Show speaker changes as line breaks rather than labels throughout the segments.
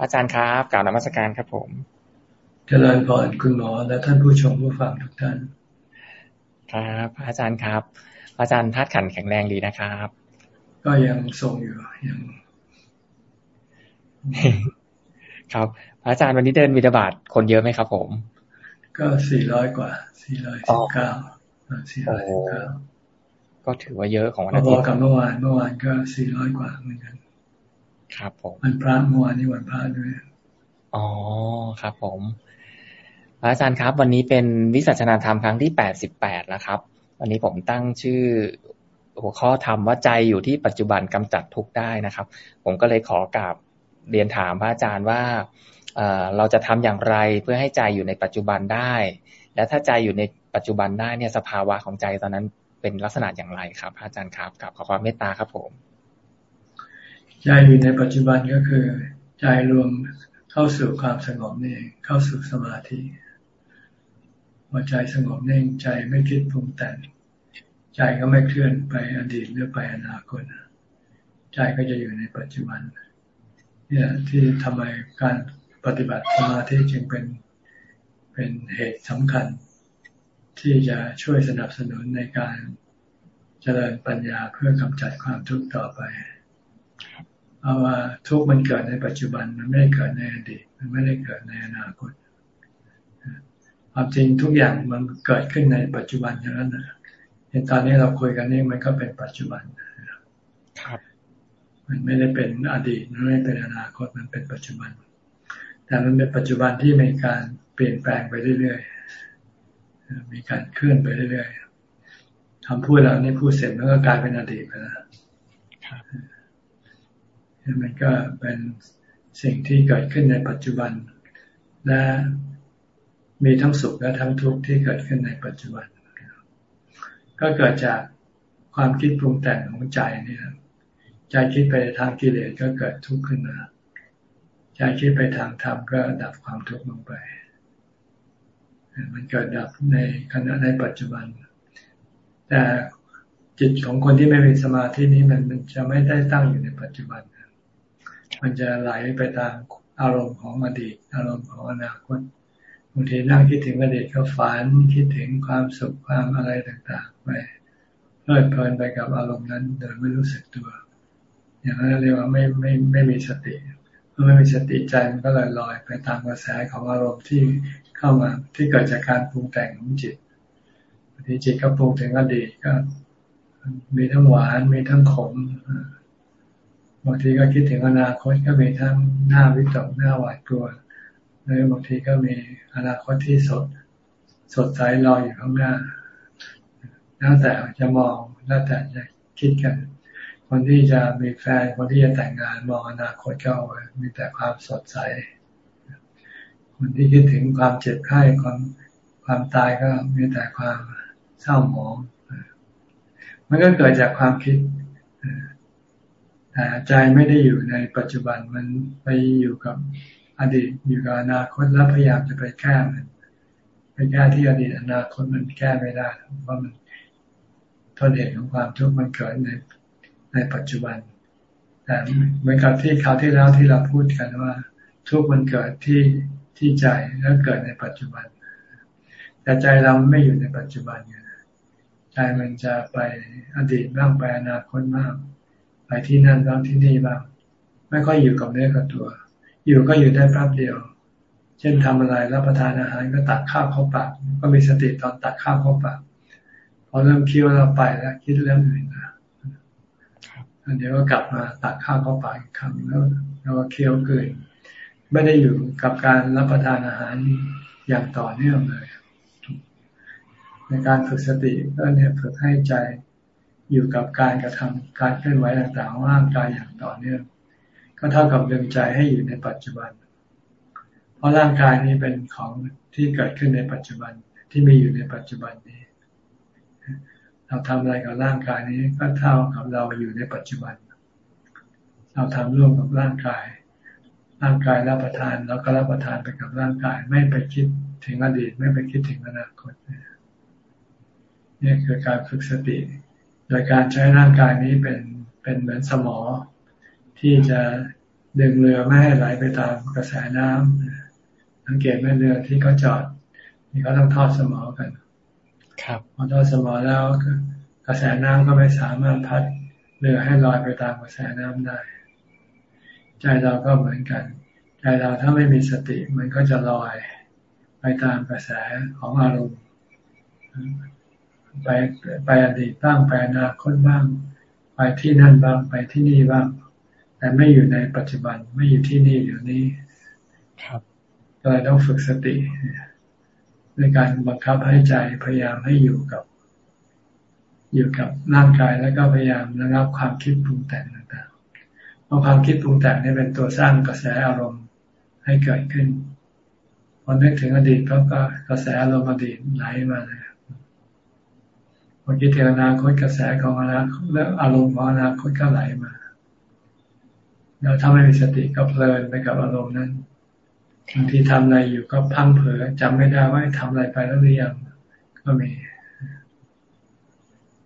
อาจารย์ครับกล่าวนมัสการครับผม
เจริญพรคุณหมอและท่านผู้ชมผู้ฟังทุกท่าน
ครับ อาจารย์ครับ อาจารย์ธาตุขันแข็งแรงดีนะครับ
ก็ยังทรงอยู่ยัง
ครับ อาจารย์วันนี้เดินวิดาบาตคนเยอะไหมครับผม
ก็สี่ร้อยกว่าสี่ร้อยสิบเก้าสี่ร้อยสิบเก้า
ก็ถือว่าเยอะของวัน
อาทิตย์กับเมื่อวานเมื่อวานก็สี่ร้อยกว่าเหมือนกัน
ครับผม
วันพระเมื่อวานนี้วันพระด้วย
อ๋อครับ ผมอาจารย์ครับ วันนี้เป็นวิสัชนาธรรมครั้งที่แปดสิบแปดแล้วครับ วันนี้ผมตั้งชื่อหัวข้อธรรมว่าใจอยู่ที่ปัจจุบันกำจัดทุกได้นะครับ ผมก็เลยขอกราบเรียนถามพระอาจารย์ว่าเราจะทำอย่างไรเพื่อให้ใจอยู่ในปัจจุบันได้ และถ้าใจอยู่ในปัจจุบันได้เนี่ยสภาวะของใจตอนนั้นเป็นลักษณะอย่างไรครับอาจารย์ครับกับขอความเมตตาครับผม
ใจอยู่ในปัจจุบันก็คือ ใจรวมเข้าสู่ความสงบนี่เข้าสู่สมาธิพอใจสงบนิ่งใจไม่คิดปรุงแต่งใจก็ไม่เคลื่อนไปอดีตหรือไปอนาคตใจก็จะอยู่ในปัจจุบันเนี่ยที่ทำไมการปฏิบัติสมาธิจึงเป็นเป็นเหตุสำคัญ ที่จะช่วยสนับสนุนในการเจริญปัญญาเพื่อกำจัดความทุกข์ต่อไป เพราะว่าทุกมันเกิดในปัจจุบันมันไม่ได้เกิดในอดีตมันไม่ได้เกิดในอนาคตความจริงทุกอย่างมันเกิดขึ้นในปัจจุบันอย่างนั้นนะเห็นตอนนี้เราคุยกันนี่มันก็เป็นปัจจุบัน
ครับ
มันไม่ได้เป็นอดีตมันไม่ได้เป็นอนาคตมันเป็นปัจจุบัน แต่มันเป็นปัจจุบันที่มีการเปลี่ยนแปลงไปเรื่อยๆมีการเคลื่อนไปเรื่อยๆคำพูดเรานี่พูดเสร็จแล้วก็กลายเป็นอดีตไปแล้ว มันก็เป็นสิ่งที่เกิดขึ้นในปัจจุบัน และมีทั้งสุขและทั้งทุกข์ที่เกิดขึ้นในปัจจุบัน ก็เกิดจากความคิดปรุงแต่งของใจนี่นะใจคิดไปทางกิเลสก็เกิดทุกข์ขึ้นมาใจคิดไปทางธรรมก็ดับความทุกข์ลงไป มันเกิดดับในขณะในปัจจุบัน แต่จิตของคนที่ไม่มีสมาธินี้มันมันจะไม่ได้ตั้งอยู่ในปัจจุบัน มันจะไหลไปตามอารมณ์ของอดีต อารมณ์ของอนาคตบางทีนั่งคิดถึงอดีตก็ฝันคิดถึงความสุขความอะไรต่างๆไปเพลิดเพลินไปกับอารมณ์นั้นโดยไม่รู้สึกตัว อย่างนั้นเรียกว่าไม่ไม่ไม่มีสติเมื่อไม่มีสติใจมันก็ลอยลอยไปตามกระแสของอารมณ์ที่เข้ามาที่เกิดจากการปรุงแต่งของจิตบางทีจิตก็ปรุงถึงอดีตก็ มีทั้งหวานมีทั้งขม บางทีก็คิดถึงอนาคตก็มีทั้งหน้าวิตกหน้าหวาดกลัวหรือบางทีก็มีอนาคตที่สด สดใสรออยู่ข้างหน้า แล้วแต่จะมองแล้วแต่จะคิดกัน คนที่จะมีแฟนคนที่จะแต่งงานมองอนาคตก็มีแต่ความสดใส คนที่คิดถึงความเจ็บไข้ความความตายก็มีแต่ความเศร้าหมอง มันก็เกิดจากความคิด แต่ใจไม่ได้อยู่ในปัจจุบันมันไปอยู่กับอดีตอยู่กับอนาคตแล้วพยายามจะไปแก้มันไปแก้ที่อดีตอนาคตมันแก้ไม่ได้เพราะมันต้นเหตุของความทุกข์มันเกิดในในปัจจุบันแต่เหมือนกับที่คราวที่แล้วที่เราพูดกันว่า ทุกข์มันเกิดที่ที่ใจแล้วเกิดในปัจจุบัน แต่ใจเราไม่อยู่ในปัจจุบันไงใจมันจะไปอดีตบ้างไปอนาคตบ้าง ไปที่นั่นบ้างที่นี่บ้างไม่ค่อยอยู่กับเนื้อกับตัว อยู่ก็อยู่ได้แป๊บเดียว เช่นทำอะไรรับประทานอาหารก็ตักข้าวเข้าปากก็มีสติตอนตักข้าวเข้าปากพอเริ่มเคี้ยวเราไปแล้ว คิดเรื่องอื่นนะเดี๋ยวก็กลับมาตักข้าวเข้าปากอีกคำแล้วเราก็เคี้ยวเกินไม่ได้อยู่กับการรับประทานอาหารอย่างต่อเนื่องเลยในการฝึกสติก็เนี่ยฝึกให้ใจ อยู่กับการกระทำการเคลื่อนไหวต่างๆของร่างกายอย่างต่อเนื่อง ก็เท่ากับดึงใจให้อยู่ในปัจจุบัน เพราะร่างกายนี้เป็นของที่เกิดขึ้นในปัจจุบันที่มีอยู่ในปัจจุบันนี้ เราทำอะไรกับร่างกายนี้ก็เท่ากับเราอยู่ในปัจจุบัน เราทำร่วมกับร่างกาย ร่างกายรับประทานแล้วก็รับประทานไปกับร่างกาย ไม่ไปคิดถึงอดีต ไม่ไปคิดถึงอนาคตนี่คือการฝึกสติ โดยการใช้ร่างกายนี้เป็นเป็นเหมือนสมอ ที่จะดึงเรือไม่ให้ไหลไปตามกระแสน้ำสังเกตไหมเรือที่เขาจอดนี่เขาต้องทอดสมอกัน
ครับ
พอทอดสมอแล้วกระแสน้ำก็ไม่สามารถพัดเรือให้ลอยไปตามกระแสน้ำได้ ใจเราก็เหมือนกัน ใจเราถ้าไม่มีสติมันก็จะลอยไปตามกระแสของอารมณ์ ไปไปอดีตบ้างไปอนาคตบ้าง ไปที่นั่นบ้างไปที่นี่บ้าง แต่ไม่อยู่ในปัจจุบันไม่อยู่ที่นี่อยู่นี้
ครับ
ก็เลยต้องฝึกสติในการบังคับให้ใจพยายามให้อยู่กับ อยู่กับร่างกายแล้วก็พยายามระงับความคิดปรุงแต่งต่างๆเพราะความคิดปรุงแต่งนี่เป็นตัวสร้างกระแสอารมณ์ให้เกิดขึ้นพอนึกถึงอดีตก็กระแสอารมณ์อดีตไหลมาเลย พอคิดถึงอนาคตกระแสของอนาคตแล้วอารมณ์ของอนาคตก็ไหลมาแล้วถ้าไม่มีสติก็เพลินไปกับอารมณ์นั้นบางทีทำอะไรอยู่ก็พังเผลอจำไม่ได้ว่าทำอะไรไปแล้วหรือยังก็มี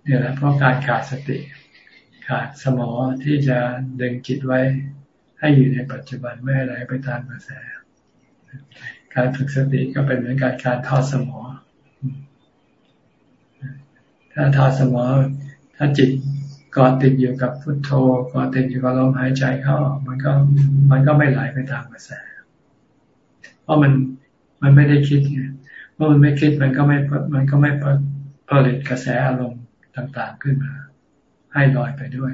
เนี่ยแหละเพราะการขาดสติ ขาดสมองที่จะดึงจิตไว้ ให้อยู่ในปัจจุบันไม่ให้ไหลไปตามกระแส การฝึกสติก็เป็นเหมือนการการทอดสมอง ถ้าทอดสมองถ้าจิตกอติดอยู่กับพุทโธกอติดอยู่กับลมหายใจเข้ามันก็มันก็ไม่ไหลไปตามกระแส เพราะมันมันไม่ได้คิดไงเมื่อมันไม่คิดมันก็ไม่มันก็ไม่ผลิตกระแสอารมณ์ต่างๆขึ้นมา ให้ลอยไปด้วย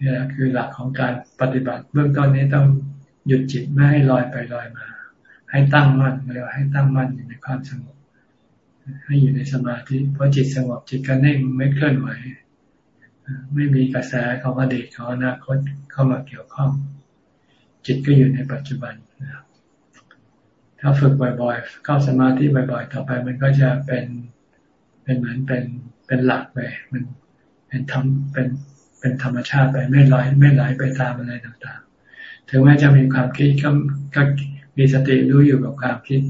นี่แหละคือหลักของการปฏิบัติ เบื้องต้นนี้ต้องหยุดจิตไม่ให้ลอยไปลอยมา ให้ตั้งมั่นเรียกว่าให้ตั้งมั่นอยู่ในความสงบ ให้อยู่ในสมาธิเพราะจิตสงบจิตก็นิ่งไม่เคลื่อนไหวไม่มีกระแสของอดีตของอนาคตเข้ามาเกี่ยวข้อง จิตก็อยู่ในปัจจุบันนะถ้าฝึกบ่อยๆ เข้าสมาธิบ่อยๆ ต่อไปมันก็จะเป็นเป็นเหมือนเป็นเป็นหลักไปมันเป็นธรรมเป็นเป็นธรรมชาติไปไม่ไหลไม่ไหลไปตามอะไรต่างๆ ถึงแม้จะมีความคิดก็ก็มีสติรู้อยู่กับความคิด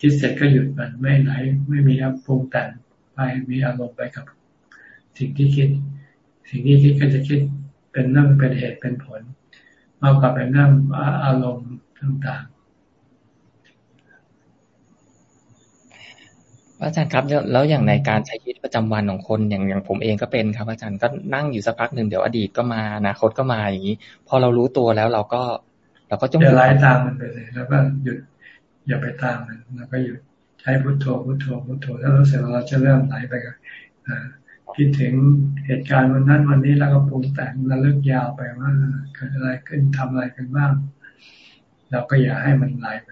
คิดเสร็จก็หยุดมันไม่ไหลไม่มีอารมณ์แต่งไปมีอารมณ์ไปกับ สิ่งที่คิด สิ่งที่คิดก็จะคิดเป็นเรื่องเป็นเหตุเป็นผลมากกว่าเป็นเรื่องอารมณ์ต่าง
ๆอาจารย์ครับแล้วอย่างในการใช้ชีวิตประจำวันของคนอย่างอย่างผมเองก็เป็นครับ อาจารย์ก็นั่งอยู่สักพักหนึ่งเดี๋ยวอดีตก็มาอนาคตก็มาอย่างนี้ พอเรารู้ตัวแล้วเราก็ เราก็
จงอย่าไล่ตามมันไปเลยแล้วก็หยุด อย่าไปตามมันแล้วก็หยุดใช้พุทโธพุทโธพุทโธถ้ารู้สึกเราจะเริ่มไหลไปกับคิดถึงเหตุการณ์วันนั้นวันนี้แล้วก็ปรุงแต่งระลึกยาวไปว่าเกิดอะไรขึ้นทำอะไรกันบ้าง เราก็อย่าให้มันไหลไป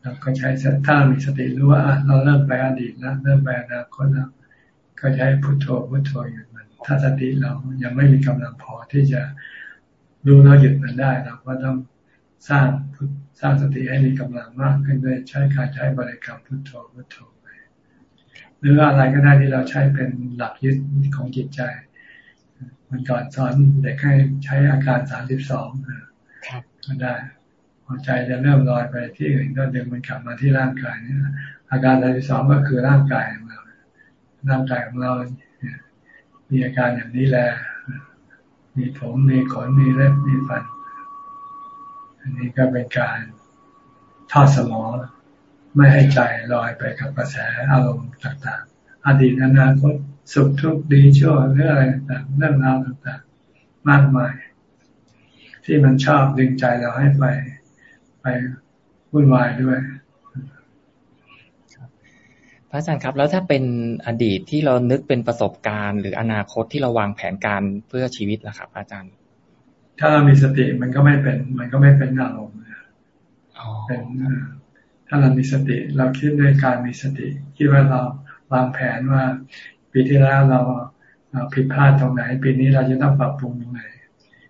เราก็ใช้ถ้ามีสติรู้ว่าเราเริ่มไปอดีตแล้วเริ่มไปอนาคตแล้วก็ใช้พุทโธพุทโธหยุดมัน ถ้าสติเรายังไม่มีกำลังพอที่จะรู้แล้วหยุดมันได้เราก็ต้องสร้าง สร้างสติให้มีกำลังมากขึ้นด้วยใช้การใช้บริกรรมพุทโธพุทโธหรืออะไรก็ได้ที่เราใช้เป็นหลักยึดของจิตใจมันก่อนสอนเด็กให้ใช้อาการสามสิบสองก็ได้พอใจจะเริ่มลอยไปที่อื่นก็ดึงมันกลับมาที่ร่างกายนี่อาการสามสิบสองก็คือร่างกายของเราร่างกายของเรามีอาการอย่างนี้แหละมีผมมีขนมีเล็บมีฟัน อันนี้ก็เป็นการทอดสมองไม่ให้ใจลอยไปกับกระแสอารมณ์ต่างๆ อดีตอนาคตสุขทุกข์ดีชั่วเรื่องอะไรต่างๆเรื่องราวต่างๆ มากมาย ที่มันชอบดึงใจเราให้ไปไปวุ่นวายด้วย
พระอาจารย์ครับ แล้วถ้าเป็นอดีตที่เรานึกเป็นประสบการณ์ หรืออนาคตที่เราวางแผนการเพื่อชีวิตล่ะครับ อาจารย์
ถ้าเรามีสติมันก็ไม่เป็น มันก็ไม่เป็นอารมณ์เป็นถ้าเรามีสติเราคิดด้วยการมีสติคิดว่าเราวางแผนว่า ปีที่แล้วเราผิดพลาดตรงไหน ปีนี้เราจะต้องปรับปรุงตรงไหน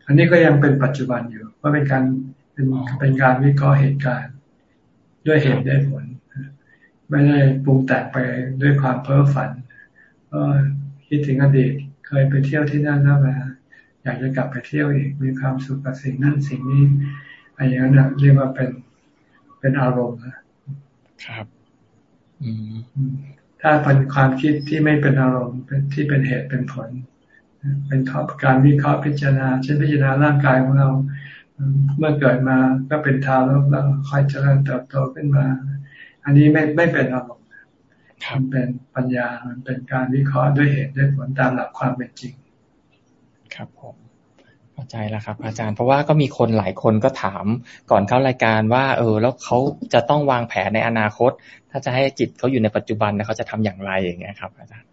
อันนี้ก็ยังเป็นปัจจุบันอยู่ว่าเป็นการเป็นเป็นการวิเคราะห์เหตุการณ์ ด้วยเหตุได้ผล ไม่ได้ปรุงแต่งไปด้วยความเพ้อฝันก็คิดถึงอดีตเคยไปเที่ยวที่นั่นแล้วมา อยากจะกลับไปเที่ยวอีกมีความสุขกับสิ่งนั้นสิ่งนี้อะไรอย่างนั้นเรียกว่าเป็นเป็นอารมณ์นะครับถ้าเป็นความคิดที่ไม่เป็นอารมณ์เป็นที่เป็นเหตุเป็นผล เป็นการวิเคราะห์พิจารณาเช่นพิจารณาร่างกายของเรา เมื่อเกิดมาก็เป็นทารกแล้วค่อยเจริญเติบโตขึ้นมา อันนี้ไม่ไม่เป็นอารมณ์มันเป็นปัญญามันเป็นการวิเคราะห์ด้วยเหตุด้วยผลตามหลักความเป็นจริง
ครับผมเข้าใจแล้วครับ อาจารย์เพราะว่าก็มีคนหลายคนก็ถามก่อนเข้ารายการว่า เออ แล้วเขาจะต้องวางแผนในอนาคต ถ้าจะให้จิตเขาอยู่ในปัจจุบันเขาจะทำอย่างไรอย่างเงี้ยครับ อาจารย์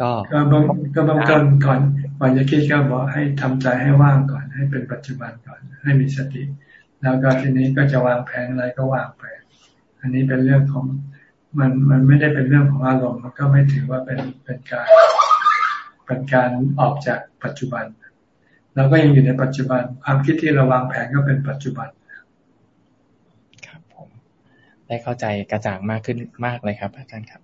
ก็
ก็บางก็บางตอนก่อนก่อนจะคิดก็บอกให้ทำใจให้ว่างก่อน ให้เป็นปัจจุบันก่อน ให้มีสติ แล้วก็ทีนี้ก็จะวางแผนอะไรก็วางไป อันนี้เป็นเรื่องของมันมันไม่ได้เป็นเรื่องของอารมณ์มันก็ไม่ถือว่าเป็นเป็นการ เป็นการออกจากปัจจุบัน เราก็ยังอยู่ในปัจจุบัน ความคิดที่เราวางแผนก็เป็นปัจจุบัน
ครับผมได้เข้าใจกระจ่างมากขึ้นมากเลยครับ อาจารย์ครับ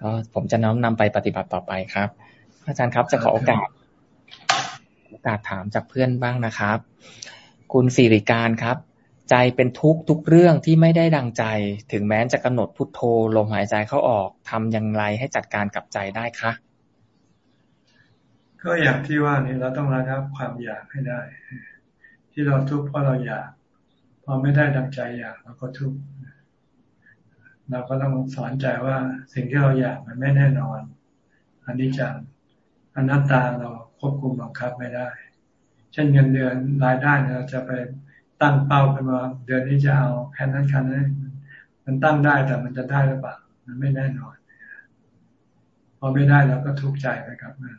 ก็ผมจะน้อมนำไปปฏิบัติต่อไปครับ อาจารย์ครับจะขอโอกาสโอกาสถามจากเพื่อนบ้างนะครับ คุณสิริการครับ ใจเป็นทุกทุกเรื่องที่ไม่ได้ดังใจ ถึงแม้จะกำหนดพุทโธลมหายใจเข้าออกทำอย่างไรให้จัดการกับใจได้คะ
ก็อย่างที่ว่านี่เราต้องระงับความอยากให้ได้ ที่เราทุกข์เพราะเราอยากพอไม่ได้ดังใจอยากเราก็ทุกข์เราก็ต้องสอนใจว่าสิ่งที่เราอยากมันไม่แน่นอนอันนี้จังอนัตตาเราควบคุมบังคับไม่ได้ เช่นเงินเดือนรายได้เราจะไปตั้งเป้าขึ้นมาเดือนนี้จะเอาแค่นั้นแค่นั้นมันตั้งได้แต่มันจะได้หรือเปล่ามันไม่แน่นอนพอไม่ได้เราก็ทุกข์ใจไปกับมัน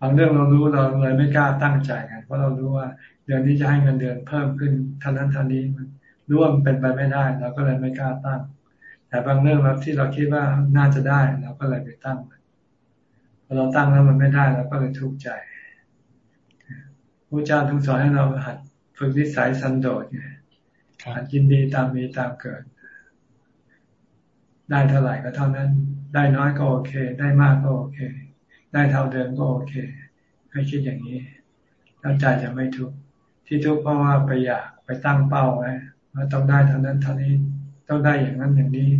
บางเรื่องเรารู้เราเลยไม่กล้าตั้งใจกัน เพราะเรารู้ว่าเดือนนี้จะให้เงินเดือนเพิ่มขึ้นท่านั้นท่านี้มันรู้ว่ามันเป็นไปไม่ได้เราก็เลยไม่กล้าตั้ง แต่บางเรื่องเราที่เราคิดว่าน่าจะได้เราก็เลยไปตั้งพอเราตั้งแล้วมันไม่ได้เราก็เลยทุกข์ใจพระเจ้าทุกสอนให้เราหัดฝึกนิสัยสันโดษไงหัดยินดีตามมีตามเกิด ได้เท่าไหร่ก็เท่านั้น ได้น้อยก็โอเค ได้มากก็โอเค ได้เท่าเดิมก็โอเค ให้คิดอย่างนี้ แล้วใจจะไม่ทุกข์ที่ทุกข์เพราะว่าไปอยากไปตั้งเป้าไว้ว่าต้องได้เท่านั้นเท่านี้ต้องได้อย่างนั้นอย่างนี้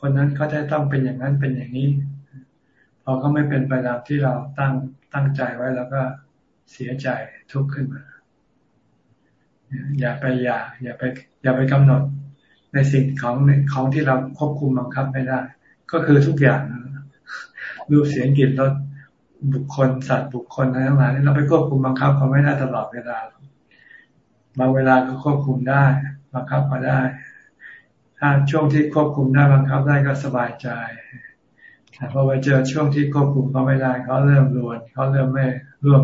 คนนั้นเขาจะต้องเป็นอย่างนั้นเป็นอย่างนี้พอเขาไม่เป็นไปตามที่เราตั้งตั้งใจไว้แล้วก็เสียใจทุกข์ขึ้นมา อย่าไปอยากอย่าไป อย่าไปกำหนดในสิ่งของของที่เราควบคุมบังคับไม่ได้ ก็คือทุกอย่างรูปเสียงกลิ่นรส บุคคลสัตว์บุคคลอะไรทั้งหลายนี่เราไปควบคุมบังคับเขาไม่ได้ตลอดเวลาบางเวลาก็ควบคุมได้บังคับมาได้ ถ้าช่วงที่ควบคุมได้บังคับได้ก็สบายใจแต่พอไปเจอช่วงที่ควบคุมเขาไม่ได้เขาเริ่มรวนเขาเริ่มไม่ร่วม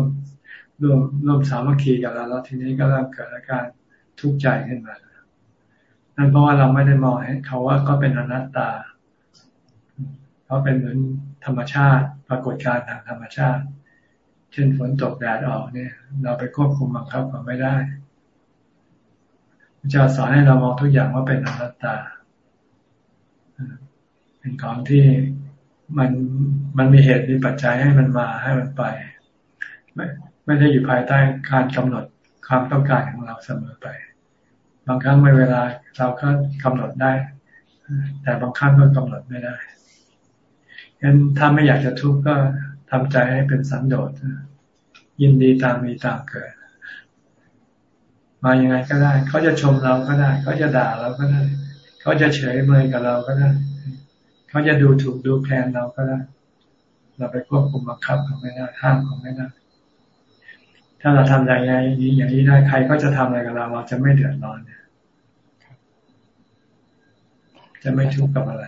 ร่วมร่วมสามัคคีกับเราแล้วทีนี้ก็เริ่มเกิดอาการทุกข์ใจขึ้นมานั่นเพราะว่าเราไม่ได้มองให้เขาว่าก็เป็นอนัตตาเขาเป็นเหมือนธรรมชาติ ปรากฏการณ์ทางธรรมชาติ เช่นฝนตกแดดออกเนี่ย เราไปควบคุมบังคับมันไม่ได้พระเจะสอนให้เรามองทุกอย่างว่าเป็นอนัตตา เป็นของที่มันมันมีเหตุมีปัจจัยให้มันมาให้มันไป ไม่ไม่ได้อยู่ภายใต้การกำหนดความต้องการของเราเสมอไป บางครั้งในเวลาเราก็กำหนดได้ แต่บางครั้งก็กำหนดไม่ได้ งั้นถ้าไม่อยากจะทุกข์ก็ทำใจให้เป็นสันโดษยินดีตามมีตามเกิด มายังไงก็ได้ เขาจะชมเราก็ได้เขาจะด่าเราก็ได้ เขาจะเฉยเมยกับเราก็ได้ เขาจะดูถูกดูแคลนเราก็ได้ เราไปควบคุมบังคับเขาไม่ได้ห้ามเขาไม่ได้ถ้าเราทำอย่างนี้อย่างนี้ได้ใครก็จะทำอะไรกับเรา เราจะไม่เดือดร้อนเนี่ยจะไม่ทุกข์กับอะไร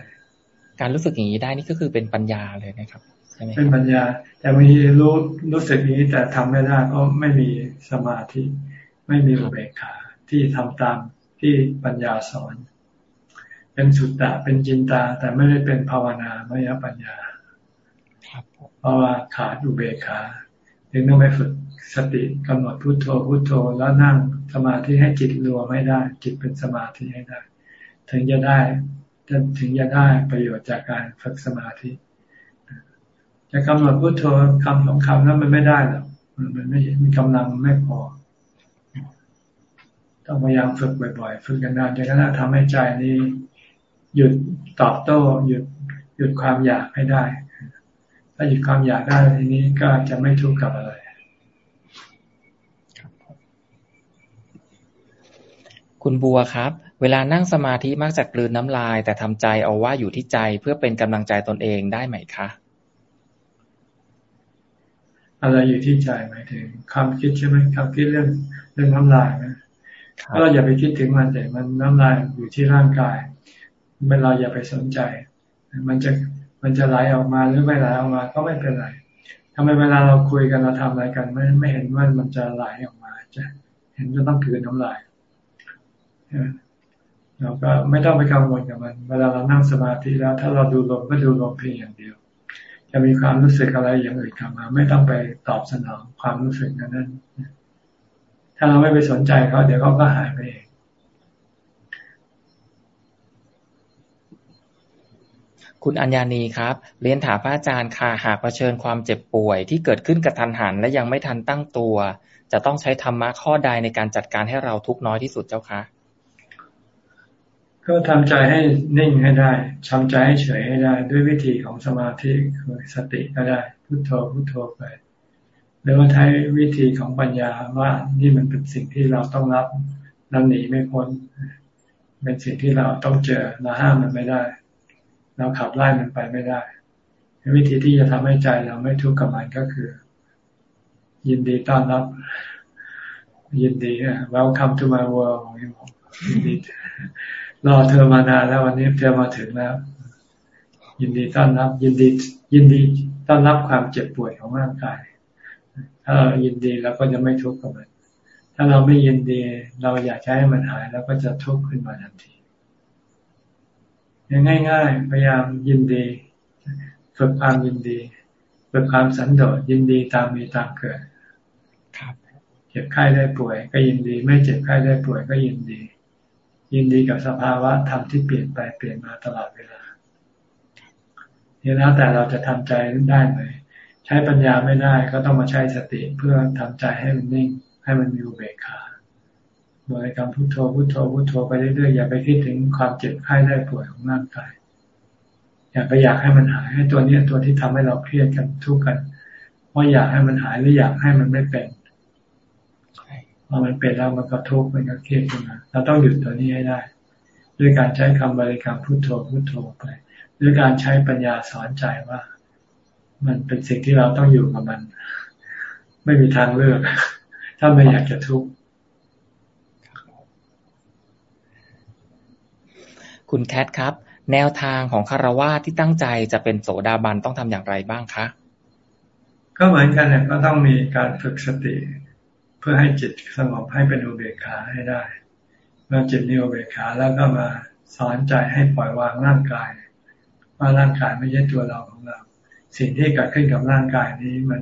การรู้สึกอย่างนี้ได้นี่ก็คือเป็นปัญญาเลยนะครับใช่ไหม
เป็นปัญญา แต่บางทีรู้รู้สึกนี้แต่ทำไม่ได้เพราะไม่มีสมาธิไม่มีอุเบกขาที่ทำตามที่ปัญญาสอน เป็นสุตตะเป็นจินตา แต่ไม่ได้เป็นภาวนาไม่ใช่ปัญญาเพราะว่าขาดอุเบกขาถึงต้องไปฝึกสติกำหนดพุโทโธพุโทโธแล้วนั่งสมาธิให้จิตรวมไม่ได้ จิตเป็นสมาธิให้ได้ ถึงจะได้ จะถึงจะได้ประโยชน์จากการฝึกสมาธิจะกำหนดพุทโธคำสองคำนั้นมันไม่ได้หรอกมันไม่มีกำลังไม่พอ ต้องพยายามฝึกบ่อยๆ ฝึกกันนานจนกระทั่งทำให้ใจนี้ หยุดตอบโต้หยุดหยุดความอยากให้ได้ ถ้าหยุดความอยากได้ทีนี้ก็จะไม่ทุกข์กับอะไร
คุณบัวครับ เวลานั่งสมาธิมักจะกลืนน้ำลาย แต่ทำใจเอาว่าอยู่ที่ใจเพื่อเป็นกำลังใจตนเองได้ไหมคะ
อะไรอยู่ที่ใจหมายถึงความคิดใช่ไหมความคิดเรื่องเรื่องน้ำลายนะก็เราอย่าไปคิดถึงมันแต่มันน้ำลายอยู่ที่ร่างกายไม่เราอย่าไปสนใจ มันจะมันจะไหลออกมาหรือไม่ไหลออกมาก็ไม่เป็นไรทำไมเวลาเราคุยกันเราทำอะไรกันไม่ไม่เห็นว่ามันจะไหลออกมาจะเห็นจะต้องคืนน้ำลาย เราก็ไม่ต้องไปกังวลกับมัน เวลาเรานั่งสมาธิแล้ว ถ้าเราดูลมก็ดูลมเพียงอย่างเดียว จะมีความรู้สึกอะไรอย่างอื่นกลับมา ไม่ต้องไปตอบสนองความรู้สึกนั้นถ้าเราไม่ไปสนใจเขาเดี๋ยวเขาก็หายไปเอง
คุณอัญญานีครับ เรียนถามพระอาจารย์ค่ะหากเผชิญความเจ็บป่วย ที่เกิดขึ้นกระทันหันและยังไม่ทันตั้งตัว จะต้องใช้ธรรมะข้อใดในการจัดการให้เราทุกน้อยที่สุดเจ้าคะ
ก็ทำใจให้นิ่งให้ได้ทำใจให้เฉยให้ได้ ด้วยวิธีของสมาธิคือสติก็ได้ พุโทโธพุโทโธไปหรือว่าใช้วิธีของปัญญาว่านี่มันเป็นสิ่งที่เราต้องรับเราหนีไม่พ้น เป็นสิ่งที่เราต้องเจอเราห้ามมันไม่ได้ เราขับไล่มันไปไม่ได้ วิธีที่จะทำให้ใจเราไม่ทุกข์กับมันก็คือ ยินดีต้อนรับ ยินดี welcome to my world ยินดี รอเธอมานานแล้ววันนี้เธอมาถึงแล้ว ยินดีต้อนรับ ยินดี ยินดีต้อนรับความเจ็บป่วยของร่างกาย ถ้าเรายินดีเราก็จะไม่ทุกข์กับมัน ถ้าเราไม่ยินดี เราอยากให้มันหายแล้วก็จะทุกข์ขึ้นมาทันทีง่ายๆพยายามยินดีฝึกความยินดีฝึกความสันโดษยินดีตามมีตามเกิดครับเจ็บไข้ได้ป่วย ก็ยินดี ไม่เจ็บไข้ได้ป่วยก็ยินดี ยินดีกับสภาวะธรรมที่เปลี่ยนไปเปลี่ยนมาตลอดเวลาเนี่แล้วแต่เราจะทำใจได้ไหมใช้ปัญญาไม่ได้ก็ต้องมาใช้สติเพื่อทำใจให้มันนิ่ง ให้มันมีอุเบกขาบริกรรมพุทโธพุทโธพุทโธไปเรื่อยๆอย่าไปคิดถึงความเจ็บไข้ได้ป่วยของร่างกายอย่าไปอยากให้มันหายให้ตัวนี้ตัวที่ทำให้เราเครียดกันทุกข์กันว่าอยากให้มันหายหรืออยากให้มันไม่เป็น พอมันเป็นแล้วมันก็ทุกข์มันก็เครียดขึ้นมาเราต้องหยุดตัวนี้ให้ได้ ด้วยการใช้คำบริกรรมพุทโธพุทโธไปด้วยการใช้ปัญญาสอนใจว่า มันเป็นสิ่งที่เราต้องอยู่กับมัน ไม่มีทางเลือก ถ้าไม่อยากจะทุกข์
คุณแคทครับ แนวทางของคารวะที่ตั้งใจจะเป็นโสดาบันต้องทำอย่างไรบ้างคะ
ก็เหมือนกันเนี่ยก็ต้องมีการฝึกสติ เพื่อให้จิตสงบให้เป็นอุเบกขาให้ได้ เมื่อจิตมีอุเบกขาแล้วก็มาสอนใจให้ปล่อยวางร่างกาย ว่าร่างกายไม่ใช่ตัวเราของเรา สิ่งที่เกิดขึ้นกับร่างกายนี้มัน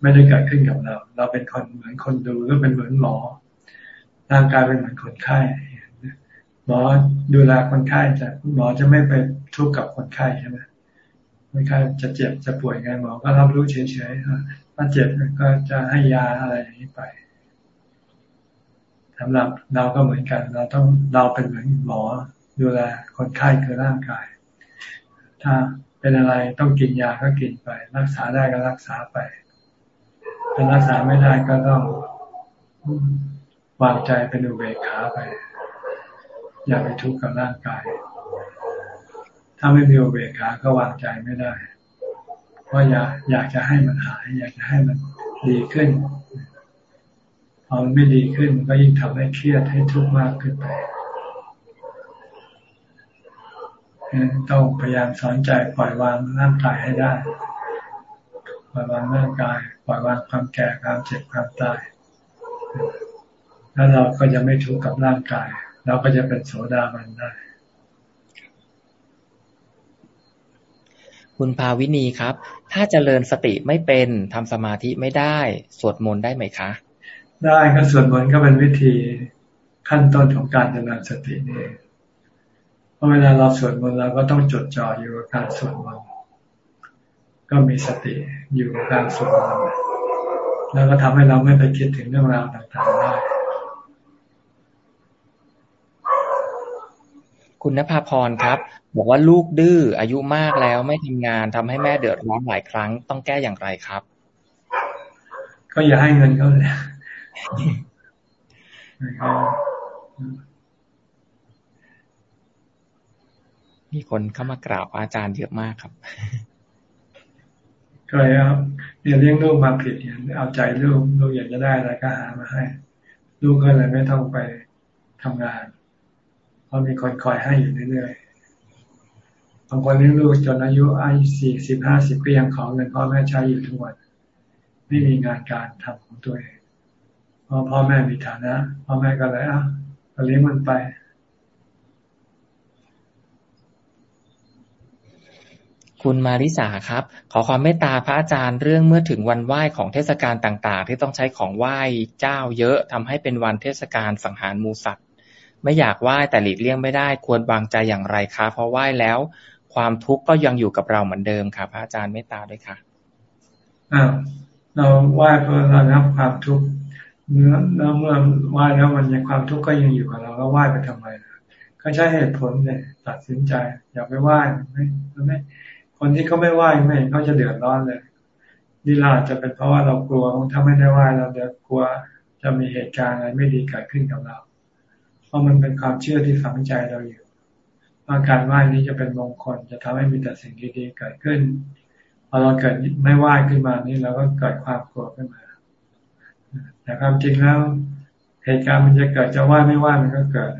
ไม่ได้เกิดขึ้นกับเรา เราเป็นคนเหมือนคนดูหรือเป็นเหมือนหมอ ร่างกายเป็นเหมือนคนไข้หมอดูแลคนไข้จะหมอจะไม่ไปทุกข์กับคนไข้ใช่ไหมคนไข้จะเจ็บจะป่วยไงหมอก็รับรู้เฉยๆ ถ้าเจ็บก็จะให้ยาอะไรอย่างนี้ไปสำหรับเราก็เหมือนกัน เราต้องเราเป็นเหมือนหมอดูแลคนไข้คือร่างกาย ถ้าเป็นอะไรต้องกินยาก็กินไป รักษาได้ก็รักษาไปถ้ารักษาไม่ได้ก็ต้องวางใจเป็นอุเบกขาไป อย่าไปทุกข์กับร่างกาย ถ้าไม่มีอุเบกขาก็วางใจไม่ได้ เพราะอยากอยากจะให้มันหาย อยากจะให้มันดีขึ้นพอมันไม่ดีขึ้นก็ยิ่งทำให้เครียดให้ทุกข์มากขึ้นไปต้องพยายามสอนใจปล่อยวางร่างกายให้ได้ ปล่อยวางร่างกาย ปล่อยวางความแก่ความเจ็บความตาย แล้วเราก็จะไม่ทุกข์กับร่างกาย เราก็จะเป็นโสดาบันได้
คุณภาวินีครับ ถ้าเจริญสติไม่เป็นทำสมาธิไม่ได้ สวดมนต์ได้ไหมคะ
ได้ก็สวดมนต์ก็เป็นวิธีขั้นต้นของการเจริญสตินี่เพราะเวลาเราสวดมนต์เราก็ต้องจดจ่ออยู่กับการสวดมนต์ก็มีสติอยู่กับการสวดมนต์แล้วก็ทำให้เราไม่ไปคิดถึงเรื่องราวต่างๆได้
คุณนภาพรครับ บอกว่าลูกดื้ออายุมากแล้วไม่ทำงานทำให้แม่เดือดร้อนหลายครั้ง ต้องแก้อย่างไรครับ
ก็อย่าให้เงินเขาเลย
มีคนเข้ามากราบอาจารย์เยอะมากครับ
ก็เลยเอาเนี่ยเลี้ยงลูกมาผิดเนี่ยเอาใจลูกลูกอยากจะได้อะไรก็หามาให้ ลูกก็เลยไม่ต้องไปทำงาน เพราะมีคนคอยให้อยู่เรื่อยๆบางคนเลี้ยงลูกจนอายุอายุสี่สิบห้าสิบก็ยังขอเงินพ่อแม่ใช้อยู่ทุกวัน ไม่มีงานการทำของตัวเองเพราะพ่อแม่มีฐานะพ่อแม่ก็เลยอะเลี้ยงมันไป
คุณมาริสาครับ ขอความเมตตาพระอาจารย์เรื่องเมื่อถึงวันไหว้ของเทศกาลต่าง ๆ ที่ต้องใช้ของไหว้เจ้าเยอะทำให้เป็นวันเทศกาลสังหารมูสัตว์ ไม่อยากไหว้แต่หลีกเลี่ยงไม่ได้ ควรวางใจอย่างไรคะเพราะไหว้แล้ว ความทุกข์ก็ยังอยู่กับเราเหมือนเดิมค่ะ พระอาจารย์เมตตาด้วยค่ะ
อ้าเราไหว้เพื่อระงับความทุกข์เมื่อเมื่อไหว้แล้วมันยังความทุกข์ก็ยังอยู่กับเราก็ไหว้ไปทำไมก็ใช้เหตุผลเนี่ยตัดสินใจ อย่าไปไหว้ไม่ไม่คนที่เขาไม่ไหว้ไม่เขาจะเดือดร้อนเลยนี่เราจะเป็นเพราะว่าเรากลัวถ้าไม่ได้ไหว้เราเดี๋ยวกลัวจะมีเหตุการณ์อะไรไม่ดีเกิดขึ้นกับเรา เพราะมันเป็นความเชื่อที่ฝังใจเราอยู่ว่าการไหว้นี้จะเป็นมงคล จะทำให้มีแต่สิ่งดีๆเกิดขึ้นพอเราเกิดไม่ไหว้ขึ้นมานี่เราก็เกิดความกลัวขึ้นมาแต่ความจริงแล้วเหตุการณ์มันจะเกิดจะไหว้ไม่ไหว้มันก็เกิด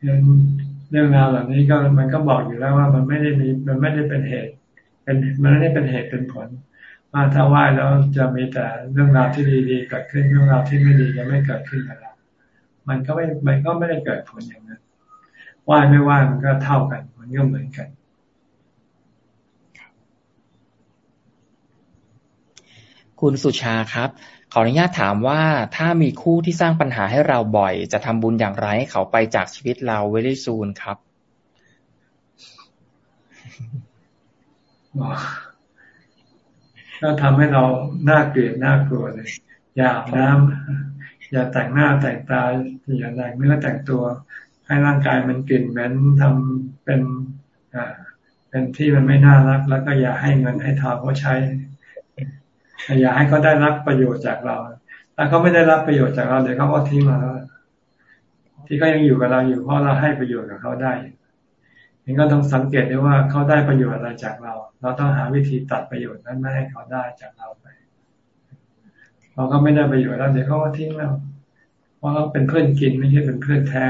เรื่องราวเหล่านี้ก็มันก็บอกอยู่แล้วว่ามันไม่ได้มีมันไม่ได้เป็นเหตุ เป็นมันไม่ได้เป็นเหตุเป็นผล ว่าถ้าไหว้แล้วจะมีแต่เรื่องราวที่ดีๆเกิดขึ้นเรื่องราวที่ไม่ดีจะไม่เกิดขึ้นกับเรามันก็ไม่มันก็ไม่ได้เกิดผลอย่างนั้นไหว้ไม่ไหว้มันก็เท่ากัน มันก็เหมือนกัน
คุณสุชาครับ ขออนุญาตถามว่าถ้ามีคู่ที่สร้างปัญหาให้เราบ่อย จะทำบุญอย่างไรให้เขาไปจากชีวิตเราเวลิซูนครับ
ก็ทำให้เราหน้าเกลียดหน้ากลัวเลย อย่าอาบน้ำอย่าแต่งหน้าแต่งตาอย่าแต่งเนื้อแต่งตัว ให้ร่างกายมันกลิ่นเหม็นทำเป็นอ่าเป็นที่มันไม่น่ารัก แล้วก็อย่าให้เงินให้ทองเขาใช้ อย่าให้เขาได้รับประโยชน์จากเราถ้าเขาไม่ได้รับประโยชน์จากเราเดี๋ยวเขาก็ทิ้งเราแล้วที่เขายังอยู่กับเราอยู่เพราะเราให้ประโยชน์กับเขาได้ ยังก็ต้องสังเกตด้วยว่าเขาได้ประโยชน์อะไรจากเรา เราต้องหาวิธีตัดประโยชน์นั้นไม่ให้เขาได้จากเราไปพอเขาไม่ได้ประโยชน์แล้วเดี๋ยวเขาก็ทิ้งเราเพราะเขาเป็นเพื่อนกินไม่ใช่เป็นเพื่อนแท้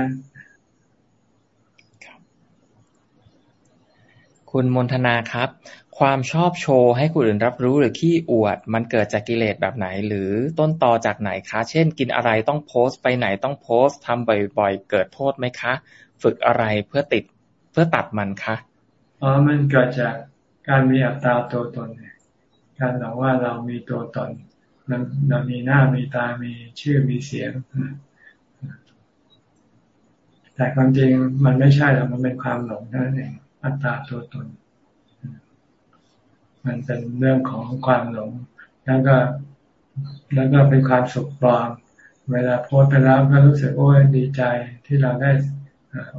คุณมนทนาครับ ความชอบโชว์ให้คนอื่นรับรู้หรือขี้อวด มันเกิดจากกิเลสแบบไหน หรือต้นตอจากไหนคะ เช่น กินอะไรต้องโพสต์ไปไหนต้องโพสต์ทำบ่อยๆ เกิดโทษไหมคะ ฝึกอะไรเพื่อติด เพื่อตัดมันคะ
อ๋อมันเกิดจากการมีอัตตาตัวตนการบอกว่าเรามีตัวตนเรามีหน้ามีตามีชื่อมีเสียงแต่ความจริงมันไม่ใช่หรอกมันเป็นความหลงนั่นเองอัตตาตัวตน มันเป็นเรื่องของความหลง แล้วก็ แล้วก็เป็นความสุขปลอมเวลาโพสไปแล้วก็รู้สึกโอ้ยดีใจที่เราได้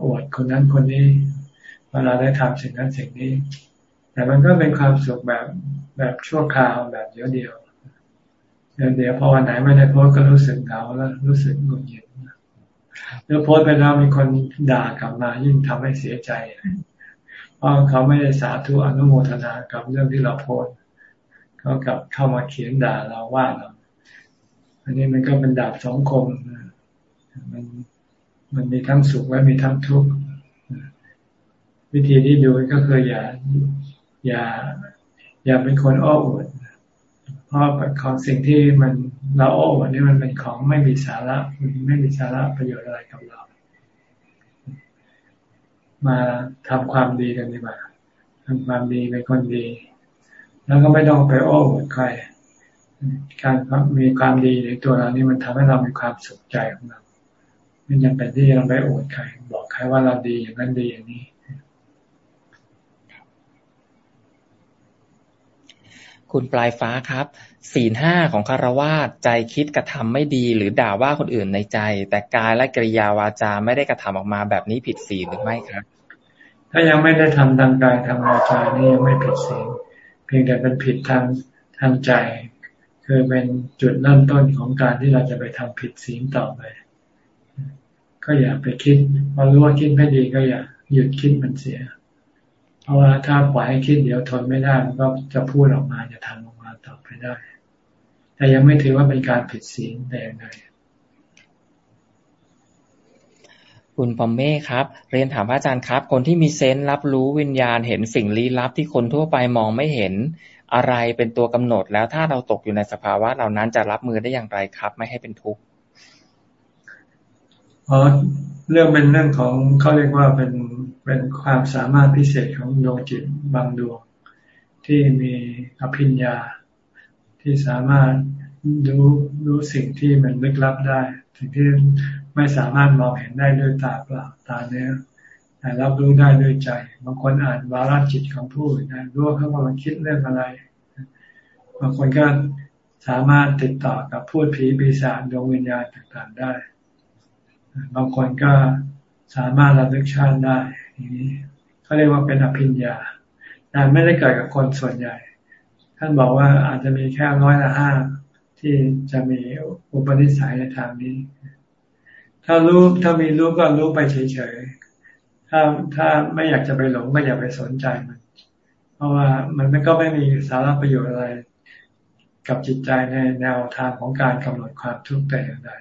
อวดคนนั้นคนนี้ เวลาได้ทำสิ่งนั้นสิ่งนี้ แต่มันก็เป็นความสุขแบบแบบชั่วคราวแบบเดียวเดียวเดี๋ยวเดี๋ยวพอวันไหนไม่ได้โพสก็รู้สึกเหงาแล้วรู้สึกหงุดหงิดเมื่อโพสไปแล้วมีคนด่ากลับมายิ่งทำให้เสียใจเพราะเขาไม่ได้สาธุอนุโมทนากับเรื่องที่เราโพสเขากลับเข้ามาเขียนด่าเราว่าเราอันนี้มันก็เป็นดาบสองคมมันมันมีทั้งสุขและมีทั้งทุกข์ วิธีที่ดูก็คืออย่าอย่า อย่าเป็นคนอ้อวดเพราะของสิ่งที่มันเราอ้อวดนี่มันเป็นของไม่มีสาระไม่มีสาระประโยชน์อะไรกับเรา มาทำความดีกันดีกว่าทำความดีเป็นคนดี แล้วก็ไม่ต้องไปโอ้หมดใครการมีความดีในตัวเรานี่มันทำให้เรามีความสุขใจของเราไม่จำเป็นที่เราไปโอดใคร บอกใครว่าเราดีอย่างนั้นดีอย่างนี้
คุณปลายฟ้าครับ ศีลห้าของคารวาสใจคิดกระทำไม่ดี หรือด่าว่าคนอื่นในใจ แต่กายและกริยาวาจาไม่ได้กระทำออกมาแบบนี้ผิดศีลหรือไม่ครับ
ถ้ายังไม่ได้ทำทางกายทางวาจานี่ยังไม่ผิดศีลเพียงแต่เป็นผิดทางทางใจ คือเป็นจุดเริ่มต้นของการที่เราจะไปทำผิดศีลต่อไป ก็อย่าไปคิดพอรู้ว่าคิดไม่ดีก็อย่าหยุดคิดมันเสีย เพราะว่าถ้าปล่อยให้คิดเดี๋ยวทนไม่ได้มันก็จะพูดออกมาจะทำออกมาต่อไปได้ แต่ยังไม่ถือว่าเป็นการผิดศีลแต่อย่างใด
คุณปอมเม่ครับ เรียนถามพระอาจารย์ครับ คนที่มีเซนส์รับรู้วิญญาณเห็นสิ่งลี้ลับที่คนทั่วไปมองไม่เห็นอะไรเป็นตัวกำหนดแล้วถ้าเราตกอยู่ในสภาวะเหล่านั้นจะรับมือได้อย่างไรครับ ไม่ให้เป็นทุกข์
อ๋อเรื่องเป็นเรื่องของเขาเรียกว่าเป็นเป็นความสามารถพิเศษของดวงจิตบางดวง ที่มีอภิญญา ที่สามารถรู้รู้สิ่งที่มันลึกลับได้สิ่งที่ไม่สามารถมองเห็นได้ด้วยตาเปล่าตาเนื้อแต่รับรู้ได้ด้วยใจบางคนอ่านวาระจิตของผู้อื่นนะรู้ว่าเขากำลังคิดเรื่องอะไรบางคนก็สามารถติดต่อกับพูดผีปีศาจดวงวิญญาณต่างๆได้ บางคนก็สามารถระลึกชาติได้นี้เขาเรียกว่าเป็นอภิญญาแต่ไม่ได้เกิดกับคนส่วนใหญ่ ท่านบอกว่าอาจจะมีแค่ร้อยละห้าที่จะมีอุปนิสัยในทางนี้ ถ้ารู้ถ้ามีรู้ก็รู้ไปเฉยๆ ถ้าถ้าไม่อยากจะไปหลงก็อย่าไปสนใจมัน เพราะว่ามันก็ไม่มีสาระประโยชน์อะไร กับจิตใจในแนวทางของการกำหนดความทุกข์แต่อย่างใด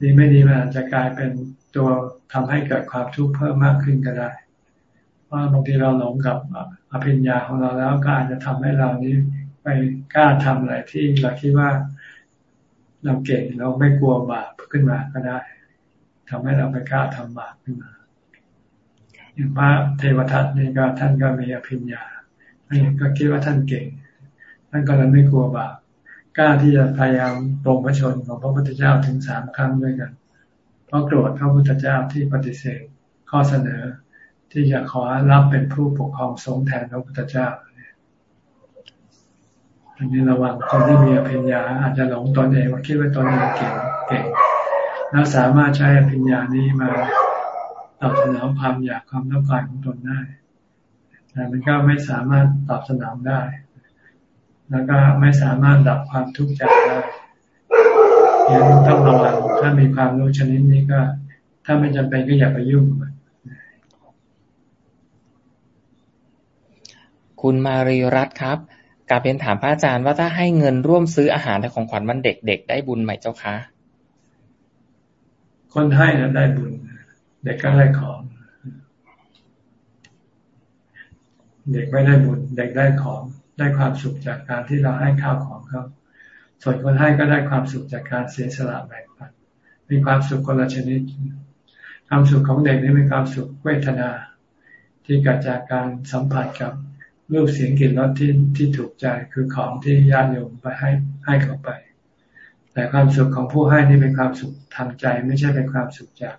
ดีไม่ดีมันอาจจะกลายเป็นตัวทำให้เกิดความทุกข์เพิ่มมากขึ้นก็ได้เพราะบางทีเราหลงกับอภิญญาของเราแล้วก็อาจจะทำให้เรานี้ไปกล้าทำอะไรที่เราคิดว่าเราเก่งเราไม่กลัวบาปขึ้นมาก็ได้ทำให้เราไปกล้าทำบาปขึ้นมา อย่างพระเทวทัตนี่ก็ท่านก็มีอภิญญาท่านก็คิดว่าท่านเก่ง ท่านก็เลยไม่กลัวบาป กล้าที่จะพยายามตรงพระชนของพระพุทธเจ้าถึงสามครั้งด้วยกัน เพราะโกรธพระพุทธเจ้าที่ปฏิเสธข้อเสนอ ที่จะขอรับเป็นผู้ปกครองสงฆ์แทนพระพุทธเจ้าอันนี้ระวังคนที่มีอภิญญาอาจจะหลงตนเองว่าคิดว่าตนเองเก่งเก่งแล้วสามารถใช้ปัญญานี้มาตอบสนองความอยากความต้องการของตนได้ แต่มันก็ไม่สามารถตอบสนองได้ แล้วก็ไม่สามารถดับความทุกข์ใจได้ยังต้องระวังถ้ามีความรู้ชนิดนี้ก็ ถ้าไม่จำเป็นก็อย่าไปยุ่งมัน
คุณมารีรัตครับกาเป็นถามพระอาจารย์ว่าถ้าให้เงินร่วมซื้ออาหารในของขวัญวันเด็กๆได้บุญไหมเจ้าคะ
คนให้นะได้บุญเด็กก็ได้ของ เด็กไม่ได้บุญเด็กได้ของ ได้ความสุขจากการที่เราให้ข้าวของเขาส่วนคนให้ก็ได้ความสุขจากการเสียสละแบ่งปันมีความสุขคนละชนิด ความสุขของเด็กนี่เป็นความสุขเวทนา ที่เกิดจากการสัมผัสกับรูปเสียงกลิ่นรสที่ที่ถูกใจคือของที่ญาติโยมไปให้ให้เขาไป แต่ความสุขของผู้ให้นี่เป็นความสุขทางใจ ไม่ใช่เป็นความสุขจาก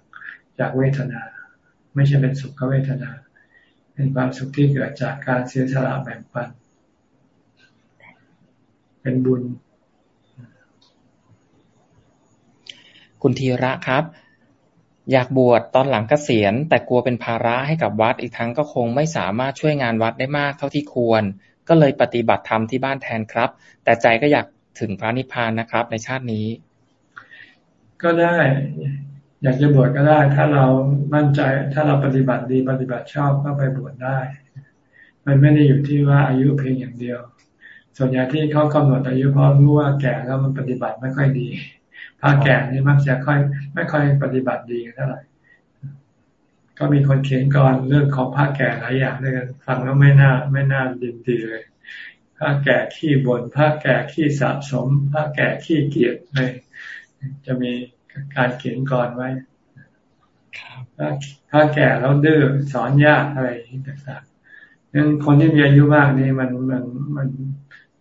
จากเวทนา ไม่ใช่เป็นสุขเวทนา เป็นความสุขที่เกิดจากการเสียสละแบ่งปันเป็นบุญ
คุณธีระครับ อยากบวชตอนหลังเกษียณ แต่กลัวเป็นภาระให้กับวัดอีกทั้งก็คงไม่สามารถช่วยงานวัดได้มากเท่าที่ควร ก็เลยปฏิบัติธรรมที่บ้านแทนครับ แต่ใจก็อยากถึงพระนิพพานนะครับ ในชาตินี้
ก็ได้ อยากจะบวชก็ได้ ถ้าเรามั่นใจ ถ้าเราปฏิบัติดีปฏิบัติชอบก็ไปบวชได้ มันไม่ได้อยู่ที่ว่าอายุเพียงอย่างเดียว ส่วนใหญ่ที่เขากำหนดอายุเพราะรู้ว่าแก่แล้วมันปฏิบัติไม่ค่อยดีพระแก่นี่มักจะค่อย ไม่ค่อยปฏิบัติดีเท่าไหร่ก็มีคนเขียนก่อนเรื่องของพระแก่หลายอย่างด้วยกันฟังแล้วไม่น่าไม่น่าดินดีเลยพระแก่ขี้บน่นพระแก่ขี้สะสมพระแก่ขี้เกียจเลยจะมีการเขียนก่อนไว้พระแก่แล้วดื้อสอนยากอะไรต่างๆนั้นคนที่มีอายุมากนี่มันมันมัน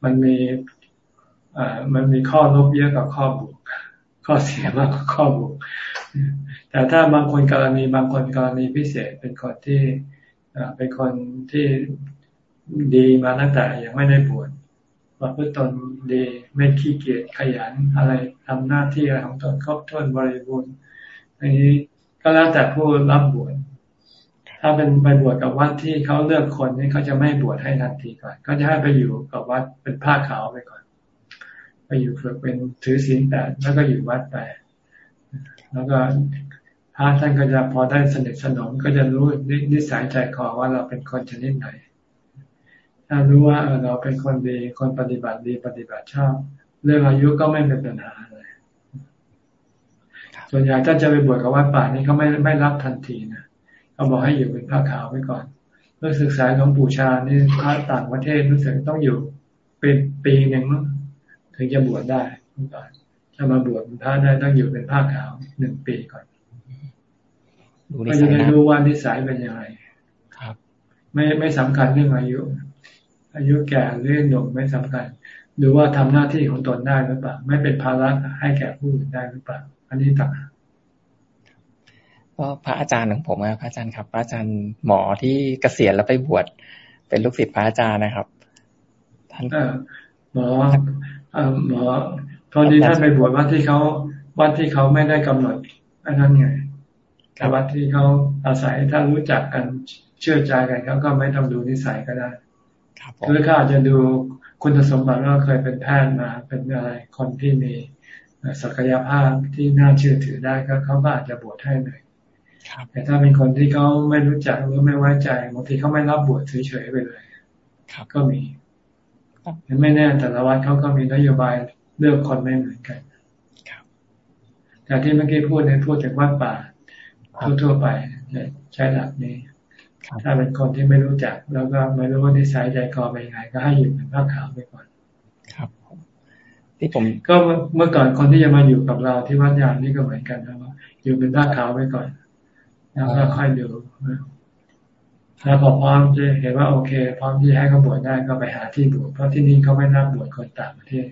มันมีอ่ามันมีข้อลบเยอะกว่าข้อบวกข้อเสียมากกว่าข้อบวกแต่ถ้าบางคนกรณีบางคนกรณีพิเศษเป็นคนที่เป็นคนที่ดีมาตั้งแต่ยังไม่ได้บวชประพฤติตนดีไม่ขี้เกียจขยันอะไรทำหน้าที่อะไรของตนครบถ้วนบริบูรณ์อันนี้ก็แล้วแต่ผู้รับบวช ถ้าเป็นไปบวชกับวัดที่เขาเลือกคนนี่เขาจะไม่บวชให้ทันทีก่อนเขาจะให้ไปอยู่กับวัดเป็นผ้าขาวไปก่อน ไปอยู่ฝึกเป็นถือศีลแปดแล้วก็อยู่วัดไปแล้วก็พระท่านก็จะพอได้สนิทสนมก็จะรู้นิสัยใจคอว่าเราเป็นคนชนิดไหน ถ้ารู้ว่าเราเป็นคนดีคนปฏิบัติดีปฏิบัติชอบ เรื่องอายุก็ไม่เป็นปัญหาเลยส่วนใหญ่ถ้าจะไปบวชกับวัดป่านี่เขาไม่ไม่รับทันทีนะ เขาบอกให้อยู่เป็นผ้าขาวไว้ก่อนเมื่อศึกษาของปู่ชานี่พระต่างประเทศรู้สึกต้องอยู่เป็นปีหนึ่งถึงจะบวชได้ก่อนถ้ามาบวชเป็นพระได้ต้องอยู่เป็นผ้าขาวหนึ่งปีก่อนก็จะได้รู้ว่านิสัยเป็นยังไง
ครับ
ไม่ไม่สำคัญเรื่องอายุ อายุแก่หรือหนุ่มไม่สำคัญดูว่าทำหน้าที่ของตนได้หรือเปล่าไม่เป็นภาระให้แก่ผู้อื่นได้หรือเปล่าอันนี้ต่าง
ก็ พระอาจารย์ของผมครับพระอาจารย์ครับพระอาจารย์หมอที่เกษียณแล้วไปบวชเป็นลูกศิษย์พระอาจารย์นะครับ
ท่านหมอหมอตอนนี้ท่านไปบวชวัดที่เขาวัดที่เขาไม่ได้กำหนดอันนั้นไงแต่วัดที่เขาอาศัยถ้ารู้จักกันเชื่อใจกันเขาก็ไม่ต้องดูนิสัยก็ได้หรือเขาอาจจะดูคุณสมบัติว่าเคยเป็นแพทย์มาเป็นอะไรคนที่มีศักยภาพที่น่าเชื่อถือได้ก็เขาก็อาจจะบวชให้เลย แต่ถ้าเป็นคนที่เขาไม่รู้จักหรือไม่ไว้ใจบางทีเขาไม่รับบวชเฉยๆไปเลยก็มีไม่แน่แต่ละวัดเขาก็มีนโยบายเลือกคนไม่เหมือนกันแต่ที่เมื่อกี้พูดในพูดถึงวัดป่าทั่วๆไปใช้หลักนี้ถ้าเป็นคนที่ไม่รู้จัก แล้วก็ไม่รู้ว่านิสัยใจคอเป็นยังไง ก็ให้อยู่เป็นผ้าขาวไปก่อน
ครับที่ผม
ก็เมื่อก่อนคนที่จะมาอยู่กับเราที่วัดยานนี่ก็เหมือนกันนะว่าอยู่เป็นผ้าขาวไปก่อน แล้วก็ค่อยดูแล้วพอพร้อมจะเห็นว่าโอเค พร้อมที่ให้เขาบวชได้ก็ไปหาที่บวชเพราะที่นี่เขาไม่นับบวชคนต่างประเทศ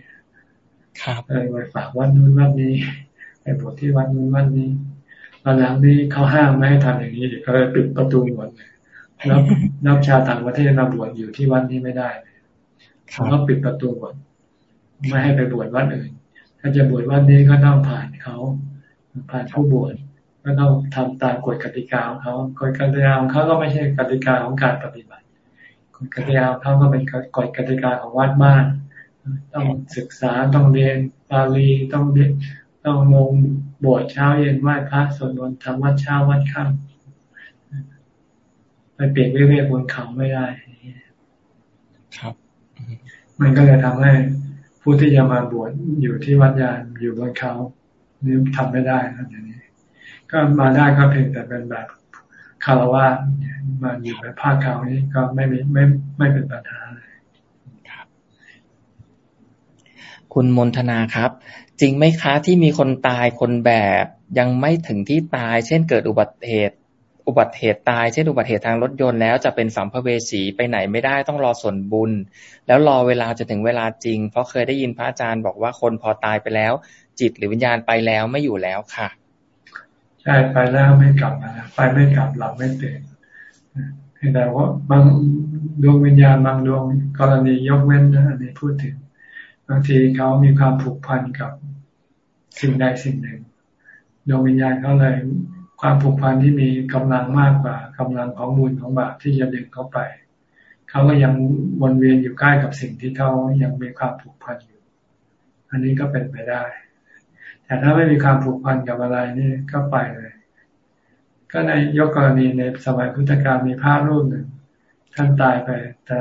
ครับ
เลยไปฝากวัดนู้นวัดนี้ไปบวชที่วัดนู้นวัดนี้ตอนหลังนี้เขาห้ามไม่ให้ทำอย่างนี้เขาเลยปิดประตูหมดเลยแล้วนับชาต่างประเทศมาบวชอยู่ที่วัดนี้ไม่ได้เขาก็ปิดประตูหมดไม่ให้ไปบวชวัดอื่น ถ้าจะบวชวัดนี้ก็ต้องผ่านเขาผ่านผู้บวช ก็ต้องทำตามกฎกติกาของเขากฎกติกาของเขาก็ไม่ใช่กติกาของการปฏิบัติกฎกติกาของเขาก็เป็นกฎกติกาของวัดบ้าน ต้องศึกษาต้องเรียนบาลีต้องเรียนต้องลงบวชเช้าเย็นไหว้พระสวดมนต์ทำวัดเช้าวัดค่ำไปเปลี่ยนเวกบนเขาไม่ได้
ครับ
มันก็เลยทำให้ผู้ที่จะมาบวชอยู่ที่วัดยานอยู่บนเขานี่ทำไม่ได้ครับอย่างนี้ ก็มาได้ก็เพียงแต่เป็นแบบคารวะมาอยู่แบบภาคเขานี้ก็ไม่มีไม่ไม่เป็นปัญหาเลย
คุณมนทนาครับ จริงไหมคะที่มีคนตายคนแบบยังไม่ถึงที่ตาย เช่นเกิดอุบัติเหตุ อุบัติเหตุตายเช่นอุบัติเหตุทางรถยนต์แล้วจะเป็นสัมภเวสีไปไหนไม่ได้ต้องรอส่วนบุญ แล้วรอเวลาจะถึงเวลาจริง เพราะเคยได้ยินพระอาจารย์บอกว่าคนพอตายไปแล้ว จิตหรือวิญญาณไปแล้วไม่อยู่แล้วค่ะ
ใช่ไปแล้วไม่กลับมาไปไม่กลับหลับไม่ตื่นแต่ว่าบางดวงวิญญาณบางดวงกรณียกเว้นนะอันนี้พูดถึง บางทีเขามีความผูกพันกับสิ่งใดสิ่งหนึ่งดวงวิญญาณเขาเลยความผูกพันที่มีกำลังมากกว่ากำลังของบุญของบาปที่จะดึงเขาไป เขาก็ยังวนเวียนอยู่ใกล้กับสิ่งที่เขายังมีความผูกพันอยู่ อันนี้ก็เป็นไปได้ แต่ถ้าไม่มีความผูกพันกับอะไรนี่ก็ไปเลย ก็ในยกกรณีในสมัยพุทธกาลมีพระรูปหนึ่ง ท่านตายไป แต่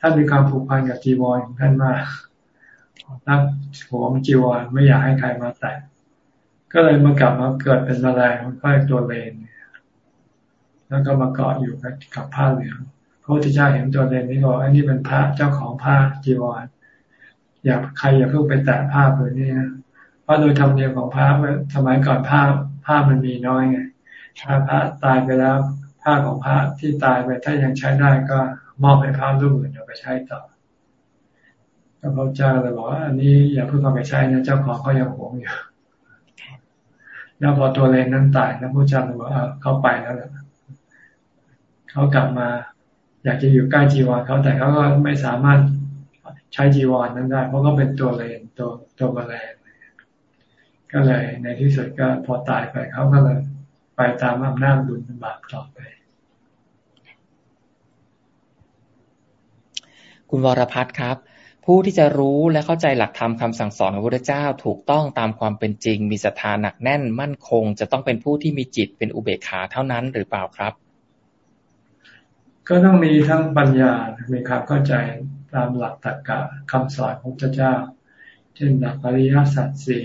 ท่านมีความผูกพันกับจีวรของท่านมากรักหวงจีวรไม่อยากให้ใครมาแตะก็เลยมากลับมาเกิดเป็นแมลงค่อยตัวเลนแล้วก็มาเกาะอยู่กับผ้าเหลืองพระพุทธเจ้าเห็นตัวเลนนี้บอกอันนี้เป็นพระเจ้าของผ้าจีวรอย่าใครอย่าเพิ่งไปแตะผ้าเลยนี่นะ เพราะโดยธรรมเนียมของพระสมัยก่อนผ้าผ้ามันมีน้อยไงถ้าพระตายไปแล้วผ้าของพระที่ตายไปถ้ายังใช้ได้ก็มอบให้พระรูปอื่นเอาไปใช้ต่อพระเจ้าเลยบอกว่าอันนี้อย่าเพิ่งเอาไปใช้นะเจ้าของเขายังหวงอยู่แล้วพอตัวเลนนั้นตายนะพระเจ้าเลยบอกเขาไปแล้วแหละเขากลับมา อยากจะอยู่ใกล้จีวรเขาแต่เขาก็ไม่สามารถใช้จีวรนั้นได้ เพราะก็เป็นตัวเลนตัวตัวแมลง ก็เลยในที่สุดก็พอตายไปเขาก็เลยไปตามอำนาจบุญบาปต่อไป
คุณวรพัฒน์ครับ ผู้ที่จะรู้และเข้าใจหลักธรรมคาสั่งสอนของพระพุทธเจ้าถูกต้องตามความเป็นจริง มีศรัทธาหนักแน่นมั่นคง จะต้องเป็นผู้ที่มีจิตเป็นอุเบกขาเท่านั้นหรือเปล่าครับ
ก็ต้องมีทั้งปัญญา มีความเข้าใจตามหลักตรรกะคำสอนของพระเจ้า เช่นหลักปริยัติสัจสี่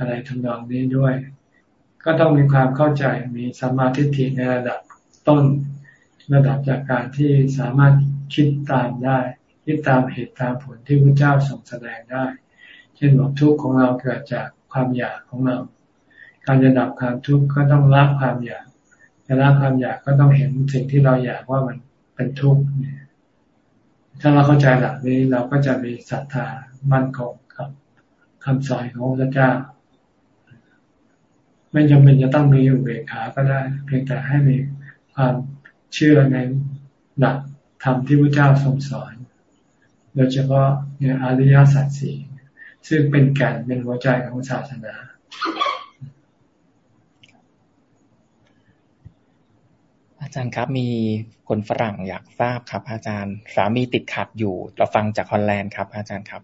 อะไรทำนองนี้ด้วย ก็ต้องมีความเข้าใจมีสมาธิฐิในระดับต้น ระดับจากการที่สามารถคิดตามได้คิดตามเหตุตามผลที่พระเจ้าทรงแสดงได้ เช่นบอกทุกข์ของเราเกิดจากความอยากของเรา การจะดับความทุกข์ก็ต้องละความอยากจะละความอยากก็ต้องเห็นสิ่งที่เราอยากว่ามันเป็นทุกข์ถ้าเราเข้าใจหลักนี้เราก็จะมีศรัทธามั่นคงกับคำสอนของพระเจ้า ไม่จำเป็นจะต้องมีอุเบกขาก็ได้ เพียงแต่ให้มีความเชื่อในหลักธรรมที่พระเจ้าทรงสอน โดยเฉพาะเนี่ยอริยสัจสี่ซึ่งเป็นแก่นเป็นหัวใจของศาสนา
อาจารย์ครับมีคนฝรั่งอยากทราบครับ อาจารย์สามีติดขัดอยู่ เราฟังจากฮอลแลนด์ครับ อาจารย์ครับ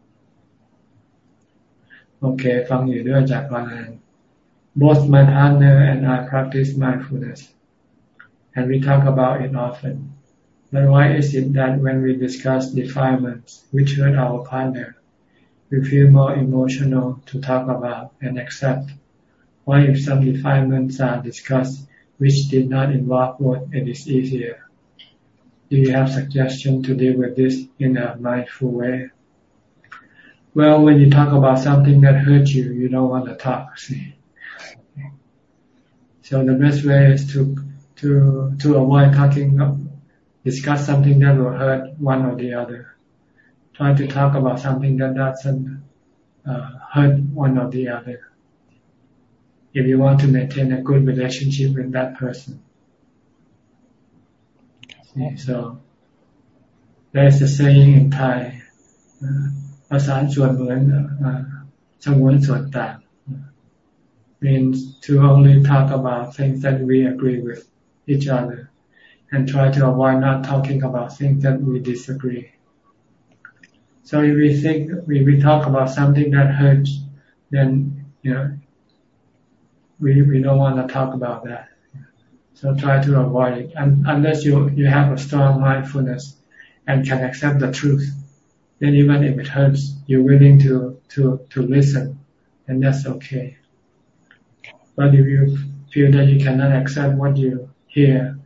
โอเค ฟังอยู่ด้วยจากฮอลแลนด์ both my partner and I practice mindfulness, and we talk about it often. But why is it that when we discuss defilements which hurt our partner, we feel more emotional to talk about and accept? Why if some defilements are discussed which did not involve both, it is easier? Do you have suggestion to deal with this in a mindful way? Well, when you talk about something that hurts you, you don't want to talk, see. So the best way is to to to avoid talking, discuss something that will hurt one or the other. Try to talk about something that doesn't uh, hurt one or the other. If you want to maintain a good relationship with that person. So there's a saying in Thai ภาษาส่วนเหมือนสงวนส่วนต่าง means to only talk about things that we agree with each other and try to avoid not talking about things that we disagree. So if we think we, we talk about something that hurts, then you know we we don't want to talk about that. So try to avoid it, and unless you you have a strong mindfulness and can accept the truth, then even if it hurts, you're willing to to to listen, and that's okay. But if you feel that you cannot accept what you hear,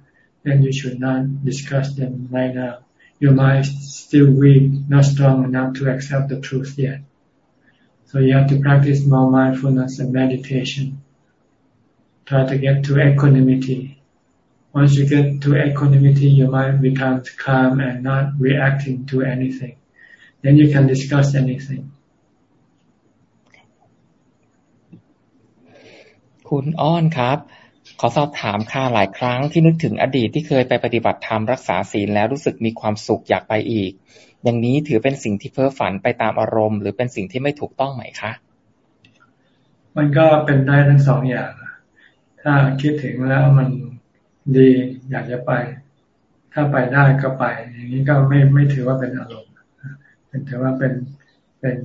then you should not discuss them right now. Your mind is still weak, not strong enough to accept the truth yet. So you have to practice more mindfulness and meditation. Try to get to equanimity. Once you get to equanimity, your mind becomes calm and not reacting to anything. Then you can discuss anything.
คุณอ้อนครับ ขอสอบถามค่ะหลายครั้งที่นึกถึงอดีตที่เคยไปปฏิบัติธรรมรักษาศีลแล้วรู้สึกมีความสุขอยากไปอีก อย่างนี้ถือเป็นสิ่งที่เพ้อฝันไปตามอารมณ์ หรือเป็นสิ่งที่ไม่ถูกต้องไหมคะ
มันก็เป็นได้ทั้งสองอย่าง ถ้าคิดถึงแล้วมันดีอยากจะไป ถ้าไปได้ก็ไป อย่างนี้ก็ไม่ไม่ถือว่าเป็นอารมณ์เป็นถือว่าเป็นเป็น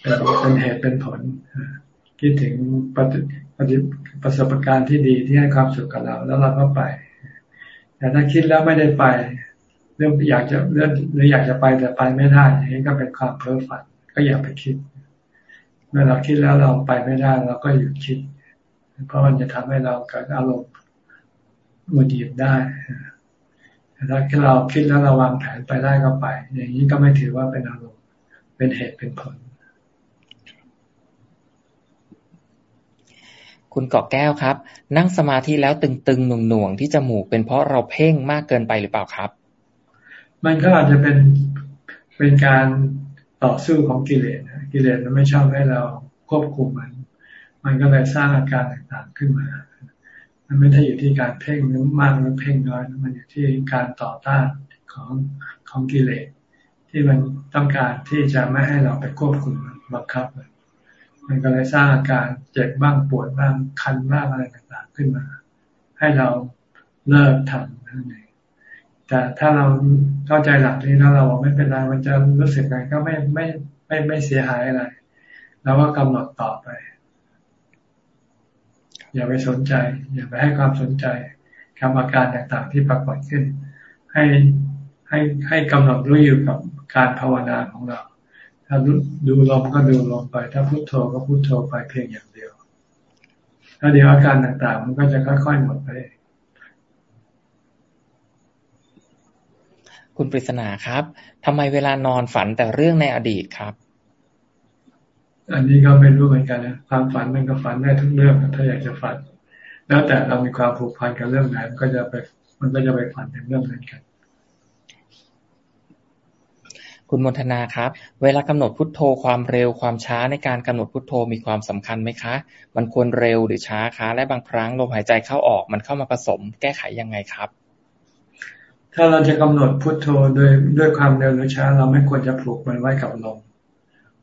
เป็นเป็นเหตุเป็นผลคิดถึงปฏิ ประสบการณ์ที่ดีที่ให้ความสุขกับเรา แล้วเราก็ไป แต่ถ้าคิดแล้วไม่ได้ไปเรื่องอยากจะเรื่องหรืออยากจะไปแต่ไปไม่ได้อย่างนี้ก็เป็นความเพ้อฝัน ก็อย่าไปคิด เมื่อเราคิดแล้วเราไปไม่ได้เราก็หยุดคิด เพราะมันจะทำให้เราเกิดอารมณ์หงุดหงิดได้แต่ถ้าเราคิดแล้วเราวางแผนไปได้ก็ไป อย่างนี้ก็ไม่ถือว่าเป็นอารมณ์เป็นเหตุเป็นผล
คุณเกาะแก้วครับ นั่งสมาธิแล้วตึงๆหน่วงๆที่จมูกเป็นเพราะเราเพ่งมากเกินไปหรือเปล่าครับ
มันก็อาจจะเป็นเป็นการต่อสู้ของกิเลสกิเลสมันไม่ชอบให้เราควบคุมมัน มันก็เลยสร้างอาการต่างๆขึ้นมา มันไม่ได้อยู่ที่การเพ่งหรือมากหรือเพ่งน้อย มันอยู่ที่การต่อต้านของของกิเลสที่มันต้องการที่จะไม่ให้เราไปควบคุมบังคับมัน มันก็เลยสร้างอาการเจ็บบ้างปวดบ้างคันบ้างอะไรต่างๆขึ้นมา ให้เราเลิกทำนั่นเองแต่ถ้าเราเข้าใจหลักนี้แล้วเราไม่เป็นไรมันจะรู้สึกไงก็ไม่ไม่ไม่ไม่เสียหายอะไรเราก็กำหนดต่อไป อย่าไปสนใจ อย่าไปให้ความสนใจกรรมการต่างๆที่ปรากฏขึ้น ให้ให้ให้กำหนดรู้อยู่กับการภาวนาของเรา ถ้าดูลมก็ดูลมไป ถ้าพุโทโธก็พุโทโธไปเพียงอย่างเดียวแล้วเดี๋ยวอาการต่างๆ มันก็จะค่อยๆหมดไป
คุณปริศนาครับทำไมเวลานอนฝันแต่เรื่องในอดีตครับ
อันนี้ก็ไม่รู้เหมือนกันนะความฝันมันก็ฝันได้ทุกเรื่องถ้าอยากจะฝัน แล้วแต่เรามีความผูกพันกับเรื่องไหนมันก็จะไป มันก็จะไปฝันถึงเรื่องนั้นกัน
คุณมนทนาครับ เวลากำหนดพุทโธความเร็วความช้าในการกำหนดพุทโธมีความสำคัญไหมคะ มันควรเร็วหรือช้าคะ และบางครั้งลมหายใจเข้าออกมันเข้ามาผสม แก้ไขยังไงครับ
ถ้าเราจะกำหนดพุทโธโดยด้วยความเร็วหรือช้า เราไม่ควรจะผูกมันไว้กับลม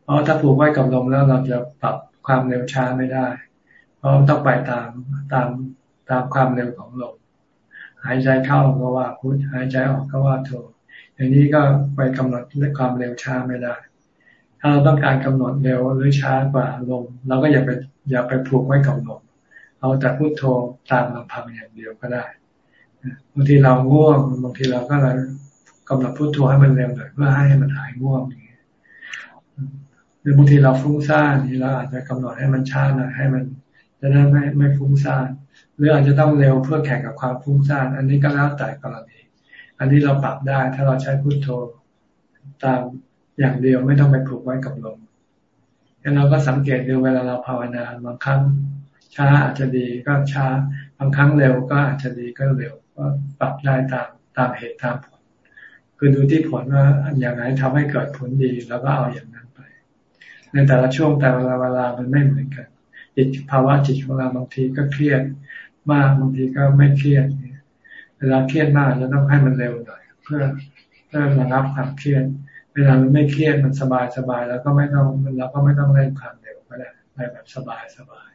เพราะถ้าผูกไว้กับลมแล้วเราจะปรับความเร็วช้าไม่ได้ เพราะต้องไปตามตามตามความเร็วของลมหายใจเข้าก็ว่าพุทหายใจออกก็ว่าโธ อย่างนี้ก็ไปกำหนดความเร็วช้าไม่ได้ ถ้าเราต้องการกำหนดเร็วหรือช้ากว่าลมเราก็อย่าไปอย่าไปผูกไว้กับลมเอาแต่พุทโธตามลำพังอย่างเดียวก็ได้บางทีเราง่วงบางทีเราก็เลยกำหนดพุทโธให้มันเร็วหน่อยเพื่อให้มันหายง่วงอย่างเงี้ยหรือบางทีเราฟุ้งซ่านนี่เราอาจจะกำหนดให้มันช้าหน่อยให้มันจะได้ไม่ไม่ฟุ้งซ่านหรืออาจจะต้องเร็วเพื่อแข่งกับความฟุ้งซ่าน อันนี้ก็แล้วแต่กรณี อันนี้เราปรับได้ถ้าเราใช้พุทโธตามอย่างเดียวไม่ต้องไปผูกไว้กับลมแล้วเราก็สังเกตดูเวลาเราภาวนาบางครั้งช้าอาจจะดีก็ช้าบางครั้งเร็วก็อาจจะดีก็เร็วก็ปรับได้ตามตามเหตุตามผล คือดูที่ผลว่าอย่างไรทำให้เกิดผลดีแล้วก็เอาอย่างนั้นไป ในแต่ละช่วงแต่ละเวลามันไม่เหมือนกันจิตภาวะจิตของเราบางทีก็เครียดมากบางทีก็ไม่เครียดเวลาเครียดมากจะต้องให้มันเร็วหน่อยเพื่อเพื่อระงับความเครียด เวลามันไม่เครียดมันสบายสบายแล้วก็ไม่ต้องเราก็ไม่ต้องเล่นความเร็วก็ได้ไปแบบสบายสบาย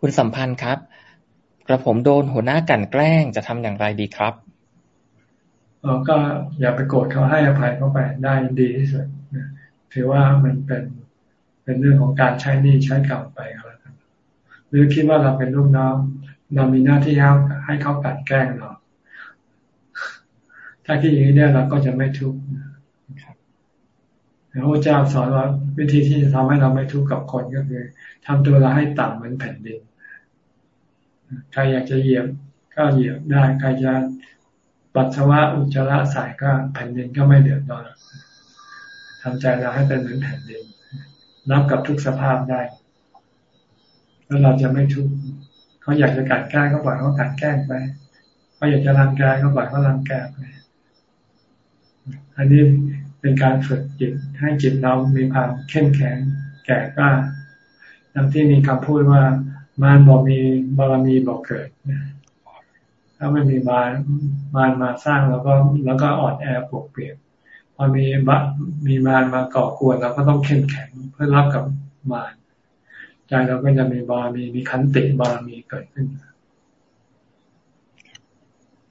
คุณสัมพันธ์ครับกระผมโดนหัวหน้ากันแกล้งจะทำอย่างไรดีครับ
เออก็อย่าไปโกรธเขาให้อภัยเขาไปได้ดีที่สุดถือว่ามันเป็นเป็นเรื่องของการใช้นี่ใช้กรรมไปแล้วกันห รือคิดว่าเราเป็นลูกน้องเรามีหน้าที่ให้เขากัดแกล้งเราถ้าคิดอย่างนี้เนี่ยเราก็จะไม่ทุกข์พระพุทธเจ้าสอนว่าวิธีที่จะทำให้เราไม่ทุกข์กับคนก็คือทำตัวเราให้ต่ำเหมือนแผ่นดิน ใครอยากจะเหยียบก็เหยียบได้ ใครจะปัสสาวะอุจจาระใส่ก็แผ่นดินก็ไม่เดือดร้อนทำใจเราให้เป็นเหมือนแผ่นดิน รับกับทุกสภาพได้ แล้วเราจะไม่ทุกข์เขาอยากจะกัดแก้ก็ปล่อยเขากัดแก้ไปเขาอยากจะรังแกก็ปล่อยเขารังแกไปอันนี้เป็นการฝึกจิตให้จิตเรามีความเข้มแข็งแก่กล้าดังที่มีคำพูดว่ามารบอกมีบารมีบอกเกิดถ้าไม่มีมารมารมาสร้างแล้วก็แล้วก็อ่อนแอปวกเปียกพอมีบมีมารมาก่อกวนเราก็ต้องเข้มแข็งเพื่อรับกับมาร เราก็จะมีบารมีมีขันติบารมีเกิดขึ้น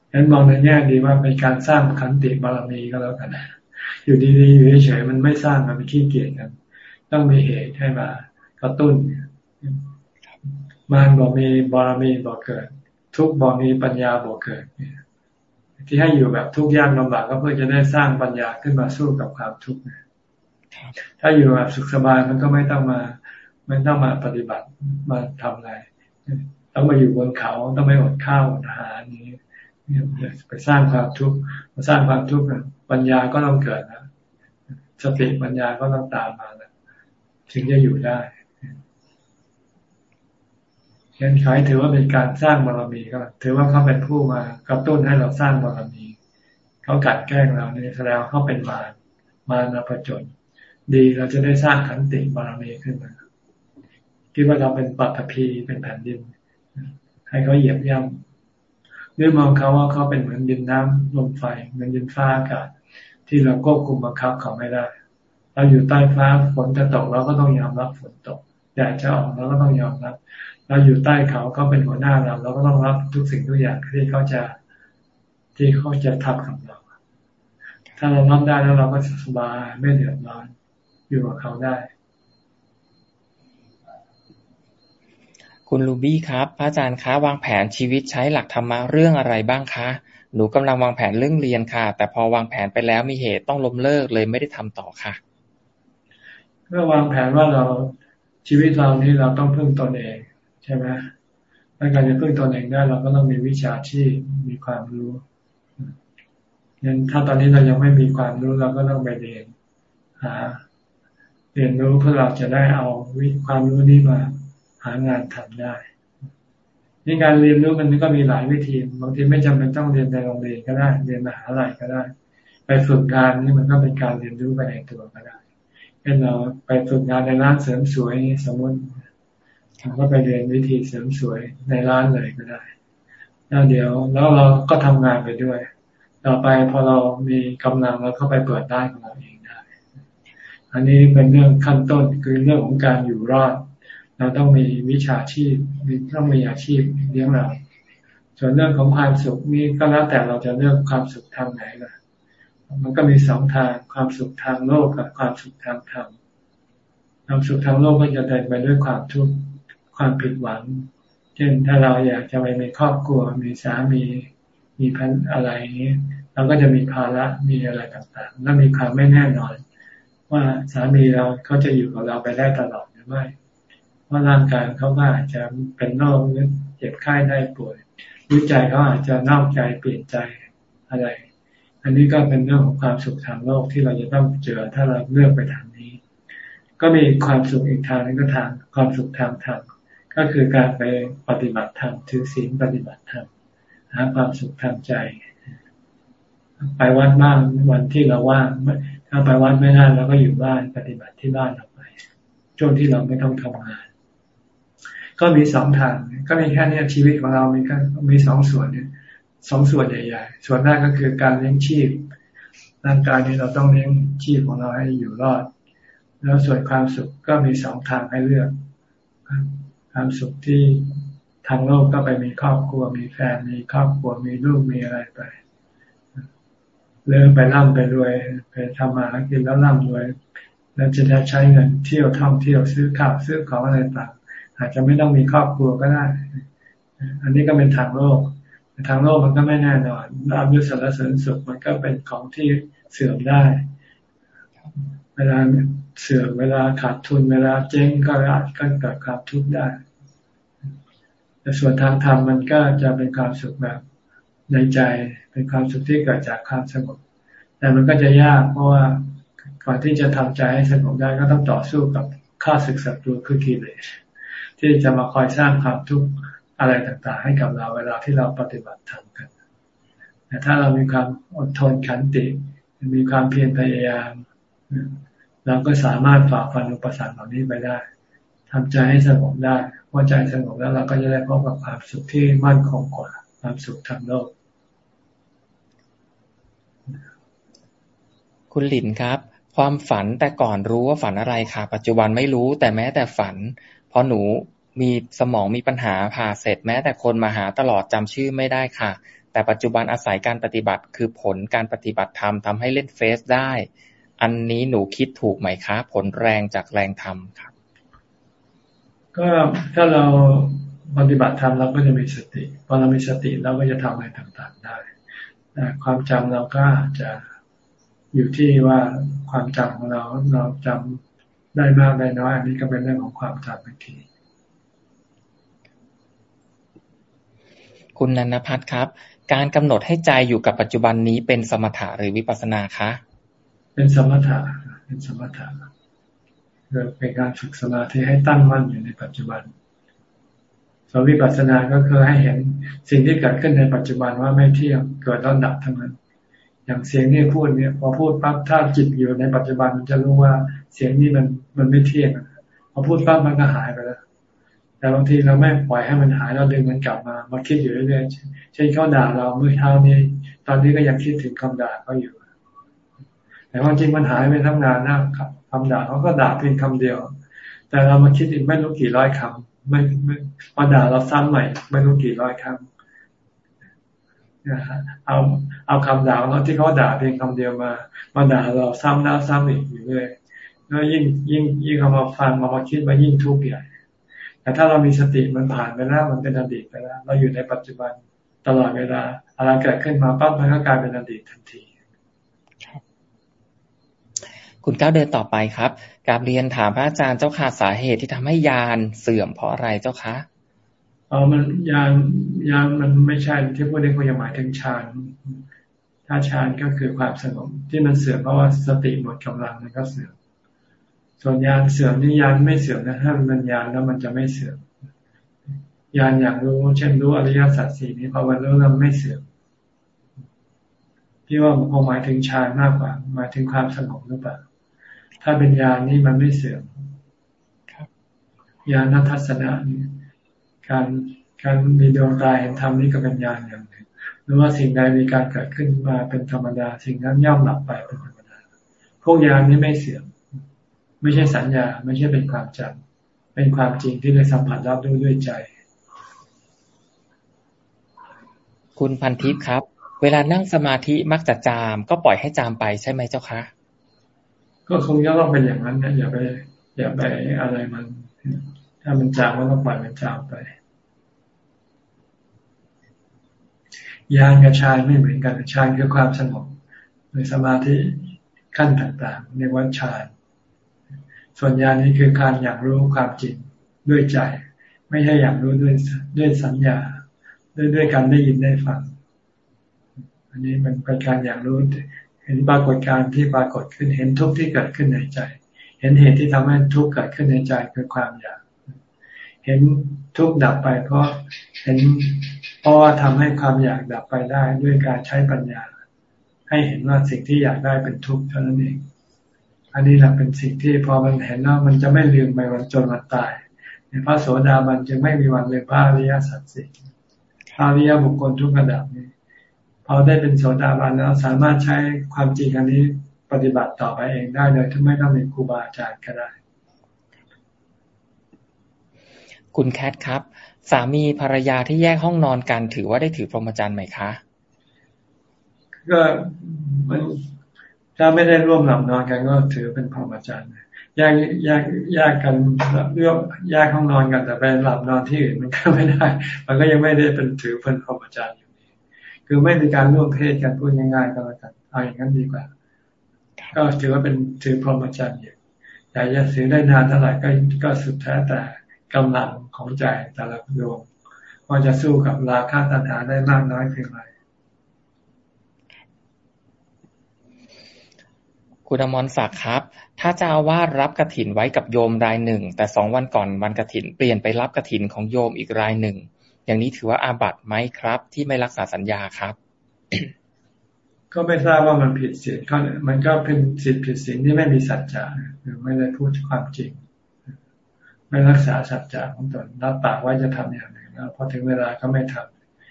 ฉะนั้นมองในแง่ดีว่าเป็นการสร้างขันติบารมีก็แล้วกันอยู่ดีๆอยู่เฉยๆมันไม่สร้างมันไม่ขี้เกียจกันต้องมีเหตุให้มากระตุ้นมารบอกมีบารมีบอกเกิด ทุกบอกมีปัญญาบอกเกิดที่ให้อยู่แบบทุกข์ยากลำบากก็เพื่อจะได้สร้างปัญญาขึ้นมาสู้กับความทุกข์ถ้าอยู่แบบสุขสบายมันก็ไม่ต้องมา ไม่ต้องมาปฏิบัติมาทำอะไรต้องมาอยู่บนเขาต้องไม่อดข้าวอดอาหารนี้ไปสร้างความทุกข์มาสร้างความทุกข์ปัญญาก็ต้องเกิดนะสติปัญญาก็ต้องตามมานะถึงจะอยู่ได้ยันขายถือว่าเป็นการสร้างบารมีก็ ถือว่าเขาเป็นผู้มากระตุ้นให้เราสร้างบารมีเขากัดแกล้งเราเนี่ยแสดงเขาเป็นมารมานาประจนดีเราจะได้สร้างขันติบารมีขึ้นมา คิดว่าเราเป็นปัตภีเป็นแผ่นดิน ให้เขาเหยียบย่ำหรือมองเขาว่าเขาเป็นเหมือนดินน้ำลมไฟเหมือนดินฟ้าอากาศ ที่เราควบคุมบังคับเขาไม่ได้ เราอยู่ใต้ฟ้าฝนจะตกเราก็ต้องยอมรับฝนตกแดดจะออกเราก็ต้องยอมรับ เราอยู่ใต้เขาเขาเป็นหัวหน้าเราเราก็ต้องรับทุกสิ่งทุกอย่างที่เขาจะที่เขาจะทำกับเราถ้าเรารับได้แล้วเราก็สบายไม่เดือดร้อนอยู่กับเขาได้
คุณลูบี้ครับ พระอาจารย์คะวางแผนชีวิตใช้หลักธรรมะเรื่องอะไรบ้างคะ หนูกำลังวางแผนเรื่องเรียนค่ะ แต่พอวางแผนไปแล้วมีเหตุต้องล้มเลิกเลยไม่ได้ทำต่อค่ะ
ก็วางแผนว่าเราชีวิตเรานี้เราต้องพึ่งตนเองใช่ไหมถ้าการจะพึ่งตนเองได้เราก็ต้องมีวิชาชีพมีความรู้งั้นถ้าตอนนี้เรายังไม่มีความรู้เราก็ต้องไปเรียนหาเรียนรู้เพื่อเราจะได้เอาวิความรู้นี้มา หางานทำได้นี่การเรียนรู้มันก็มีหลายวิธี บางทีไม่จำเป็นต้องเรียนในโรงเรียนก็ได้ เรียนมหาลัยก็ได้ ไปฝึกงานนี่มันก็เป็นการเรียนรู้ไปในตัวก็ได้เช่นเราไปฝึกงานในร้านเสริมสวยสมมติเราก็ไปเรียนวิธีเสริมสวยในร้านเลยก็ได้ แล้วเดี๋ยวแล้วเราก็ทำงานไปด้วย ต่อไปพอเรามีกำลังเราก็ไปเปิดได้ของเราเองได้ อันนี้เป็นเรื่องขั้นต้นคือเรื่องของการอยู่รอด เราต้องมีวิชาชีพต้องมีอาชีพเลี้ยงเราส่วนเรื่องของความสุขนี่ก็แล้วแต่เราจะเลือกความสุขทางไหนล่ะ มันก็มีสองทางความสุขทางโลกกับความสุขทางธรรมความสุขทางโลกก็จะเดินไปด้วยความทุกข์ความผิดหวัง เช่นถ้าเราอยากจะไปมีครอบครัว มีสามีมีพันอะไรนี้เราก็จะมีภาระมีอะไรต่างๆ และมีความไม่แน่นอน ว่าสามีเราเขาจะอยู่กับเราไปได้ตลอดหรือไม่ ราะร่างกายเขาก็อาจจะเป็นโรคหรือเจ็บไข้ได้ป่วยวิจัยเขาอาจจะนอกใจเปลี่ยนใจอะไร อันนี้ก็เป็นเรื่องของความสุขทางโลกที่เราจะต้องเจอถ้าเราเลือกไปทางนี้ ก็มีความสุขอีกทางนึงก็ทางความสุขทางธรรมก็คือการไปปฏิบัติธรรมถือศีลปฏิบัติธรรมหาความสุขทางใจ ไปวัดบ้างวันที่เราว่างถ้าไปวัดไม่ได้เราก็อยู่บ้านปฏิบัติที่บ้านเราไปช่วงที่เราไม่ต้องทำงาน ก็มีสองทาง ก็มีแค่นี้ชีวิตของเรามีก็มีสองส่วนเนี่ยสองส่วนใหญ่ ๆ ส่วนแรกก็คือการเลี้ยงชีพ ร่างกายนี้เราต้องเลี้ยงชีพของเราให้อยู่รอด แล้วส่วนความสุขก็มีสองทางให้เลือก ความสุขที่ทางโลกก็ไปมีครอบครัว มีแฟน มีครอบครัว มีลูก มีอะไรไปเริ่มไปร่ำไปรวย ไปทำมาหากินแล้วร่ำรวย แล้วจะได้ใช้เงินเที่ยวท่องเที่ยวซื้อข้าวซื้อของอะไรต่าง อาจจะไม่ต้องมีครอบครัวก็ได้ อันนี้ก็เป็นทางโลกทางโลกมันก็ไม่แน่นอนลาบยศสารเสริญสุขมันก็เป็นของที่เสื่อมได้ เวลาเสื่อมเวลาขาดทุนเวลาเจ๊งก็อาจก็เกิดความทุกข์ได้ แต่ส่วนทางธรรมมันก็จะเป็นความสุขแบบในใจ เป็นความสุขที่เกิดจากความสงบ แต่มันก็จะยากเพราะว่าก่อนที่จะทำใจให้สงบได้ก็ต้องต่อสู้กับข้าศึกศัตรูคือกิเลส ที่จะมาคอยสร้างความทุกข์อะไรต่างๆ ให้กับเราเวลาที่เราปฏิบัติธรรมกันแต่ถ้าเรามีความอดทนขันติ มีความเพียรพยายามเราก็สามารถฝ่าฟันอุปสรรคเหล่านี้ไปได้ทำใจให้สงบได้พอใจสงบแล้วเราก็จะได้พบกับความสุขที่มั่นคงกว่าความสุขทางโลก
คุณหลินครับ ความฝันแต่ก่อนรู้ว่าฝันอะไรค่ะ ปัจจุบันไม่รู้แต่แม้แต่ฝัน พอหนู มีสมองมีปัญหาผ่าเสร็จแม้แต่คนมาหาตลอดจำชื่อไม่ได้ค่ะ แต่ปัจจุบันอาศัยการปฏิบัติคือผลการปฏิบัติธรรมทำให้เล่นเฟซได้ อันนี้หนูคิดถูกไหมคะ ผลแรงจากแรงธรรมครับ
ก็ถ้าเราปฏิบัติธรรมเราก็จะมีสติพอเรามีสติเราก็จะทำอะไรต่างๆได้ความจำเราก็จะอยู่ที่ว่าความจำของเราเราจำได้มากได้น้อย อันนี้ก็เป็นเรื่องของความจำบางที
คุณนันพัฒน์ครับ การกำหนดให้ใจอยู่กับปัจจุบันนี้เป็นสมถะหรือวิปัสนาคะ
เป็นสมถะเป็นสมถะเป็นการฝึกสมาธิให้ตั้งมั่นอยู่ในปัจจุบันส่วนวิปัสสนาก็คือให้เห็นสิ่งที่เกิดขึ้นในปัจจุบันว่าไม่เที่ยงเกิดแล้วดับทั้งนั้น อย่างเสียงที่พูดเนี่ย พอพูดปั๊บถ้าจิตอยู่ในปัจจุบันมันจะรู้ว่าเสียงนี้มันมันไม่เที่ยงพอพูดปั๊บมันก็หายไปแล้ว แต่บางทีเราไม่ปล่อยให้มันหายเราดึงมันกลับมามาคิดอยู่เรื่อยๆเช่นเขาด่าเราเมื่อเช้านี้ ตอนนี้ก็ยังคิดถึงคำด่าเขาอยู่ แต่ความจริงมันหายไปทั้งงานนะครับคำด่าเขาก็ด่าเพียงคำเดียว แต่เรามาคิดอีกไม่รู้กี่ร้อยคำไม่ไม่มาด่าเราซ้ำใหม่ ไม่รู้กี่ร้อยคำนะฮะเอาเอาคำด่าเราที่เขาด่าเพียงคำเดียวมา มาด่าเราซ้ำแล้วซ้ำอีกอยู่เรื่อยแล้วยิ่งยิ่งยิ่งเอามาฟังมามาคิดมายิ่งทุกข์ใหญ่ แต่ถ้าเรามีสติมันผ่านไปแล้วมันเป็นอดีตไปแล้ว เราอยู่ในปัจจุบันตลอดเวลาอะไรเกิดขึ้นมาปั๊บมันก็กลายเป็นอดีตทันที
คุณก้าวเดินต่อไปครับกาบเรียนถามพระอาจารย์เจ้าค่ะสาเหตุที่ทำให้ยานเสื่อมเพราะอะไรเจ้าคะ
อ๋อมันยานยานมันไม่ใช่ที่พูดในคงหมายถึงฌานถ้าฌานก็คือความสงบที่มันเสื่อมเพราะว่าสติหมดกำลังมันก็เสื่อม ส่วนยานเสื่อมนี่ยานไม่เสื่อมนะถ้ามันยานแล้วมันจะไม่เสื่อมยานอย่างรู้ เช่นรู้อริยสัจสี่นี้พอมันรู้แล้วไม่เสื่อมพี่ว่าคงหมายถึงฌานมากกว่าหมายถึงความสงบหรือเปล่าถ้าเป็นยานนี่มันไม่เสื่อมยานทัศนะนี่การการมีดวงตาเห็นธรรมนี่ก็เป็นยานอย่างหนึ่งหรือว่าสิ่งใดมีการเกิดขึ้นมาเป็นธรรมดา สิ่งนั้นย่อมหลับไปเป็นธรรมดา พวกยานนี้ไม่เสื่อม ไม่ใช่สัญญา ไม่ใช่เป็นความจำเป็นความจริงที่ได้สัมผัสรับด้วยด้วยใจ
คุณพันทิพย์ครับ เวลานั่งสมาธิมักจะจาม ก็ปล่อยให้จามไปใช่ไหมเจ้าคะ
ก็คงจะต้องเป็นอย่างนั้นนะอย่าไป อย่าไปอะไรมัน ถ้ามันจามก็ต้องปล่อยมันจามไปยานกับฌานไม่เหมือนกันฌานคือความสงบในสมาธิขั้นต่างๆเรียกว่าฌาน ส่วนญาณนี้คือการอยากรู้ความจริงด้วยใจ ไม่ใช่อยากรู้ด้วยด้วยสัญญา ด้วยด้วยการได้ยินได้ฟัง อันนี้มันเป็นการอยากรู้เห็นปรากฏการณ์ที่ปรากฏขึ้นเห็นทุกข์ที่เกิดขึ้นในใจ เห็นเหตุที่ทำให้ทุกข์เกิดขึ้นในใจคือความอยาก เห็นทุกข์ดับไปเพราะเห็นเพราะว่าทำให้ความอยากดับไปได้ด้วยการใช้ปัญญา ให้เห็นว่าสิ่งที่อยากได้เป็นทุกข์เท่านั้นเอง อันนี้แหละเป็นสิ่งที่พอมันเห็นแล้วมันจะไม่ลืมไปวันจนวันตายในพระโสดาบันจึงไม่มีวันลืมพระอริยสัจสี่พระอริยบุคคลทุกระดับนี้พอได้เป็นโสดาบันแล้วสามารถใช้ความจริงอันนี้ปฏิบัติต่อไปเองได้โดยที่ไม่ต้องมีครูบาอาจารย์ก็ได้
คุณแคทครับ สามีภรรยาที่แยกห้องนอนกันถือว่าได้ถือพรหมจรรย์ไหมคะ
ก็มัน ถ้าไม่ได้ร่วมหลับนอนกันก็ถือเป็นพรหมจรรย์แยกแยกแยกกันเรื่องแยกห้องนอนกันแต่ไปหลับนอนที่อื่นมันก็ไม่ได้ มันก็ยังไม่ได้เป็นถือเป็นพรหมจรรย์อยู่ดีคือไม่มีการร่วมเพศกันพูดง่ายๆก็แล้วกันเอาอย่างนั้นดีกว่า ก็ถือว่าเป็นถือพรหมจรรย์อยู่แต่จะถือได้นานเท่าไหร่ก็ก็สุดแท้แต่กำลังของใจแต่ละดวงว่าจะสู้กับราคาตัณหาได้มากน้อยเพียงไร
คุณอมรศักดิ์ครับ ถ้าเจ้าวาดรับกระถินไว้กับโยมรายหนึ่ง แต่สองวันก่อนวันกระถินเปลี่ยนไปรับกระถินของโยมอีกรายหนึ่ง อย่างนี้ถือว่าอาบัติไหมครับ ที่ไม่รักษาสัญญาครับ
ก็ไม่ทราบว่ามันผิดศีลก็มันก็เป็นสิทธิผิดศีลที่ไม่มีสัจจะคือไม่ได้พูดความจริง ไม่รักษาสัจจะของตนรับปากว่าจะทำอย่างหนึ่งแล้วพอถึงเวลาก็ไม่ท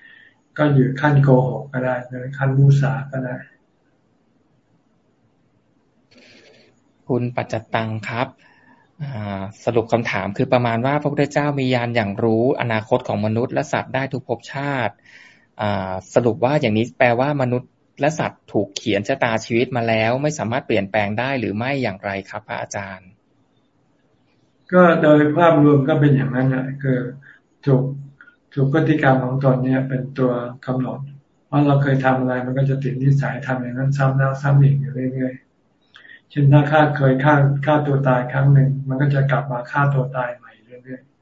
ำก็อยู่ขั้นโกหกก็ได้หรือขั้นมูสาก็ได้
คุณปัจจตังครับสรุปคำถามคือประมาณว่าพระพุทธเจ้ามียานอย่างรู้อนาคตของมนุษย์และสัตว์ได้ทุกภพชาติสรุปว่าอย่างนี้แปลว่ามนุษย์และสัตว์ถูกเขียนชะตาชีวิตมาแล้ว ไม่สามารถเปลี่ยนแปลงได้หรือไม่อย่างไรครับพระอาจารย์
ก็โดยภาพรวมก็เป็นอย่างนั้นนะคือถูกถูกพฤติกรรมของตนเนี่ยเป็นตัวกำหนดเพราเราเคยทำอะไรมันก็จะติดนิสัยทำอย่างนั้นซ้ำแล้วซ้ำอีกอยู่เรื่อยๆ เช่นถ้าฆ่าเคยฆ่าฆ่าตัวตายครั้งหนึ่ง มันก็จะกลับมาฆ่าตัวตายใหม่เรื่อยๆ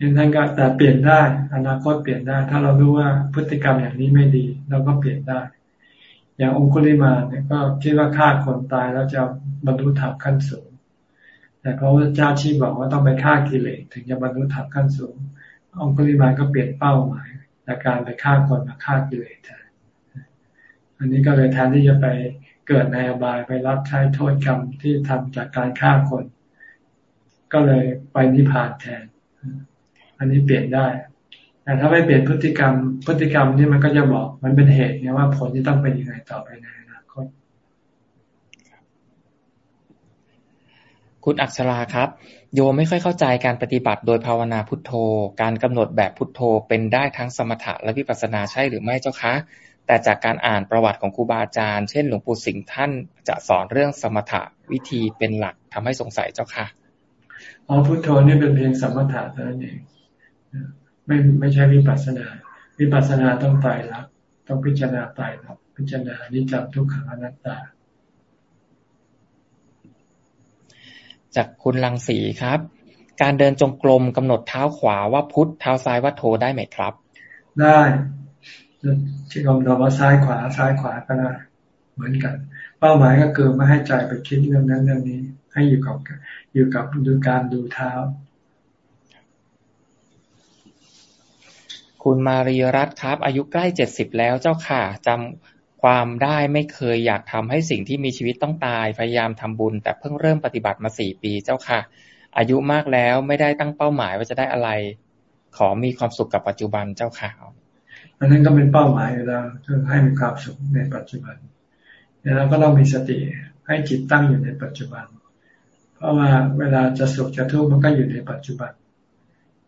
ยังท่านก็แต่เปลี่ยนได้ อนาคตเปลี่ยนได้ ถ้าเรารู้ว่าพฤติกรรมอย่างนี้ไม่ดีเราก็เปลี่ยนได้ อย่างองคุลิมาเนี่ยก็คิดว่าฆ่าคนตายแล้วจะบรรลุธรรมขั้นสูง แต่เพราะว่าเจ้าชี้บอกว่าต้องไปฆ่ากิเลสถึงจะบรรลุธรรมขั้นสูง องคุลิมาก็เปลี่ยนเป้าหมายจากการไปฆ่าคนมาฆ่ากิเลสแทน อันนี้ก็เลยแทนที่จะไปเกิดในอบายไปรับใช้โทษกรรมที่ทำจากการฆ่าคน ก็เลยไปนิพพานแทน อันนี้เปลี่ยนได้แต่ถ้าไม่เปลี่ยนพฤติกรรม พฤติกรรมนี่มันก็จะบอกมันเป็นเหตุเนี่ยว่าผลที่ต้องเป็นยังไงต่อไปในอนาคต
คุณอักษราครับ โยมไม่ค่อยเข้าใจการปฏิบัติโดยภาวนาพุทโธ การกำหนดแบบพุทโธเป็นได้ทั้งสมถะและวิปัสสนาใช่หรือไม่เจ้าคะ แต่จากการอ่านประวัติของครูบาอาจารย์ เช่น หลวงปู่สิงห์ท่านจะสอนเรื่องสมถะวิธีเป็นหลักทำให้สงสัยเจ้าค่ะ
อ๋อพุทโธนี่เป็นเพียงสมถะเท่านั้นเองไม่ไม่ใช่วิปัสสนา วิปัสสนาต้องไตรลักษณ์ต้องพิจารณาไตรลักษณ์พิจารณานิจจทุกขังอนัตตา
จากคุณลังสีครับ การเดินจงกรมกำหนดเท้าขวาว่าพุทธเท้าซ้ายว่าโทได้ไหมครับ
ได้ ที่กำหนดว่าซ้ายขวาซ้ายขวาก็ได้เหมือนกัน เป้าหมายก็คือไม่ให้ใจไปคิดเรื่องนั้นเรื่องนี้ ให้อยู่กับอยู่กับดูการดูเท้า
คุณมารีรัตครับ อายุใกล้เจ็ดสิบแล้วเจ้าค่ะจำความได้ไม่เคยอยากทำให้สิ่งที่มีชีวิตต้องตายพยายามทำบุญ แต่เพิ่งเริ่มปฏิบัติมาสี่ปีเจ้าค่ะ อายุมากแล้วไม่ได้ตั้งเป้าหมายว่าจะได้อะไร ขอมีความสุขกับปัจจุบันเจ้าค่ะ
อันนั้นก็เป็นเป้าหมายอยู่แล้วคือให้มีความสุขในปัจจุบันแล้วก็ต้องมีสติให้จิตตั้งอยู่ในปัจจุบัน เพราะว่าเวลาจะสุขจะทุกข์มันก็อยู่ในปัจจุบัน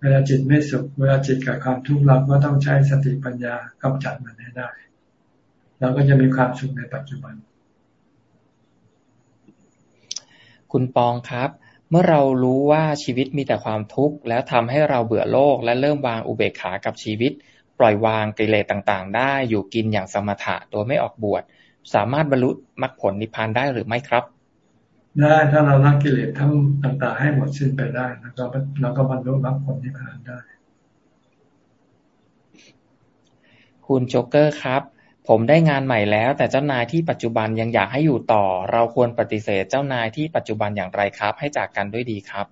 เวลาจิตไม่สุข เวลาจิตกับความทุกข์เราก็ต้องใช้สติปัญญากำจัดมันให้ได้ เราก็จะมีความสุขในปัจจุบัน
คุณปองครับ เมื่อเรารู้ว่าชีวิตมีแต่ความทุกข์แล้วทำให้เราเบื่อโลกและเริ่มวางอุเบกขากับชีวิต ล่อยวางกิเลสต่างๆ ได้อยู่กินอย่างสมถะโดยไม่ออกบวช สามารถบรรลุมรรคผลนิพพานได้หรือไม่ครับ
ได้ถ้าเราละกิเลสทั้งต่างๆ ให้หมดสิ้นไปได้แล้วก็เราก็บรรลุมรรคผลนิพพานได้
คุณโจ๊กเกอร์ครับ ผมได้งานใหม่แล้ว แต่เจ้านายที่ปัจจุบันยังอยากให้อยู่ต่อ เราควรปฏิเสธเจ้านายที่ปัจจุบันอย่างไรครับ ให้จากกันด้วยดีครับ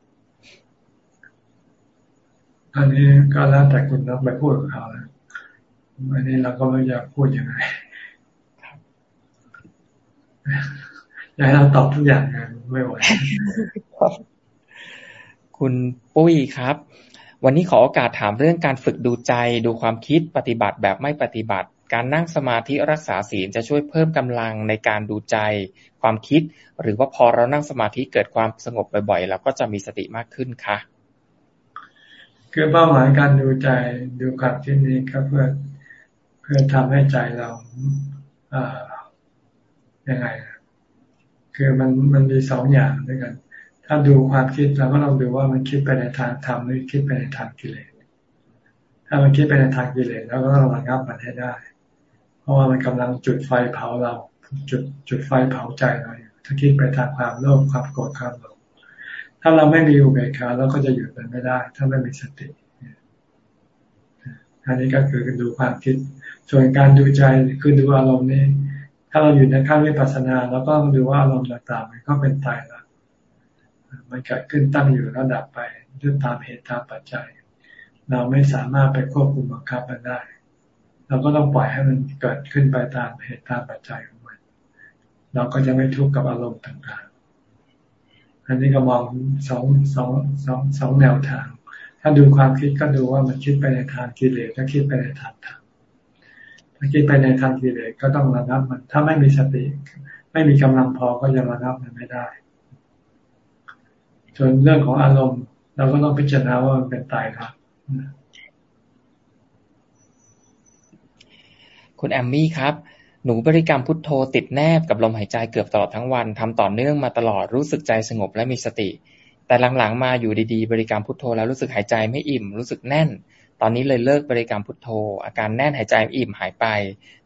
อันนี้ก็แล้วแต่คุณต้องไปพูดกับเขาแล้ว อันนี้เราก็ไม่อยากพูดยังไงอยากให้เราตอบทุกอย่างไงไม่ไหว
คุณปุ้ยครับ วันนี้ขอโอกาสถามเรื่องการฝึกดูใจดูความคิดปฏิบัติแบบไม่ปฏิบัติ การนั่งสมาธิรักษาศีลจะช่วยเพิ่มกำลังในการดูใจ ความคิด หรือว่าพอเรานั่งสมาธิเกิดความสงบบ่อยๆเราก็จะมีสติมากขึ้นค่ะ
คือเป้าหมายการดูใจดูความคิดนี้ก็เพื่อเพื่อทำให้ใจเราอ่ายังไง คือมันมันมีสองอย่างด้วยกัน ถ้าดูความคิดเราก็ลองดูว่ามันคิดไปในทางธรรมหรือคิดไปในทางกิเลส ถ้ามันคิดไปในทางกิเลสเราก็ต้องระงับมันให้ได้ เพราะว่ามันกำลังจุดไฟเผาเรา จุดจุดไฟเผาใจเราอยู่ถ้าคิดไปทางความโลภความโกรธความหลงถ้าเราไม่มีอุเบกขาเราก็จะหยุดมันไม่ได้ ถ้าไม่มีสติอันนี้ก็คือดูความคิด ส่วนการดูใจคือดูอารมณ์นี้ ถ้าเราอยู่ในขั้นวิปัสสนาเราก็ต้องดูว่าอารมณ์ต่างๆมันก็เป็นตายล้วมันเกิดขึ้นตั้งอยู่แล้วดับไปด้วยตามเหตุตามปัจจัย เราไม่สามารถไปควบคุมบังคับมันได้ เราก็ต้องปล่อยให้มันเกิดขึ้นไปตามเหตุตามปัจจัยของมัน เราก็จะไม่ทุกข์กับอารมณ์ต่างๆ อันนี้ก็มองสองสองสองสองแนวทาง ถ้าดูความคิดก็ดูว่ามันคิดไปในทางกิเลสถ้าคิดไปในทางธรรม ถ้าคิดไปในทางกิเลสก็ต้องระงับมัน ถ้าไม่มีสติ ไม่มีกำลังพอก็จะระงับมันไม่ได้ ส่วนเรื่องของอารมณ์ เราก็ต้องพิจารณาว่ามันเป็นตายครับ
คุณแอมมี่ครับ หนูบริกรรมพุทโธติดแนบกับลมหายใจเกือบตลอดทั้งวันทำต่อเนื่องมาตลอดรู้สึกใจสงบและมีสติ แต่หลังๆมาอยู่ดีๆ บริกรรมพุทโธแล้วรู้สึกหายใจไม่อิ่ม รู้สึกแน่น ตอนนี้เลยเลิกบริกรรมพุทโธ อาการแน่นหายใจอิ่มหายไป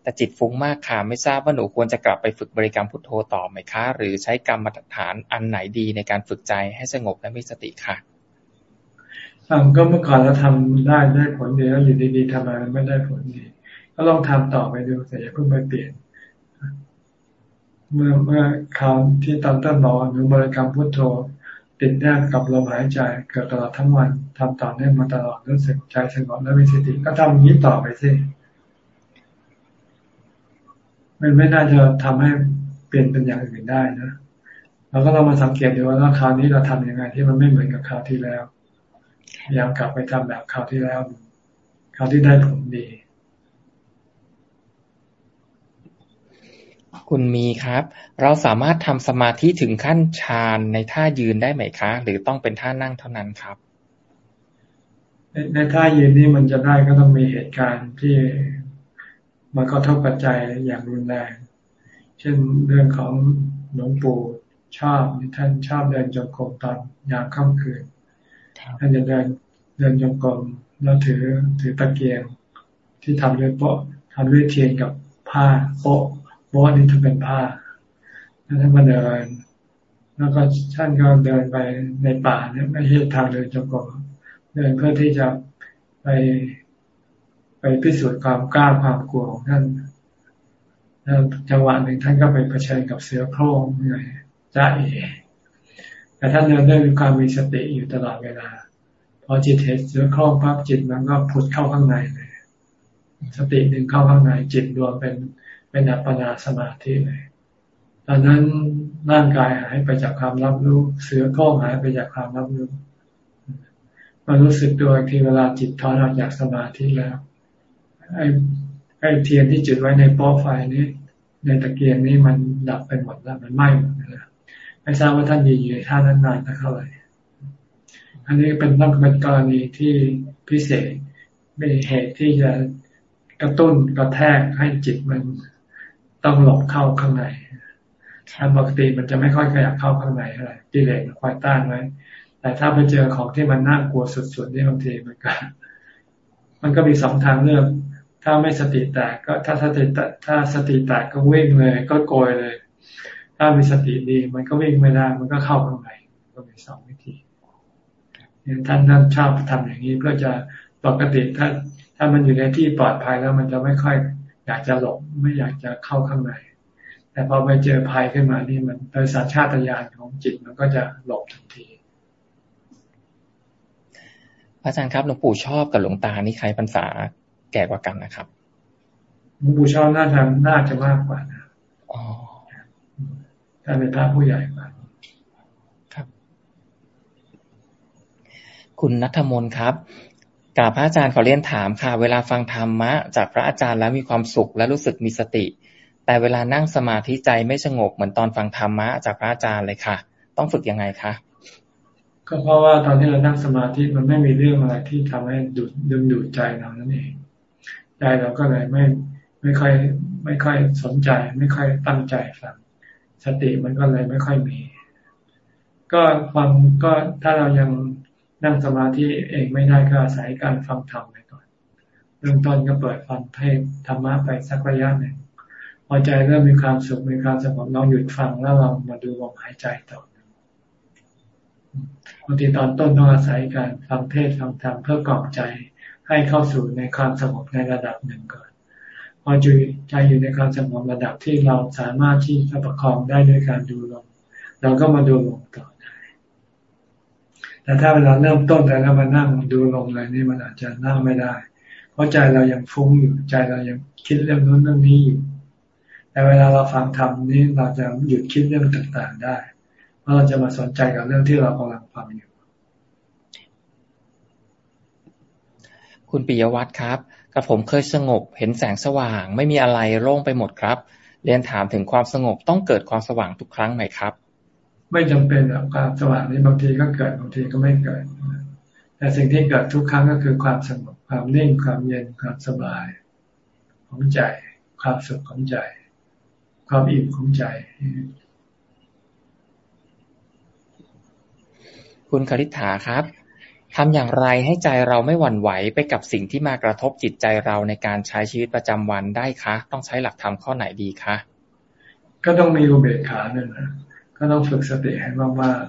แต่จิตฟุ้งมากค่ะ ไม่ทราบว่าหนูควรจะกลับไปฝึกบริกรรมพุทโธต่อไหมคะ หรือใช้กรรมฐานอันไหนดีในการฝึกใจให้สงบและมีสติค่ะ
ก็เมื่อก่อนเราทำได้ได้ผลดีแล้วอยู่ดีๆทำไมไม่ได้ผลดี ก็ลองทำต่อไปดูแต่อย่าเพิ่งไปเปลี่ยน เมื่อเมื่อคราวที่ตอนต้นบอกหนูบริกรรมพุทโธ ติดแนบกับลมหายใจเกิดตลอดทั้งวันทำต่อเนื่องมาตลอดรู้สึกใจสงบและมีสติก็ทำอย่างนี้ต่อไปสิมันไม่น่าจะทำให้เปลี่ยนเป็นอย่างอื่นได้นะเราก็ลองมาสังเกตดูว่าคราวนี้เราทํำยังไงที่มันไม่เหมือนกับคราวที่แล้วพยายามกลับไปทำแบบคราวที่แล้วคราวที่ได้ผลดี
คุณมีครับ เราสามารถทำสมาธิถึงขั้นฌานในท่ายืนได้ไหมคะ หรือต้องเป็นท่านั่งเท่านั้นครับ
ในท่ายืนนี่มันจะได้ก็ต้องมีเหตุการณ์ที่มันก็ทบปัจจัยอย่างรุนแรง เช่นเรื่องของหลวงปู่ชอบท่านชอบเดินจงกรมตอนยามค่ำคืนท่านจะเดินเดินจงกรมแล้วถือถือตะเกียงที่ทำด้วยโป๊ะทำด้วยเทียนกับผ้าโป๊ะ โป๊ะนี่ถ้าเป็นผ้าแล้วท่านมาเดิน แล้วก็ท่านก็เดินไปในป่าเนี่ยไม่ใช่ทางเดินจงกรมเดินเพื่อที่จะไปไปพิสูจน์ความกล้าความกลัวของท่านแล้วจังหวะหนึ่งท่านก็ไปเผชิญกับเสือโคร่งไงจ้าเอแต่ท่านเดินได้มีความมีสติอยู่ตลอดเวลา พอจิตเห็นเสือโคร่งปั๊บจิตมันก็พุดเข้าข้างในเลยสติดึงเข้าข้างในจิตรวมเป็น เป็นอัปปนาสมาธิเลยตอนนั้นร่างกายหายไปจากความรับรู้ เสือโคร่งหายไปจากความรับรู้มารู้สึกตัวทีเวลาจิตถอนออกจากสมาธิแล้ว ไอ้ไอ้เทียนที่จุดไว้ในป๊ะไฟนี้ในตะเกียงนี้มันดับไปหมดแล้วมันไหม้หมดแล้วไม่ทราบว่าท่านยืนอยู่ท่านั้นนานเท่าไหร่อันนี้เป็นต้องเป็นกรณีที่พิเศษเป็นเหตุที่จะกระตุ้นกระแทกให้จิตมัน ต้องหลบเข้าข้างในถ้าปกติมันจะไม่ค่อยขยับเข้าข้างในเท่าไหร่กิเลสคอยต้านไว้ แต่ถ้าไปเจอของที่มันน่ากลัวสุดๆนี่บางทีมันก็ มันก็มีสองทางเลือก ถ้าไม่สติแตกก็ถ้าสติแตกถ้าสติแตกก็วิ่งเลย ก็โกยเลย ถ้ามีสติดี มันก็วิ่งไม่ได้มันก็เข้าข้างในก็มีสองวิธีท่านท่านชอบทำอย่างนี้เพื่อจะปกติถ้าถ้ามันอยู่ในที่ปลอดภัยแล้วมันจะไม่ค่อย อยากจะหลบไม่อยากจะเข้าข้างใน แต่พอไปเจอภัยขึ้นมานี่มันโดยสัญชาตญาณของจิตมันก็จะหลบทันที
อาจารย์ครับหลวงปู่ชอบกับหลวงตานี่ใครพรรษาแก่กว่ากันนะครับ
หลวงปู่ชอบน่าจะน่าจะมากกว่านะอ๋อถ้าเป็นพระผู้ใหญ่กว่า
ครับคุณนัทมนครับ กราบพระอาจารย์ขอเรียนถามค่ะ เวลาฟังธรรมะ จากพระอาจารย์แล้วมีความสุขและรู้สึกมีสติ แต่เวลานั่งสมาธิใจไม่สงบเหมือนตอนฟังธรรมะ จากพระอาจารย์เลยค่ะ ต้องฝึกยังไงคะ
ก็เพราะว่าตอนที่เรานั่งสมาธิมันไม่มีเรื่องอะไรที่ทำให้ดูดดึงดูดใจเรานั่นเองใจเราก็เลยไม่ไม่ค่อยไม่ค่อยสนใจ ไม่ค่อยตั้งใจฟังสติมันก็เลยไม่ค่อยมี ก็ฟังก็ถ้าเรายัง นั่งสมาธิเองไม่ได้ก็อาศัยการฟังธรรมไปก่อนเริ่มต้นก็เปิดฟังเทศธรรมะไปสักระยะหนึ่งพอใจเริ่มมีความสุขมีความสงบเราหยุดฟังแล้วเรามาดูลมหายใจต่อบางทีตอนต้นต้องอาศัยการฟังเทศฟังธรรมเพื่อกล่อมใจให้เข้าสู่ในความสงบในระดับหนึ่งก่อน พอจุใจอยู่ในความสงบระดับที่เราสามารถที่จะประคองได้ด้วยการดูลมเราก็มาดูลมต่อ แต่ถ้าเวลาเริ่มต้นแล้วมานั่งดูลมเลยนี่มันอาจจะนั่งไม่ได้ เพราะใจเรายังฟุ้งอยู่ใจเรายังคิดเรื่องนู้นเรื่องนี้อยู่ แต่เวลาเราฟังธรรมนี้เราจะหยุดคิดเรื่องต่างๆได้ เพราะเราจะมาสนใจกับเรื่องที่เรากำลังฟังอยู่
คุณปิยวัตรครับกระผมเคยสงบเห็นแสงสว่าง ไม่มีอะไรโล่งไปหมดครับ เรียนถามถึงความสงบต้องเกิดความสว่างทุกครั้งไหมครับ
ไม่จำเป็นหรอกความสว่างนี้บางทีก็เกิดบางทีก็ไม่เกิด แต่สิ่งที่เกิดทุกครั้งก็คือความสงบความนิ่งความเย็นความสบาย ของใจ ความสุขของใจ ความอิ่มของใจ
คุณคริษฐาครับทำอย่างไรให้ใจเราไม่หวั่นไหวไปกับสิ่งที่มากระทบจิตใจเราในการใช้ชีวิตประจำวันได้คะ ต้องใช้หลักธรรมข้อไหนดีคะ
ก็ต้องมีอุเบกขาเนี่ยนะ ก็ต้องฝึกสติให้มาก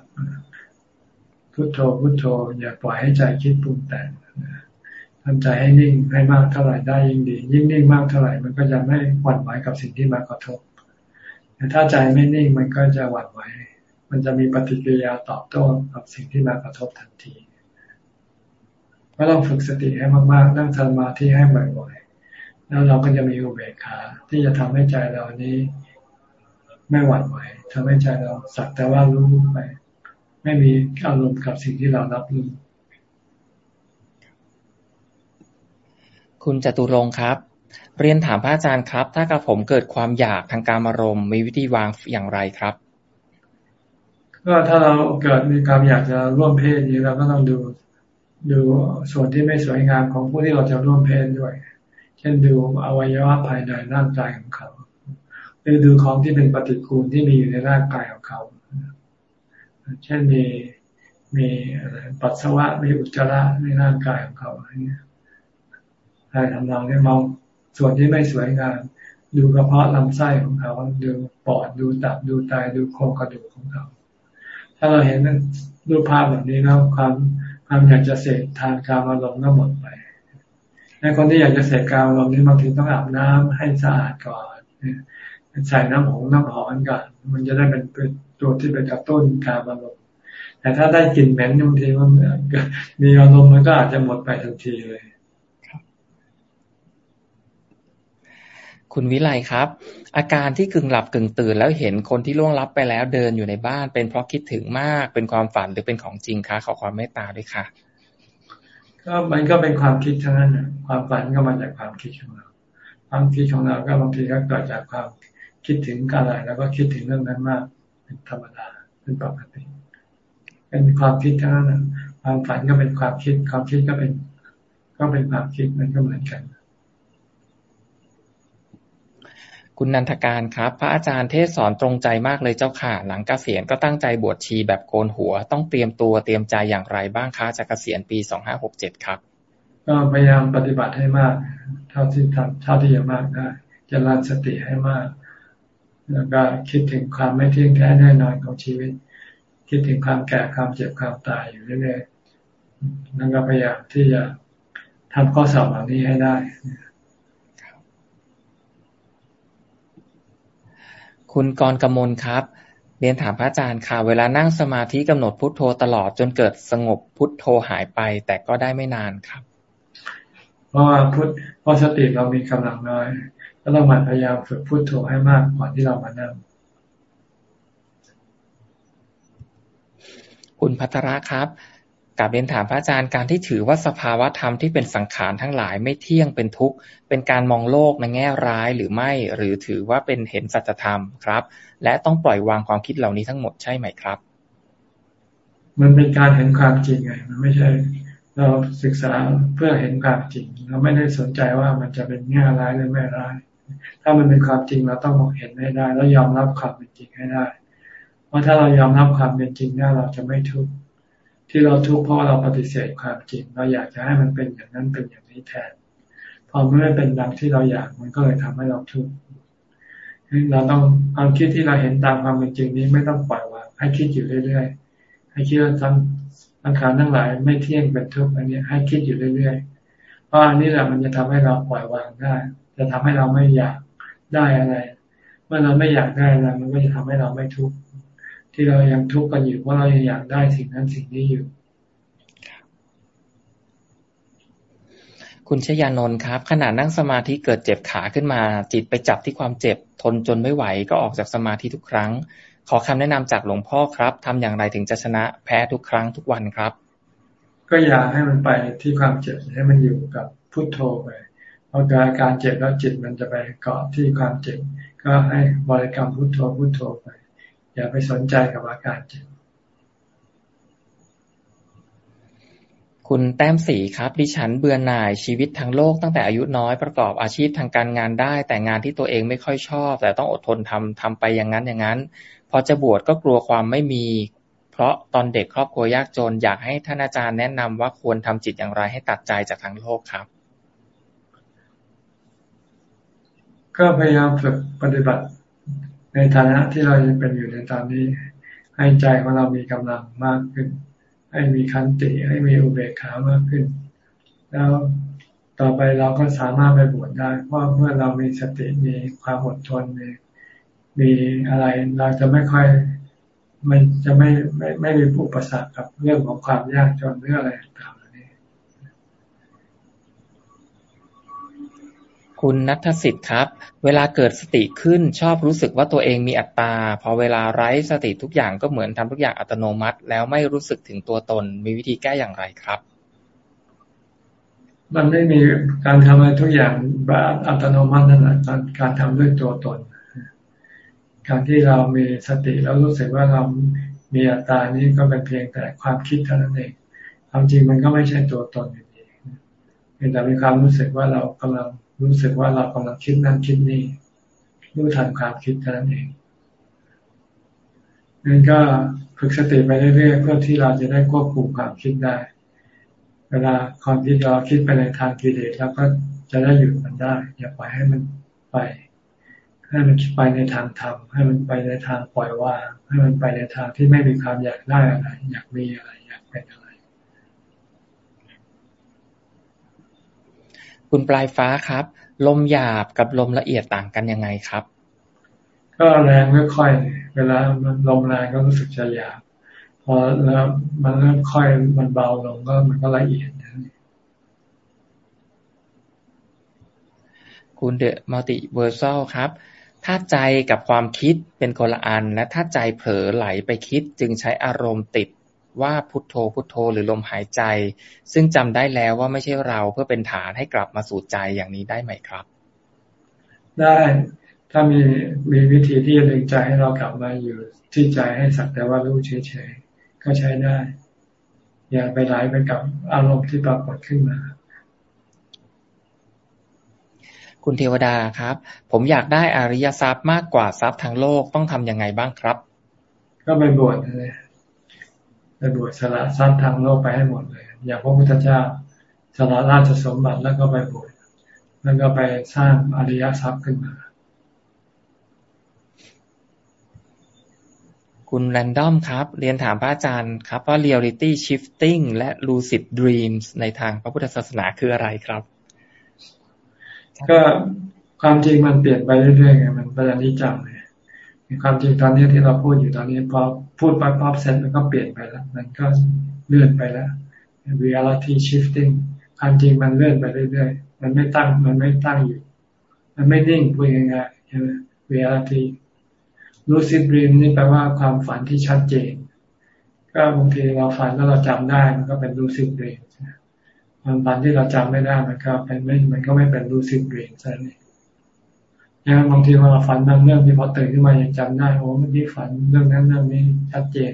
ๆพุโทโธพุโทโธ อย่าปล่อยให้ใจคิดปรุงแต่งทำใจให้นิ่งให้มากเท่าไหร่ได้ยิ่งดี ยิ่งนิ่งมากเท่าไหร่มันก็จะไม่หวั่นไหวกับสิ่งที่มากระทบแต่ถ้าใจไม่นิ่งมันก็จะหวั่นไหวมันจะมีปฏิกิริยาตอบโต้กับสิ่งที่มากระทบทันทีก็ต้องฝึกสติให้มากๆ นั่งสมาธิให้บ่อยๆ แล้วเราก็จะมีอุเบกขาที่จะทำให้ใจเรานี้ ไม่หวั่นไหวทำให้ใจเราสักแต่ว่ารู้ไป ไม่มีอารมณ์กับสิ่งที่เรารับรู้
คุณจตุรงครับ เรียนถามพระอาจารย์ครับ ถ้ากระผมเกิดความอยากทางการอารมณ์มีวิธีวางอย่างไรครับ
ก็ถ้าเราเกิดมีความอยากจะร่วมเพศนี้เราก็ต้องดูดูส่วนที่ไม่สวยงามของผู้ที่เราจะร่วมเพศด้วย เช่นดูอวัยวะภายในร่างกายของเขา หรือดูของที่เป็นปฏิกูลที่มีอยู่ในร่างกายของเขา เช่นมีมีปัสสาวะมีอุจจาระในร่างกายของเขาอะไรเงี้ยใรทำนองนี้มองส่วนที่ไม่สวยงามดูกระเพาะลำไส้ของเขา ดูปอดดูตับดูไตดูโครงกระดูกของเขา ถ้าเราเห็นรูปภาพแบบนี้แล้วความความอยากจะเสพทางการอารมณ์ก็หมดไปในคนที่อยากจะเสพการอารมณ์นี้บางทีต้องอาบน้ำให้สะอาดก่อน ใส่น้ำหอมน้ำหอมก่อนมันจะได้เป็นตัวที่เป็นกระตุ้นการอารมณ์แต่ถ้าได้กลิ่นเหม็นบางทีมันมีอารมณ์มันก็อาจจะหมดไปทันทีเลย
คุณวิไลครับ อาการที่กึ่งหลับกึ่งตื่นแล้วเห็นคนที่ล่วงลับไปแล้วเดินอยู่ในบ้าน เป็นเพราะคิดถึงมากเป็นความฝันหรือเป็นของจริงคะขอความเมตตาด้วยค่ะ
ก็มันก็เป็นความคิดทั้งนั้นความฝันก็มาจากความคิดของเรา ความคิดของเราก็บางทีก็เกิดจากความ คิดถึงอะไรแล้วก็คิดถึงเรื่องนั้นมาก เป็นธรรมดาเป็นปกติเป็นความคิดทั้งนั้นความฝันก็เป็นความคิด ความคิดก็เป็น ก็เป็นความคิดมันก็เหมือนกัน
คุณนันทการครับ พระอาจารย์เทศสอนตรงใจมากเลยเจ้าค่ะ หลังเกษียณก็ตั้งใจบวชชีแบบโกนหัว ต้องเตรียมตัวเตรียมใจอย่างไรบ้างคะจะเกษียณปีสองห้าหกเจ็ดครับ
ก็พยายามปฏิบัติให้มาก เท่าที่ทำเท่าที่จะมากได้จะรันสติให้มาก แล้วก็คิดถึงความไม่เที่ยงแท้แน่นอนของชีวิต คิดถึงความแก่ความเจ็บความตายอยู่เรื่อยๆนั่นก็พยายามที่จะทำข้อสอบเหล่านี้ให้ได้
คุณกรกมลครับ เรียนถามพระอาจารย์ค่ะ เวลานั่งสมาธิกำหนดพุทโธตลอดจนเกิดสงบพุทโธหายไป แต่ก็ได้ไม่นานครับ
เพราะว่าพุทเพราะสติเรามีกำลังน้อย ก็ต้องมันพยายามฝึกพุทโธให้มากก่อนที่เรามานั่ง
คุณพัทระครับกับเรียนถามพระอาจารย์การที่ถือว่าสภาวะธรรมที่เป็นสังขารทั้งหลายไม่เที่ยงเป็นทุกข์เป็นการมองโลกในแง่ร้ายหรือไม่ หรือถือว่าเป็นเห็นสัจธรรมครับ และต้องปล่อยวางความคิดเหล่านี้ทั้งหมดใช่ไหมครับ
มันเป็นการเห็นความจริงไง มันไม่ใช่ เราศึกษาเพื่อเห็นความจริง เราไม่ได้สนใจว่ามันจะเป็นแง่ร้ายหรือไม่ร้าย ถ้ามันเป็นความจริงเราต้องมองเห็นให้ได้ แล้วยอมรับความเป็นจริงให้ได้ เพราะถ้าเรายอมรับความเป็นจริงได้เราจะไม่ทุกข์ที่เราทุกข์เพราะเราปฏิเสธความจริง เราอยากจะให้มันเป็นอย่างนั้นเป็นอย่างนี้แทน พอไม่เป็นดังที่เราอยากมันก็เลยทำให้เราทุกข์เราต้องความคิดที่เราเห็นตามความเป็นจริงนี้ไม่ต้องปล่อยวางให้คิดอยู่เรื่อยๆให้คิดว่าทั้งสังขารทั้งหลายไม่เที่ยงเป็นทุกข์อันนี้ให้คิดอยู่เรื่อยๆเพราะอันนี้แหละมันจะทำให้เราปล่อยวางได้ จะทำให้เราไม่อยากได้อะไรเมื่อเราไม่อยากได้อะไรมันก็จะทำให้เราไม่ทุกข์ที่เรายังทุกข์กันอยู่ว่าเรายังอยากได้สิ่งนั้นสิ่งนี้อยู่
คุณชยานนท์ครับ ขณะนั่งสมาธิเกิดเจ็บขาขึ้นมา จิตไปจับที่ความเจ็บ ทนจนไม่ไหวก็ออกจากสมาธิทุกครั้ง ขอคำแนะนำจากหลวงพ่อครับทำอย่างไรถึงจะชนะแพ้ทุกครั้งทุกวันครับ
ก็อย่าให้มันไปที่ความเจ็บให้มันอยู่กับพุทโธไป เพราะกาการเจ็บแล้วจิตมันจะไปเกาะที่ความเจ็บ ก็ให้บริกรรมพุทโธพุทโธไป อย่าไปสนใจกับอาการเจ็บ
คุณแต้มสีครับ ดิฉันเบื่อหน่ายชีวิตทางโลกตั้งแต่อายุน้อยประกอบอาชีพทางการงานได้ แต่งานที่ตัวเองไม่ค่อยชอบ แต่ต้องอดทนทำทำไปอย่างนั้นอย่างนั้น พอจะบวชก็กลัวความไม่มี เพราะตอนเด็กครอบครัวยากจนอยากให้ท่านอาจารย์แนะนำว่าควรทำจิตอย่างไรให้ตัดใจจากทางโลกครับ
ก็พยายามฝึกปฏิบัติ ในฐานะที่เรายังเป็นอยู่ในตอนนี้ ให้ใจของเรามีกำลังมากขึ้น ให้มีคันติให้มีอุเบกขามากขึ้น แล้วต่อไปเราก็สามารถไปบวชได้ เพราะเมื่อเรามีสติมีความอดทนมีมีอะไรเราจะไม่ค่อยมันจะไม่ไม่ไม่มีอุปสรรคกับเรื่องของความยากจนเรื่องอะไรต่างๆนี้
คุณนัทสิทธิ์ครับ เวลาเกิดสติขึ้นชอบรู้สึกว่าตัวเองมีอัตตา พอเวลาไร้สติทุกอย่างก็เหมือนทำทุกอย่างอัตโนมัติ แล้วไม่รู้สึกถึงตัวตน มีวิธีแก้อย่างไรครับ
มันไม่มีการทำอะไรทุกอย่างแบบอัตโนมัตินั่นแหละการการทำด้วยตัวตน การที่เรามีสติแล้วรู้สึกว่าเรามีอัตตานี้ก็เป็นเพียงแต่ความคิดเท่านั้นเองความจริงมันก็ไม่ใช่ตัวตนอยู่ดีเพียงแต่มีความรู้สึกว่าเรากำลัง รู้สึกว่าเรากำลังคิดนั่นคิดนี่รู้ทันความคิดเท่านั้นเองนั่นก็ฝึกสติไปเรื่อยๆเพื่อที่เราจะได้ควบคุมความคิดได้ เวลาความคิดเราคิดไปในทางกิเลสแล้วก็จะได้หยุดมันได้ อย่าปล่อยให้มันไป ให้มันคิดไปในทางธรรมให้มันไปในทางปล่อยวางให้มันไปในทางที่ไม่มีความอยากได้อะไร อยากมีอะไร อยากเป็นอะไร
คุณปลายฟ้าครับ ลมหยาบกับลมละเอียดต่างกันยังไงครับ
ก็แรงไม่ค่อย เวลามันลมแรงก็รู้สึกจะหยาบพอแล้วมันเริ่มค่อยมันเบาลงก็มันก็ละเอียด
คุณ The Multiversal ครับ ถ้าใจกับความคิดเป็นคนละอัน และถ้าใจเผลอไหลไปคิดจึงใช้อารมณ์คิด ว่าพุทโธพุทโธหรือลมหายใจ ซึ่งจำได้แล้วว่าไม่ใช่เราเพื่อเป็นฐานให้กลับมาสู่ใจอย่างนี้ได้ไหมครับ
ได้ ถ้ามีมีวิธีที่จะดึงใจให้เรากลับมาอยู่ที่ใจให้สักแต่ว่ารู้เฉยๆก็ใช้ได้ อย่าไปไหลไปกับอารมณ์ที่ปรากฏขึ้นมา
คุณเทวดาครับ ผมอยากได้อริยทรัพย์มากกว่าทรัพย์ทางโลกต้องทํำยังไงบ้างครับ
ก็ไปบวชเลย ไปบวชสละทรัพย์ทางโลกไปให้หมดเลย อย่างพระพุทธเจ้าสละราชสมบัติแล้วก็ไปบวชแล้วก็ไปสร้างอริยทรัพย์ขึ้นมา
คุณแรนดอมครับ เรียนถามพระอาจารย์ครับว่า reality shifting และ lucid dreams ในทางพระพุทธศาสนาคืออะไรครับ
ก็ความจริงมันเปลี่ยนไปเรื่อยๆไงมันเป็นอนิจจังเลย ความจริงตอนนี้ที่เราพูดอยู่ตอนนี้พอพูดไปปั๊บเซ็ตมันก็เปลี่ยนไปแล้ว มันก็เลื่อนไปแล้ว reality shifting ความจริงมันเลื่อนไปเรื่อยๆ มันไม่ตั้ง มันไม่ตั้งอยู่ มันไม่นิ่งพูดง่ายๆใช่ไหม reality lucid dream นี่แปลว่าความฝันที่ชัดเจน ก็บางทีเราฝันแล้วเราจำได้มันก็เป็น lucid dream ความฝันที่เราจำไม่ได้มันก็เป็นไม่มันก็ไม่เป็น lucid dream ใช่ไหม ยังบางทีเราฝันบางเรื่องที่พอตื่นขึ้นมายังจำได้โอ้เมื่อกี้ฝันเรื่องนั้นเรื่องนี้ชัดเจน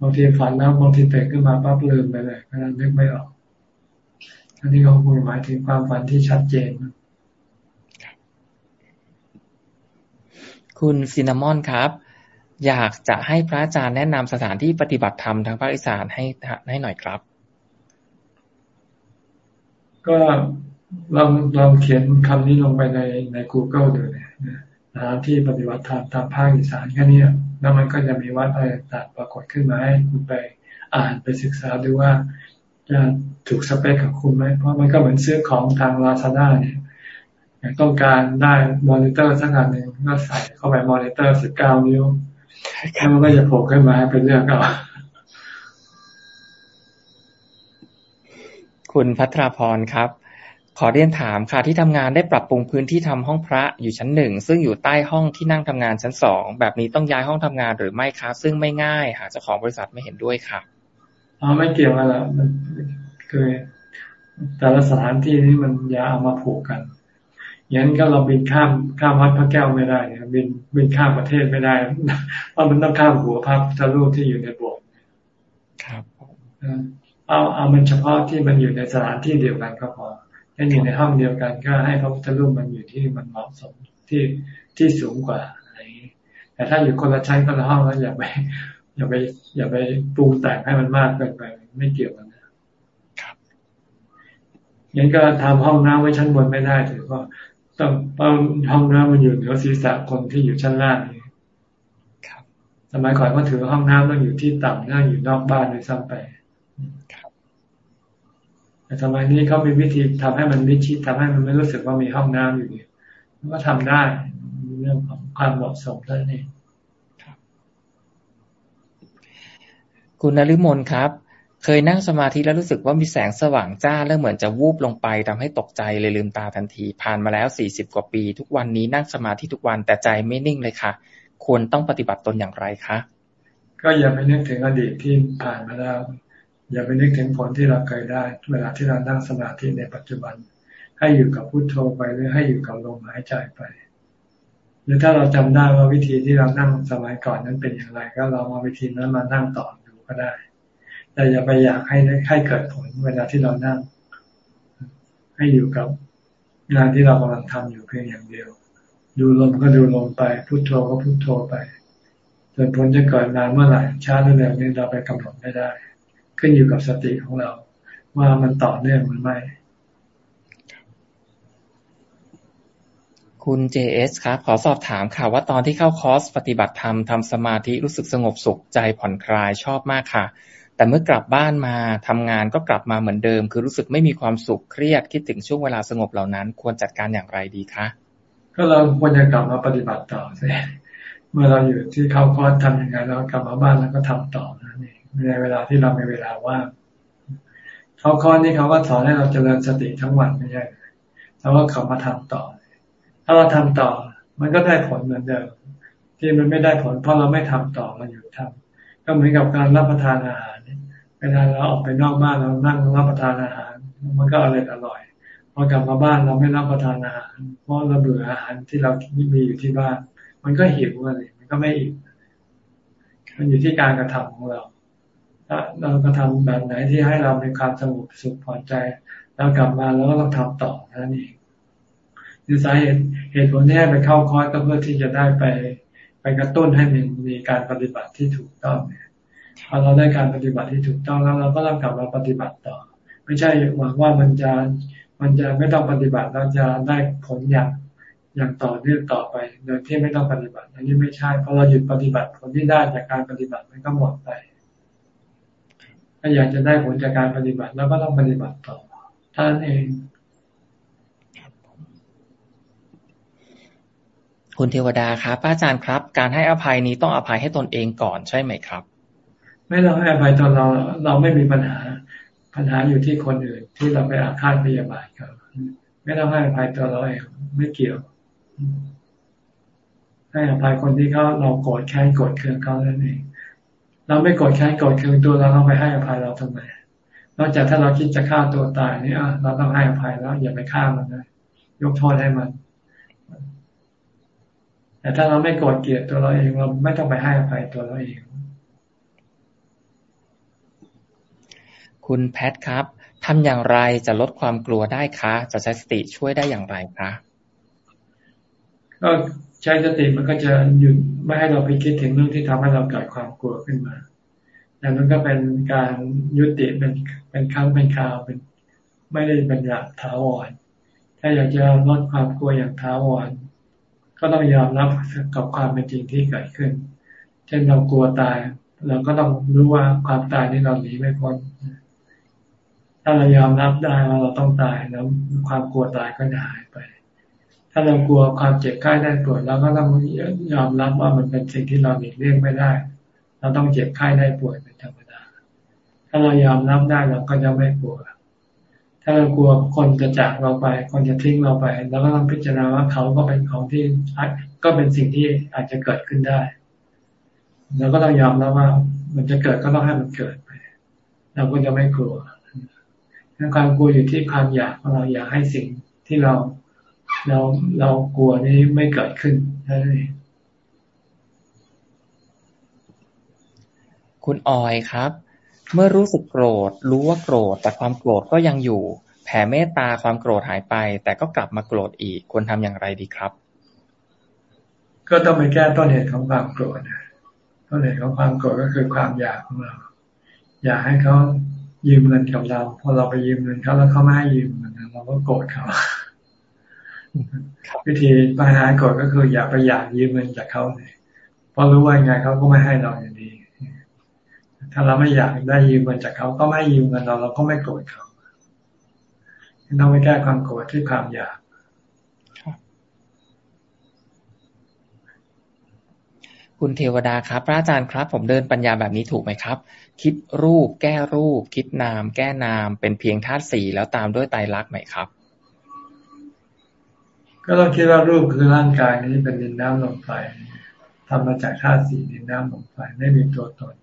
บางทีฝันแล้วบางทีตื่นขึ้นมาปั๊บลืมไปเลยก็นึกไม่ออกอันนี้เขาคุยหมายถึงความฝันที่ชัดเจน
คุณซินนามอนครับ อยากจะให้พระอาจารย์แนะนำสถานที่ปฏิบัติธรรมทางภาคอีสานให้ให้หน่อยครับ
ก็ ลองลองเขียนคำนี้ลงไปในใน Google ดูเนี่ยสถานที่ปฏิบัติธรรมตามภาคอีสานแค่นี้แล้วมันก็จะมีวัดอะไรต่างปรากฏขึ้นมาให้คุณไปอ่านไปศึกษาดูว่าจะถูกสเปคกับคุณไหมเพราะมันก็เหมือนซื้อของทางลาซาด้าเนี่ยอยากต้องการได้มอนิเตอร์สักอันหนึ่งก็ใส่เข้าไปมอนิเตอร์สิบเก้านิ้วแล้วมันก็จะโผล่ขึ้นมาให้เป็นเรื่องเอา
คุณพัทรพรครับ ขอเรียนถามค่ะที่ทำงานได้ปรับปรุงพื้นที่ทำห้องพระอยู่ชั้นหนึ่งซึ่งอยู่ใต้ห้องที่นั่งทำงานชั้นสองแบบนี้ต้องย้ายห้องทำงานหรือไม่คะซึ่งไม่ง่ายหากเจ้าของบริษัทไม่เห็นด้วยค่ะ
อ๋อไม่เกี่ยวกันละมันคือแต่ละสถานที่นี้มันอย่าเอามาผูกกันอย่างนั้นก็เราบินข้ามข้ามวัดพระแก้วไม่ได้บินบินข้ามประเทศไม่ได้เพราะมันต้องข้ามหัวพระพุทธรูปที่อยู่ในโบสถ์
ครับ
เอาเอามันเฉพาะที่มันอยู่ในสถานที่เดียวกันก็พอ ถ้าอยู่ในห้องเดียวกันก็ให้พระพุทธรูปมันอยู่ที่มันเหมาะสมที่ที่สูงกว่าอะไรอย่างนี้แต่ถ้าอยู่คนละชั้นคนละห้องแล้วอย่าไปอย่าไป อย่าไปปรุงแต่งให้มันมากเกินไปไม่เกี่ยวกันนะครับงั้นก็ทำห้องน้ำไว้ชั้นบนไม่ได้ถือว่าต้องต้องห้องน้ำมันอยู่เหนือศีรษะคนที่อยู่ชั้นล่างนี่ครับสมัยก่อนก็ถือห้องน้ำต้องอยู่ที่ต่ำนั่งอยู่นอกบ้านเลยซ้ำไป แต่สมัยนี้เขามีวิธีทำให้มันมิชิดทำให้มันไม่รู้สึกว่ามีห้องน้ำอยู่เนี่ยมันก็ทำได้เรื่องของความเหมาะสมนั่นเอง
คุณนฤมลครับ เคยนั่งสมาธิแล้วรู้สึกว่ามีแสงสว่างจ้าแล้วเหมือนจะวูบลงไปทำให้ตกใจเลยลืมตาทันที ผ่านมาแล้วสี่สิบกว่าปี ทุกวันนี้นั่งสมาธิทุกวันแต่ใจไม่นิ่งเลยค่ะ ควรต้องปฏิบัติตนอย่างไรคะ
ก็อย่าไปนึกถึงอดีตที่ผ่านมาแล้ว อย่าไปนึกถึงผลที่เราเคยได้ เวลาที่เรานั่งสมาธิในปัจจุบัน ให้อยู่กับพุโทโธไปหรือให้อยู่กับลมหายใจไป หรือถ้าเราจำได้ว่าวิธีที่เรานั่งสมัยก่อนนั้นเป็นอย่างไร ก็เราเอาวิธีนั้นมานั่งต่อดูก็ได้ แต่อย่าไปอยากให้ให้เกิดผลเวลาที่เรานั่ง ให้อยู่กับงานที่เรากำลังทำอยู่เพียงอย่างเดียว ดูลมก็ดูลมไป พุโทโธก็พุโทโธไปส่วนผลจะเกิดนานเมื่อไหร่ช้าหรือเร็วนี่เราไปกำหนดไม่ได้ ขึ้นอยู่กับสติของเรา ว่ามันต่อเนื่องหรือไม่
คุณ JS ครับ ขอสอบถามค่ะ ว่าตอนที่เข้าคอร์สปฏิบัติธรรมทำสมาธิรู้สึกสงบสุขใจผ่อนคลายชอบมากค่ะ แต่เมื่อกลับบ้านมาทำงานก็กลับมาเหมือนเดิม คือรู้สึกไม่มีความสุขเครียดคิดถึงช่วงเวลาสงบเหล่านั้น ควรจัดการอย่างไรดีคะ
ก็เราควรจะกลับมาปฏิบัติต่อสิเมื่อเราอยู่ที่เข้าคอร์สทำยังไงเรากลับมาบ้านแล้วก็ทำต่อนะนี่ ในเวลาที่เรามีเวลาว่างเขาคอนี่เขาก็สอนให้เราเจริญสติทั้งวันไม่ใช่แล้วก็เขับมาทำต่อ ถ้าเราทำต่อ มันก็ได้ผลเหมือนเดิม ที่มันไม่ได้ผล เพราะเราไม่ทำต่อเราหยุดทำก็เหมือนกับการรับประทานอาหารเวลาเราออกไปนอกบ้านเรานั่งรับประทานอาหาร มันก็อร่อยอร่อยพอกลับมาบ้านเราไม่รับประทานอาหาร เพราะเราเบื่ออาหารที่เรามีอยู่ที่บ้าน มันก็หิวอะไรมันก็ไม่อิ่มมันอยู่ที่การกระทำของเรา เรากระทำแบบไหนที่ให้เรามีความสงบสุขพอใจ แล้วกลับมาแล้วก็ต้องทำต่อนั่นเองคือสาเหตุเหตุผลที่ให้ไปเข้าคอร์สก็เพื่อที่จะได้ไปไปกระตุ้นให้มีมีการปฏิบัติที่ถูกต้องเนี่ยพอเราได้การปฏิบัติที่ถูกต้องแล้วเราก็ต้องกลับมาปฏิบัติต่อ ไม่ใช่หวังว่ามันจะมันจะไม่ต้องปฏิบัติเราจะได้ผลอย่างอย่างต่อเนื่องต่อไปโดยที่ไม่ต้องปฏิบัติ อันนี้ไม่ใช่เพราะเราหยุดปฏิบัติผลที่ได้จากการปฏิบัติมันก็หมดไป ถ้าอยากจะได้ผลจากการปฏิบัติเราก็ต้องปฏิบัติต่อท่านเอง
คุณเทวดาครับป้าอาจารย์ครับ การให้อภัยนี้ต้องอภัยให้ตนเองก่อนใช่ไหมครับ
ไม่ต้องให้อภัยตอนเราเราไม่มีปัญหา ปัญหาอยู่ที่คนอื่น ที่เราไปอาฆาตพยาบาทเขาไม่ต้องให้อภัยตัวเราเองไม่เกี่ยว ให้อภัยคนที่เขาเราโกรธแค้นโกรธเคืองเขาแล้วเอง เราไม่โกรธแค้นโกรธเคืองตัวเราต้องไปให้อภัยเราทำไมนอกจากถ้าเราคิดจะฆ่าตัวตายนี่เราต้องให้อภัยแล้ว อย่าไปฆ่ามันนะยกโทษให้มัน แต่ถ้าเราไม่โกรธเกลียดตัวเราเองเราไม่ต้องไปให้อภัยตัวเราเอง
คุณแพทครับทำอย่างไรจะลดความกลัวได้คะ จะใช้สติช่วยได้อย่างไรคะ
ก็ ใช้สติมันก็จะหยุดไม่ให้เราไปคิดถึงเรื่องที่ทำให้เราเกิดความกลัวขึ้นมาแต่มันก็เป็นการยุติเป็นเป็นครั้งเป็นคราวเป็นไม่ได้เป็นอย่างถาวร ถ้าอยากจะลดความกลัวอย่างถาวร ก็ต้องยอมรับกับความเป็นจริงที่เกิดขึ้น เช่นเรากลัวตาย เราก็ต้องรู้ว่าความตายนี่เราหนีไม่พ้น ถ้าเรายอมรับได้ว่าเราต้องตายแล้วความกลัวตายก็จะหายไป ถ้าเรากลัวความเจ็บไข้ได้ป่วยเราก็ต้องยอมรับว่ามันเป็นสิ่งที่เราหลีกเลี่ยงไม่ได้ เราต้องเจ็บไข้ได้ป่วยเป็นธรรมดา ถ้าเรายอมรับได้เราก็จะไม่กลัว ถ้าเรากลัวคนจะจากเราไป คนจะทิ้งเราไปเราก็ต้องพิจารณาว่าเขาก็เป็นของที่ก็เป็นสิ่งที่อาจจะเกิดขึ้นได้เราก็ต้องยอมแล้วว่า มันจะเกิดก็ต้องให้มันเกิดไป เราก็จะไม่กลัวความกลัวอยู่ที่ความอยากของเราอยากให้สิ่งที่เรา เราเรากลัวนี้ไม่เกิดขึ้นนั่นเอง
คุณออยครับ เมื่อรู้สึกโกรธ รู้ว่าโกรธ แต่ความโกรธก็ยังอยู่ แผ่เมตตาความโกรธหายไป แต่ก็กลับมาโกรธอีกควรทำอย่างไรดีครับ
ก็ต้องไปแก้ต้นเหตุของความโกรธต้นเหตุของความโกรธก็คือความอยากของเรา อยากให้เขายืมเงินกับเราพอเราไปยืมเงินเขาแล้วเขาไม่ให้ยืมเงินเราก็โกรธเขา วิธีปัญหาโกรธก็คืออย่าไปอยากยืมเงินจากเขาเลยเพราะรู้ว่าไงเขาก็ไม่ให้เราอย่างดี ถ้าเราไม่อยากได้ยืมเงินจากเขาก็ไม่ยืมเงินเราเราก็ไม่โกรธเขาต้องไปแก้ความโกรธที่ความอยาก
คุณเทวดาครับ พระอาจารย์ครับ ผมเดินปัญญาแบบนี้ถูกไหมครับ คิดรูป แก้รูป คิดนาม แก้นาม เป็นเพียงธาตุสี่แล้วตามด้วยไตรลักษณ์ไหมครับ
ก็ต้องคิดว่ารูปคือร่างกายนี้เป็นดินน้ำลมไฟทำมาจากธาตุสี่ดินน้ำลมไฟไม่มีตัวตน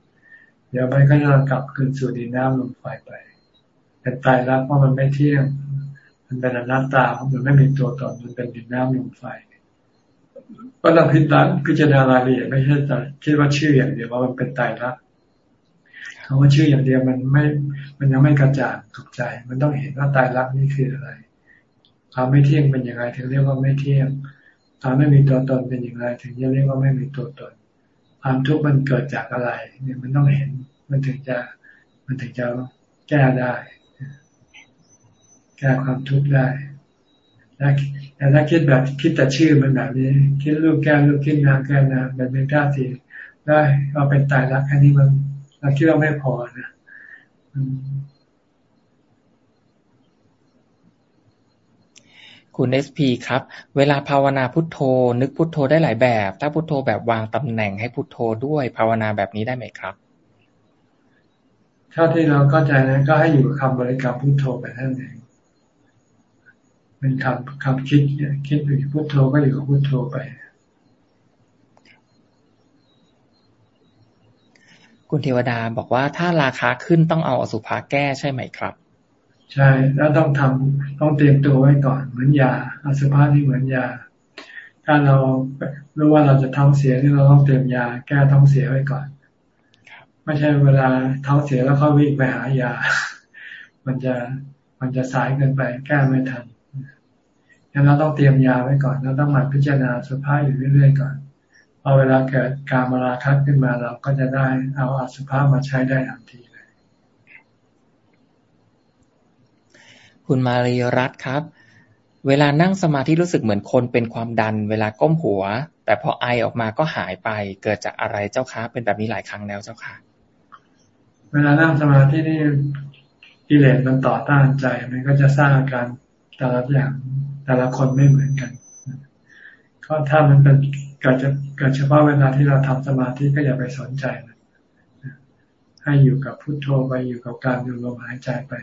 เดี๋ยวมันก็จะกลับคืนสู่ดินน้ำลมไฟไปเป็นตายรักเพราะมันไม่เที่ยง มันเป็นอนัตตาเพราะมันไม่มีตัวตนมันเป็นดินน้ำลมไฟก็ต้องพิจารณาพิจารณารายละเอียดไม่ใช่แต่คิดว่าชื่ออย่างเดียวว่ามันเป็นตายรักคำว่าชื่ออย่างเดียวมันไม่ มันยังไม่กระจ่างถูกใจ มันต้องเห็นว่าตายรักนี่คืออะไร ความไม่เที่ยงเป็นอย่างไรถึงเรียกว่าไม่เที่ยงความไม่มีตัวตนเป็นอย่างไรถึงจะเรียกว่าไม่มีตัวตน ความทุกข์มันเกิดจากอะไร เนี่ยมันต้องเห็นมันถึงจะมันถึงจะแก้ได้ แก้ความทุกข์ได้แต่ถ้าคิดแบบคิดแต่ชื่อมันแบบนี้ คิดรูปแก้รูปคิดนามแก้นามแบบเป็นท่าทีได้เราเป็นตายรักแค่นี้มันเราคิดว่าไม่พอนะ
คุณเอสพีครับ เวลาภาวนาพุทโธ นึกพุทโธได้หลายแบบ ถ้าพุทโธแบบวางตำแหน่งให้พุทโธด้วยภาวนาแบบนี้ได้ไหมครับ
ถ้าที่เราเข้าใจนะก็ให้อยู่คำบริกรรมพุทโธไปนั่นเองเป็นคำคำคิดเนี่ยคิดอยู่พุทโธก็อยู่กับพุทโธไป
คุณเทวดาบอกว่าถ้าราคาขึ้นต้องเอาอสุภะแก้ใช่ไหมครับ
ใช่ แล้วต้องทำต้องเตรียมตัวไว้ก่อน เหมือนยาอสุภะนี่เหมือนยา ถ้าเรารู้ว่าเราจะท้องเสียนี่เราต้องเตรียมยา แก้ท้องเสียไว้ก่อน ไม่ใช่เวลาท้องเสียแล้วเขาวิ่งไปหายา มันจะมันจะสายเกินไป แก้ไม่ทันงั้นเราต้องเตรียมยาไว้ก่อน เราต้องมาพิจารณาสุภาพอยู่เรื่อยๆก่อนพอเวลาเกิดการมาราคัดขึ้นมาเราก็จะได้เอาอสุภาพมาใช้ได้ทันทีเลย
คุณมารีรัตครับ เวลานั่งสมาธิรู้สึกเหมือนคนเป็นความดัน เวลาก้มหัว แต่พอไอออกมาก็หายไป เกิดจากอะไรเจ้าคะเป็นแบบนี้หลายครั้งแล้วเจ้าค่ะ
เวลานั่งสมาธินี่กิเลสมันต่อต้านใจ มันก็จะสร้างอาการแต่ละอย่างแต่ละคนไม่เหมือนกัน ก็ถ้ามันเป็นเกิดจะเกิดเฉพาะเวลาที่เราทำสมาธิก็อย่าไปสนใจให้อยู่กับพุโทโธไปอยู่กับการดูลมหายใจไป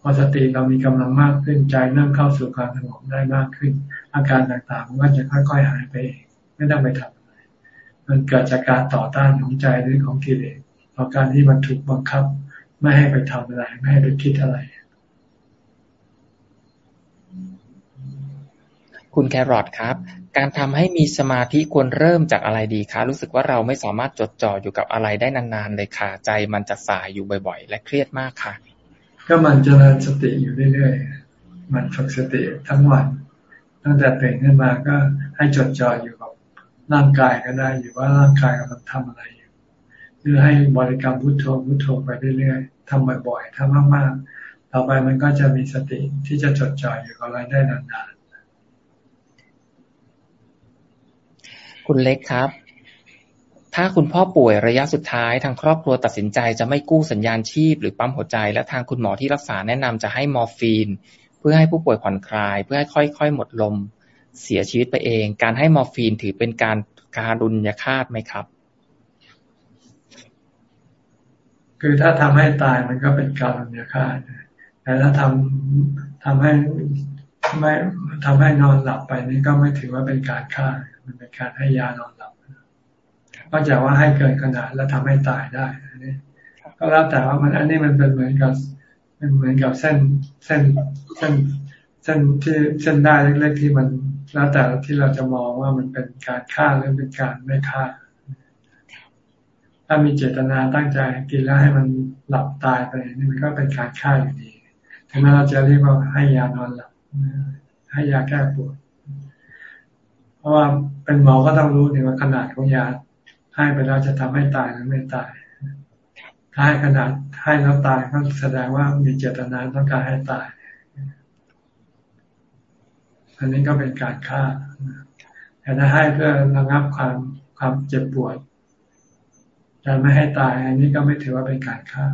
พอสติเรามีกำลังมากขึ้นใจเริ่มเข้าสู่ความสงบได้มากขึ้น อาการต่างๆมันก็จะค่อยๆหายไปเองไม่ต้องไปทำอะไรมันเกิดจากการต่อต้านของใจหรือของกิเลสต่อการที่มันถูกบังคับ ไม่ให้ไปทำอะไร ไม่ให้ไปคิดอะไร
คุณแครอทครับ การทำให้มีสมาธิควรเริ่มจากอะไรดีคะ รู้สึกว่าเราไม่สามารถจดจ่ออยู่กับอะไรได้นานๆเลยค่ะ ใจมันจะสายอยู่บ่อย ๆ และเครียดมากค่ะ
ก็มันเจริญสติอยู่เรื่อยๆ มันฝึกสติทั้งวัน ตั้งแต่ตื่นขึ้นมาก็ให้จดจ่ออยู่กับร่างกายก็ได้ อยู่ว่าร่างกายกำลังทำอะไรอยู่ หรือให้บริกรรมพุทโธพุทโธไปเรื่อยๆทำบ่อยๆทำมากๆ ต่อไปมันก็จะมีสติที่จะจดจ่ออยู่กับอะไรได้นาน
ๆ คุณเล็กครับ ถ้าคุณพ่อป่วยระยะสุดท้ายทางครอบครัวตัดสินใจจะไม่กู้สัญญาณชีพ หรือปั๊มหัวใจ และทางคุณหมอที่รักษาแนะนำจะให้มอร์ฟีน เพื่อให้ผู้ป่วยผ่อนคลาย เพื่อให้ค่อยๆ หมดลม เสียชีวิตไปเอง การให้มอร์ฟีนถือเป็นการการุญยฆาตไหมครับ
คือถ้าทำให้ตายมันก็เป็นการุญยฆาตแต่ถ้าทำทำให้ไม่ทำให้นอนหลับไปนี่ก็ไม่ถือว่าเป็นการฆ่า มันเป็นการให้ยานอนหลับ ก็จะว่าให้เกินขนาดแล้วทำให้ตายได้อันนี้ก็แล้วแต่ว่ามันอันนี้มันเป็นเหมือนกับเป็นเหมือนกับเส้นเส้นเส้นเส้นที่เส้นได้เล็กๆที่มันแล้วแต่ที่เราจะมองว่ามันเป็นการฆ่าหรือเป็นการไม่ฆ่า ถ้ามีเจตนาตั้งใจกินแล้วให้มันหลับตายไปนี่มันก็เป็นการฆ่าอยู่ดีถึงแม้เราจะเรียกว่าให้ยานอนหลับให้ยาแก้ปวด เพราะว่าเป็นหมอก็ต้องรู้ถึงว่าขนาดของยา ให้ไปแล้วจะทำให้ตายหรือไม่ตาย ถ้าให้ขนาดให้แล้วตายก็แสดงว่ามีเจตนาต้องการให้ตาย อันนี้ก็เป็นการฆ่า แต่ถ้าให้เพื่อระงับความความเจ็บปวดการไม่ให้ตาย อันนี้ก็ไม่ถือว่าเป็นการฆ่า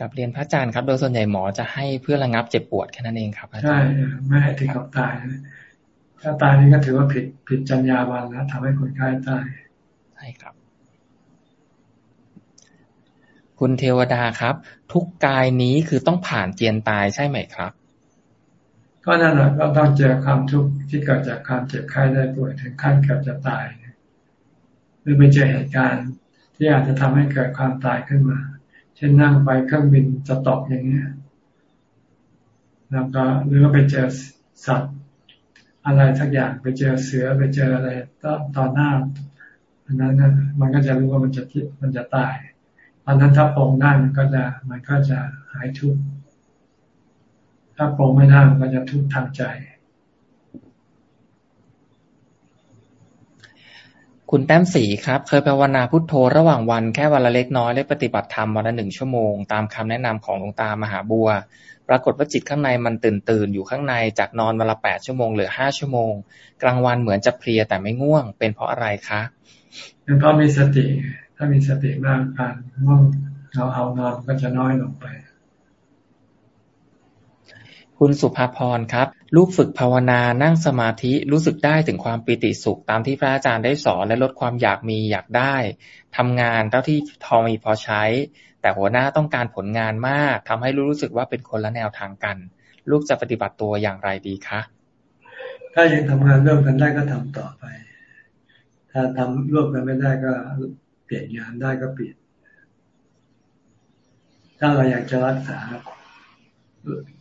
กับเรียนพระอาจารย์ครับ โดยส่วนใหญ่หมอจะให้เพื่อระงับเจ็บปวดแค่นั้นเองครับ
ใช่ไม่ให้ถึงกับตายเพ ถ้าตายนี่ก็ถือว่าผิดผิดจรรยาบรรณแล้วทำให้คนไข้ตาย
ใช่ครับ คุณเทวดาครับ ทุกกายนี้คือต้องผ่านเจียนตายใช่ไหมครับ
ก็นั่นแหละก็ต้องเจอความทุกข์ที่เกิดจากความเจ็บไข้ได้ป่วยถึงขั้นเกือบจะตายหรือไปเจอเหตุการณ์ที่อาจจะทำให้เกิดความตายขึ้นมา เช่นนั่งไปเครื่องบินจะตกอย่างเงี้ยแล้วก็หรือว่าไปเจอสัตว์ อะไรทักอย่างไปเจอเสือไปเจออะไรตอนหน้าอันนั้นมันก็จะรู้ว่ามันจะมันจะตายตอนนั้นถ้าปรงได้มันก็จะมันก็จะหายทุกข์ถ้าปรงไม่ได้มันก็จะทุกข์ทางใจ
คุณแต้มสีครับ เคยภาวนาพุทโธระหว่างวันแค่วันละเล็กน้อยและปฏิบัติธรรมวันละหนึ่งชั่วโมง ตามคำแนะนำของหลวงตามหาบัว ปรากฏว่าจิตข้างในมันตื่นตื่นอยู่ข้างในจากนอนวันละแปดชั่วโมงเหลือห้าชั่วโมง กลางวันเหมือนจะเพลียแต่ไม่ง่วง เป็นเพราะอะไรคะ
เป็นเพราะมีสติ ถ้ามีสติมากการง่วงเราเอานอนก็จะน้อยลงไป
คุณสุภาพรครับ ลูกฝึกภาวนานั่งสมาธิรู้สึกได้ถึงความปิติสุขตามที่พระอาจารย์ได้สอนและลดความอยากมีอยากได้ทำงานเท่าที่ทอมีพอใช้แต่หัวหน้าต้องการผลงานมากทำให้รู้สึกว่าเป็นคนละแนวทางกัน ลูกจะปฏิบัติตัวอย่างไรดีคะ
ถ้ายังทำงานร่วมกันได้ก็ทำต่อไป ถ้าทำร่วมกันไม่ได้ก็เปลี่ยนงานได้ก็เปลี่ยน ถ้าเราอยากจะรักษา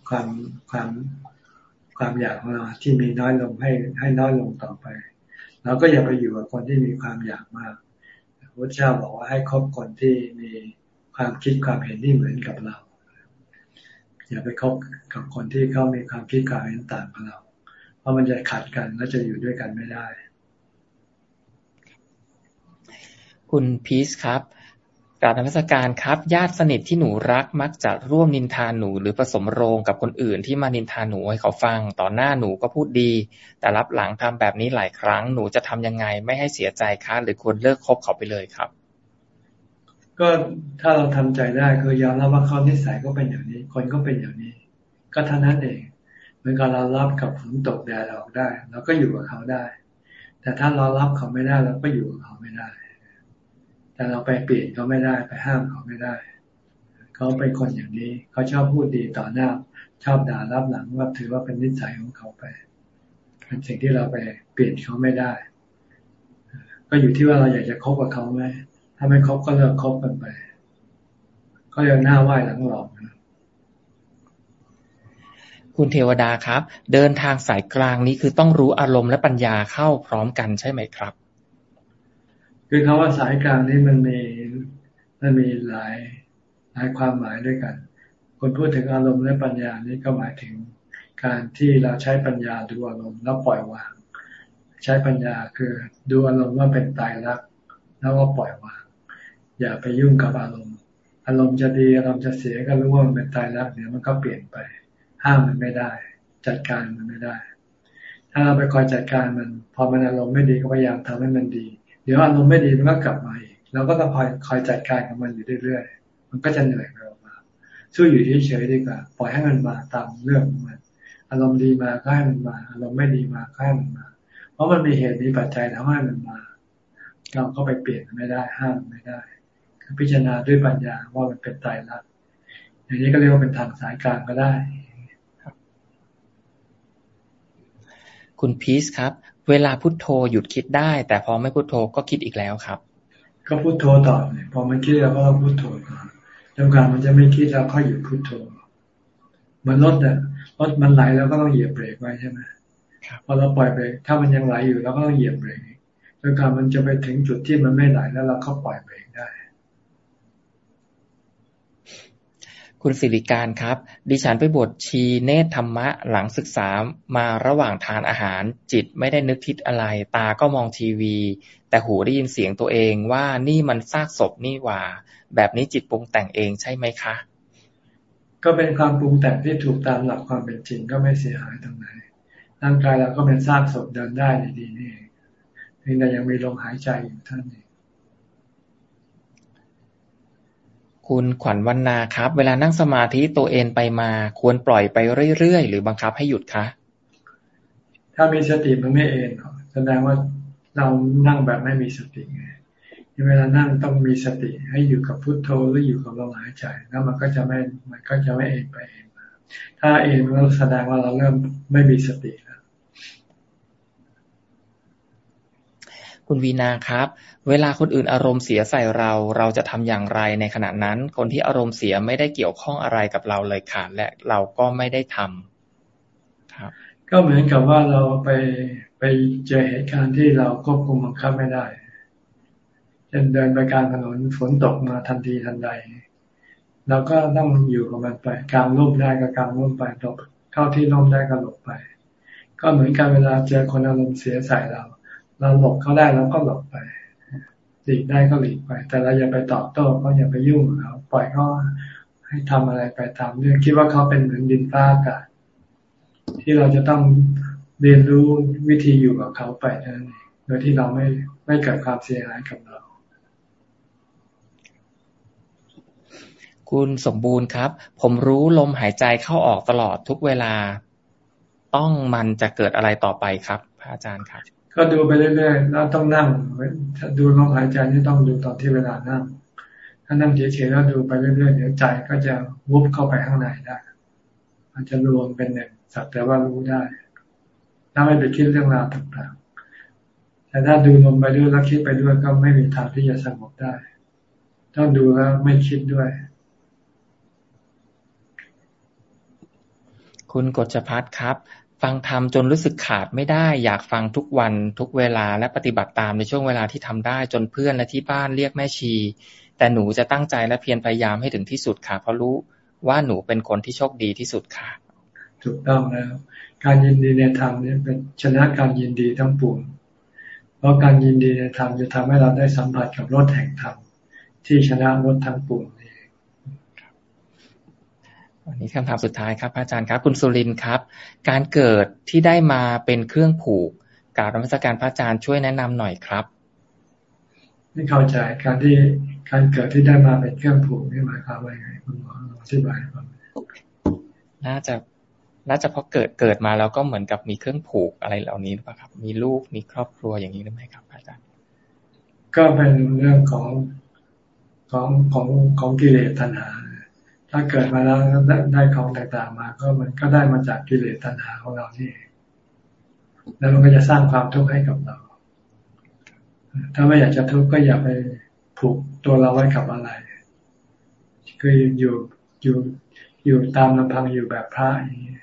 ความความความอยากของเราที่มีน้อยลงให้ให้น้อยลงต่อไปเราก็อย่าไปอยู่กับคนที่มีความอยากมากพระเจ้าบอกว่าให้คบคนที่มี ความคิดความเห็นที่เหมือนกับเรา อย่าไปคบกับคนที่เขามีความคิดความเห็นต่างกับเรา เพราะมันจะขัดกันและจะอยู่ด้วยกันไม่ได้
คุณพีซครับกราบธรรมสการครับ ญาติสนิทที่หนูรักมักจะร่วมนินทาหนู หรือผสมโรงกับคนอื่นที่มานินทาหนูให้เขาฟัง ต่อหน้าหนูก็พูดดี แต่รับหลังทำแบบนี้หลายครั้งหนูจะทำยังไงไม่ให้เสียใจคะหรือควรเลิกคบเขาไปเลยครับ
ก็ถ้าเราทำใจได้คือยอมรับว่าเขานิสัยก็เป็นอย่างนี้ คนก็เป็นอย่างนี้ ก็เท่านั้นเองเหมือนกับเรารับกับฝนตกแดดออกได้เราก็อยู่กับเขาได้ แต่ถ้าเรารับเขาไม่ได้เราก็อยู่กับเขาไม่ได้ แต่เราไปเปลี่ยนเขาไม่ได้ไปห้ามเขาไม่ได้ เขาเป็นคนอย่างนี้ เขาชอบพูดดีต่อหน้า ชอบด่ารับหลังว่าถือว่าเป็นนิสัยของเขาไปเป็นสิ่งที่เราไปเปลี่ยนเขาไม่ได้ ก็อยู่ที่ว่าเราอยากจะคบกับเขาไหม ถ้าไม่ครบก็เลิกคบกันไปก็ยังหน้าไหว้หลังหลอกนะ
คุณเทวดาครับ เดินทางสายกลางนี้คือต้องรู้อารมณ์และปัญญาเข้าพร้อมกันใช่ไหมครับ
คือคาว่าสายกลางนี้มันมีมันมีหลายหลายความหมายด้วยกัน คนพูดถึงอารมณ์และปัญญานี้ก็หมายถึงการที่เราใช้ปัญญาดูอารมณ์แล้วปล่อยวาง ใช้ปัญญาคือดูอารมณ์ว่าเป็นตายรักแล้วก็ปล่อยวาง อย่าไปยุ่งกับอารมณ์ อารมณ์จะดีอารมณ์จะเสียก็รู้ว่ามันเป็นตายรักเนี่ยมันก็เปลี่ยนไป ห้ามมันไม่ได้ จัดการมันไม่ได้ ถ้าเราไปคอยจัดการมันพอมันอารมณ์ไม่ดีก็พยายามทำให้มันดี เดี๋ยวอารมณ์ไม่ดีมันก็กลับมาอีกเราก็ต้องคอยคอยจัดการกับมันอยู่เรื่อยๆมันก็จะเหนื่อยไปออกมาสู้อยู่เฉยๆดีกว่าปล่อยให้มันมาตามเรื่องของมันอารมณ์ดีมาก็ให้มันมา อารมณ์ไม่ดีมาก็ให้มันมา เพราะมันมีเหตุมีปัจจัยทำให้มันมา เราก็ไปเปลี่ยนไม่ได้ห้ามไม่ได้ พิจารณาด้วยปัญญาว่ามันเป็นตายรักอย่างนี้ก็เรียกว่าเป็นทางสายกลางก็ได้
คุณพีซครับ เวลาพุโทโธหยุดคิดได้ แต่พอไม่พุโทโธก็คิดอีกแล้วครับ
ก็พุโทโธต่อเลยพอมันคิดแล้วก็พุโทโธต่อจนกว่ามันจะไม่คิดแล้วค่อยหยุดพุโทโธมันรถเนี่ยรถมันไหลแล้วก็ต้องเหยียบเบรกไว้ใช่ไหมพอเราปล่อยเบรกถ้ามันยังไหลอยู่เราก็ต้องเหยียบเบรกจนกว่ามันจะไปถึงจุดที่มันไม่ไหลแล้วเราก็ปล่อยเบรกได้
คุณสิริการครับ ดิฉันไปบวชชีเนธธรรมะหลังศึกษามาระหว่างทานอาหาร จิตไม่ได้นึกคิดอะไร ตาก็มองทีวี แต่หูได้ยินเสียงตัวเองว่านี่มันซากศพนี่ว่า แบบนี้จิตปรุงแต่งเองใช่ไหมคะ
ก็เป็นความปรุงแต่งที่ถูกตามหลักความเป็นจริงก็ไม่เสียหายตรงไหนร่างกายเราก็เป็นซากศพเดินได้ดีๆนี่เพียงแต่ยังมีลมหายใจอยู่ท่านเอง
คุณขวัญวันนาครับ เวลานั่งสมาธิตัวเองไปมา ควรปล่อยไปเรื่อยๆ หรือบังคับให้หยุดคะ
ถ้ามีสติมันไม่เองแสดงว่าเรานั่งแบบไม่มีสติไงเวลานั่งต้องมีสติให้อยู่กับพุทโธหรืออยู่กับลมหายใจแล้วมันก็จะไม่มันก็จะไม่เองไปเองมาถ้าเองเราแสดงว่าเราเริ่มไม่มีสติแล้ว
คุณวีนาครับ เวลาคนอื่นอารมณ์เสียใส่เรา เราจะทำอย่างไรในขณะนั้น คนที่อารมณ์เสียไม่ได้เกี่ยวข้องอะไรกับเราเลยค่ะ และเราก็ไม่ได้ทำครับ
ก็เหมือนกับว่าเราไปไปเจอเหตุการณ์ที่เราควบคุมบังคับไม่ได้เช่นเดินไปกลางถนนฝนตกมาทันทีทันใดเราก็ต้องอยู่กับมันไปกลางร่มได้ก็กลางร่มไปหลบเข้าที่ร่มได้ก็หลบไป ก็เหมือนกันเวลาเจอคนอารมณ์เสียใส่เรา เราหลบเขาได้เราก็หลบไปหลีกได้ก็หลีกไป แต่เราอย่าไปตอบโต้เขาอย่าไปยุ่งเขาปล่อยเขาให้ทำอะไรไปตามเรื่องคิดว่าเขาเป็นเหมือนดินฟ้าอากาศที่เราจะต้องเรียนรู้วิธีอยู่กับเขาไปนั่นเองโดยที่เราไม่ไม่เกิดความเสียหายกับเรา
คุณสมบูรณ์ครับ ผมรู้ลมหายใจเข้าออกตลอดทุกเวลา ต้องมันจะเกิดอะไรต่อไปครับ พระอาจารย์ครับ
ก็ดูไปเรื่อยๆแล้วต้องนั่งถ้าดูลมหายใจนี่ต้องดูตอนที่เวลานั่ง ถ้านั่งเฉยๆแล้วดูไปเรื่อยๆเดี๋ยวใจก็จะวุบเข้าไปข้างในได้มันจะรวมเป็นหนึ่งสักแต่ว่ารู้ได้ ถ้าไม่ไปคิดเรื่องราวต่างๆ แต่ถ้าดูลมไปด้วยแล้วคิดไปด้วยก็ไม่มีทางที่จะสงบได้ ต้องดูแล้วไม่คิดด้วย
คุณกฤษพัฒครับ ฟังธรรมจนรู้สึกขาดไม่ได้ อยากฟังทุกวันทุกเวลาและปฏิบัติตามในช่วงเวลาที่ทำได้จนเพื่อนและที่บ้านเรียกแม่ชี แต่หนูจะตั้งใจและเพียรพยายามให้ถึงที่สุดค่ะ เพราะรู้ว่าหนูเป็นคนที่โชคดีที่สุดค่ะ
ถูกต้องแล้ว การยินดีในธรรมนี่เป็นชนะการยินดีทั้งปวงเพราะการยินดีในธรรมจะทำให้เราได้สัมผัสกับรถแห่งธรรมที่ชนะรถทั้งปวง
วันนี้คำถามสุดท้ายครับ อาจารย์ครับ คุณสุรินครับ การเกิดที่ได้มาเป็นเครื่องผูกการรัชการพระอาจารย์ช่วยแนะนำหน่อยครับ
ไม่เข้าใจการที่การเกิดที่ได้มาเป็นเครื่องผูกนี่หมายความว่าไงคุณหมออธิบายครับ
น่าจะน่าจะเพราะเกิดเกิดมาแล้วก็เหมือนกับมีเครื่องผูกอะไรเหล่านี้หรือเปล่าครับ มีลูกมีครอบครัวอย่างนี้หรือไม่ครับอาจารย์
ก็เป็นเรื่องของของของของกิเลสตัณหา ถ้าเกิดมาแล้วได้ของต่างๆมา ก็มันก็ได้มาจากกิเลสตัณหาของเรานี่ แล้วมันก็จะสร้างความทุกข์ให้กับเรา ถ้าไม่อยากจะทุกข์ก็อย่าไปผูกตัวเราไว้กับอะไร คืออยู่อยู่อยู่ตามลำพังอยู่แบบพระอย่างนี้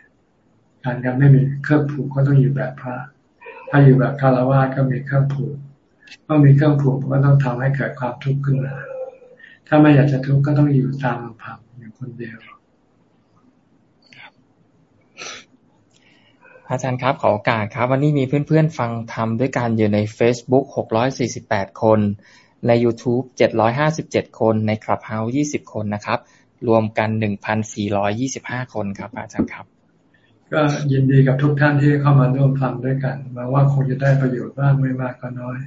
การการไม่มีเครื่องผูกก็ต้องอยู่แบบพระ ถ้าอยู่แบบคารวะก็มีเครื่องผูกเมื่อมีเครื่องผูกก็ต้องทำให้เกิดความทุกข์ขึ้นมา ถ้าไม่อยากจะทุกข์ก็ต้องอยู่ตามลำพัง คนเดียว
อาจารย์ครับขอโอกาสครับ วันนี้มีเพื่อนๆฟังทำด้วยกันอยู่ใน Facebook 648 คน ใน YouTube 757 คน ใน Clubhouse 20 คนนะครับ รวมกัน 1,425 คนครับ อาจารย์ครับ
ก็ยินดีกับทุกท่านที่เข้ามาร่วมฟังด้วยกันมาว่าคงจะได้ประโยชน์บ้างไม่มากก็น้อย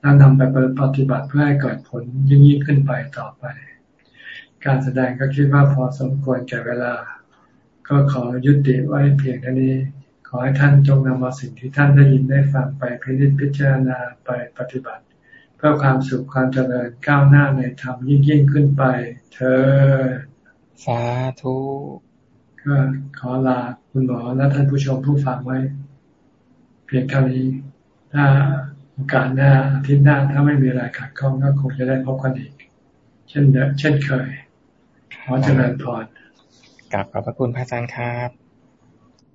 แล้วนำไปปฏิบัติเพื่อให้เกิดผลยิ่งยิ่งขึ้นไปต่อไป การแสดงก็คิดว่าพอสมควรแก่เวลา ก็ขอยุติไว้เพียงเท่านี้ ขอให้ท่านจงนำเอาสิ่งที่ท่านได้ยินได้ฟังไปพิจิตพิจารณาไปปฏิบัติ เพื่อความสุขความเจริญก้าวหน้าในธรรมยิ่งยิ่งขึ้นไปเธอ
สาธุ
ก็ขอลาคุณหมอและท่านผู้ชมผู้ฟังไว้ เพียงเท่านี้ ถ้าโอกาสหน้าอาทิตย์หน้าถ้าไม่มีอะไรขัดข้องก็คงจะได้พบกันอีก เช่นเดิมเช่นเคย ขอเจริญพร
กลับขอบพระคุณพระอาจารย์ครับ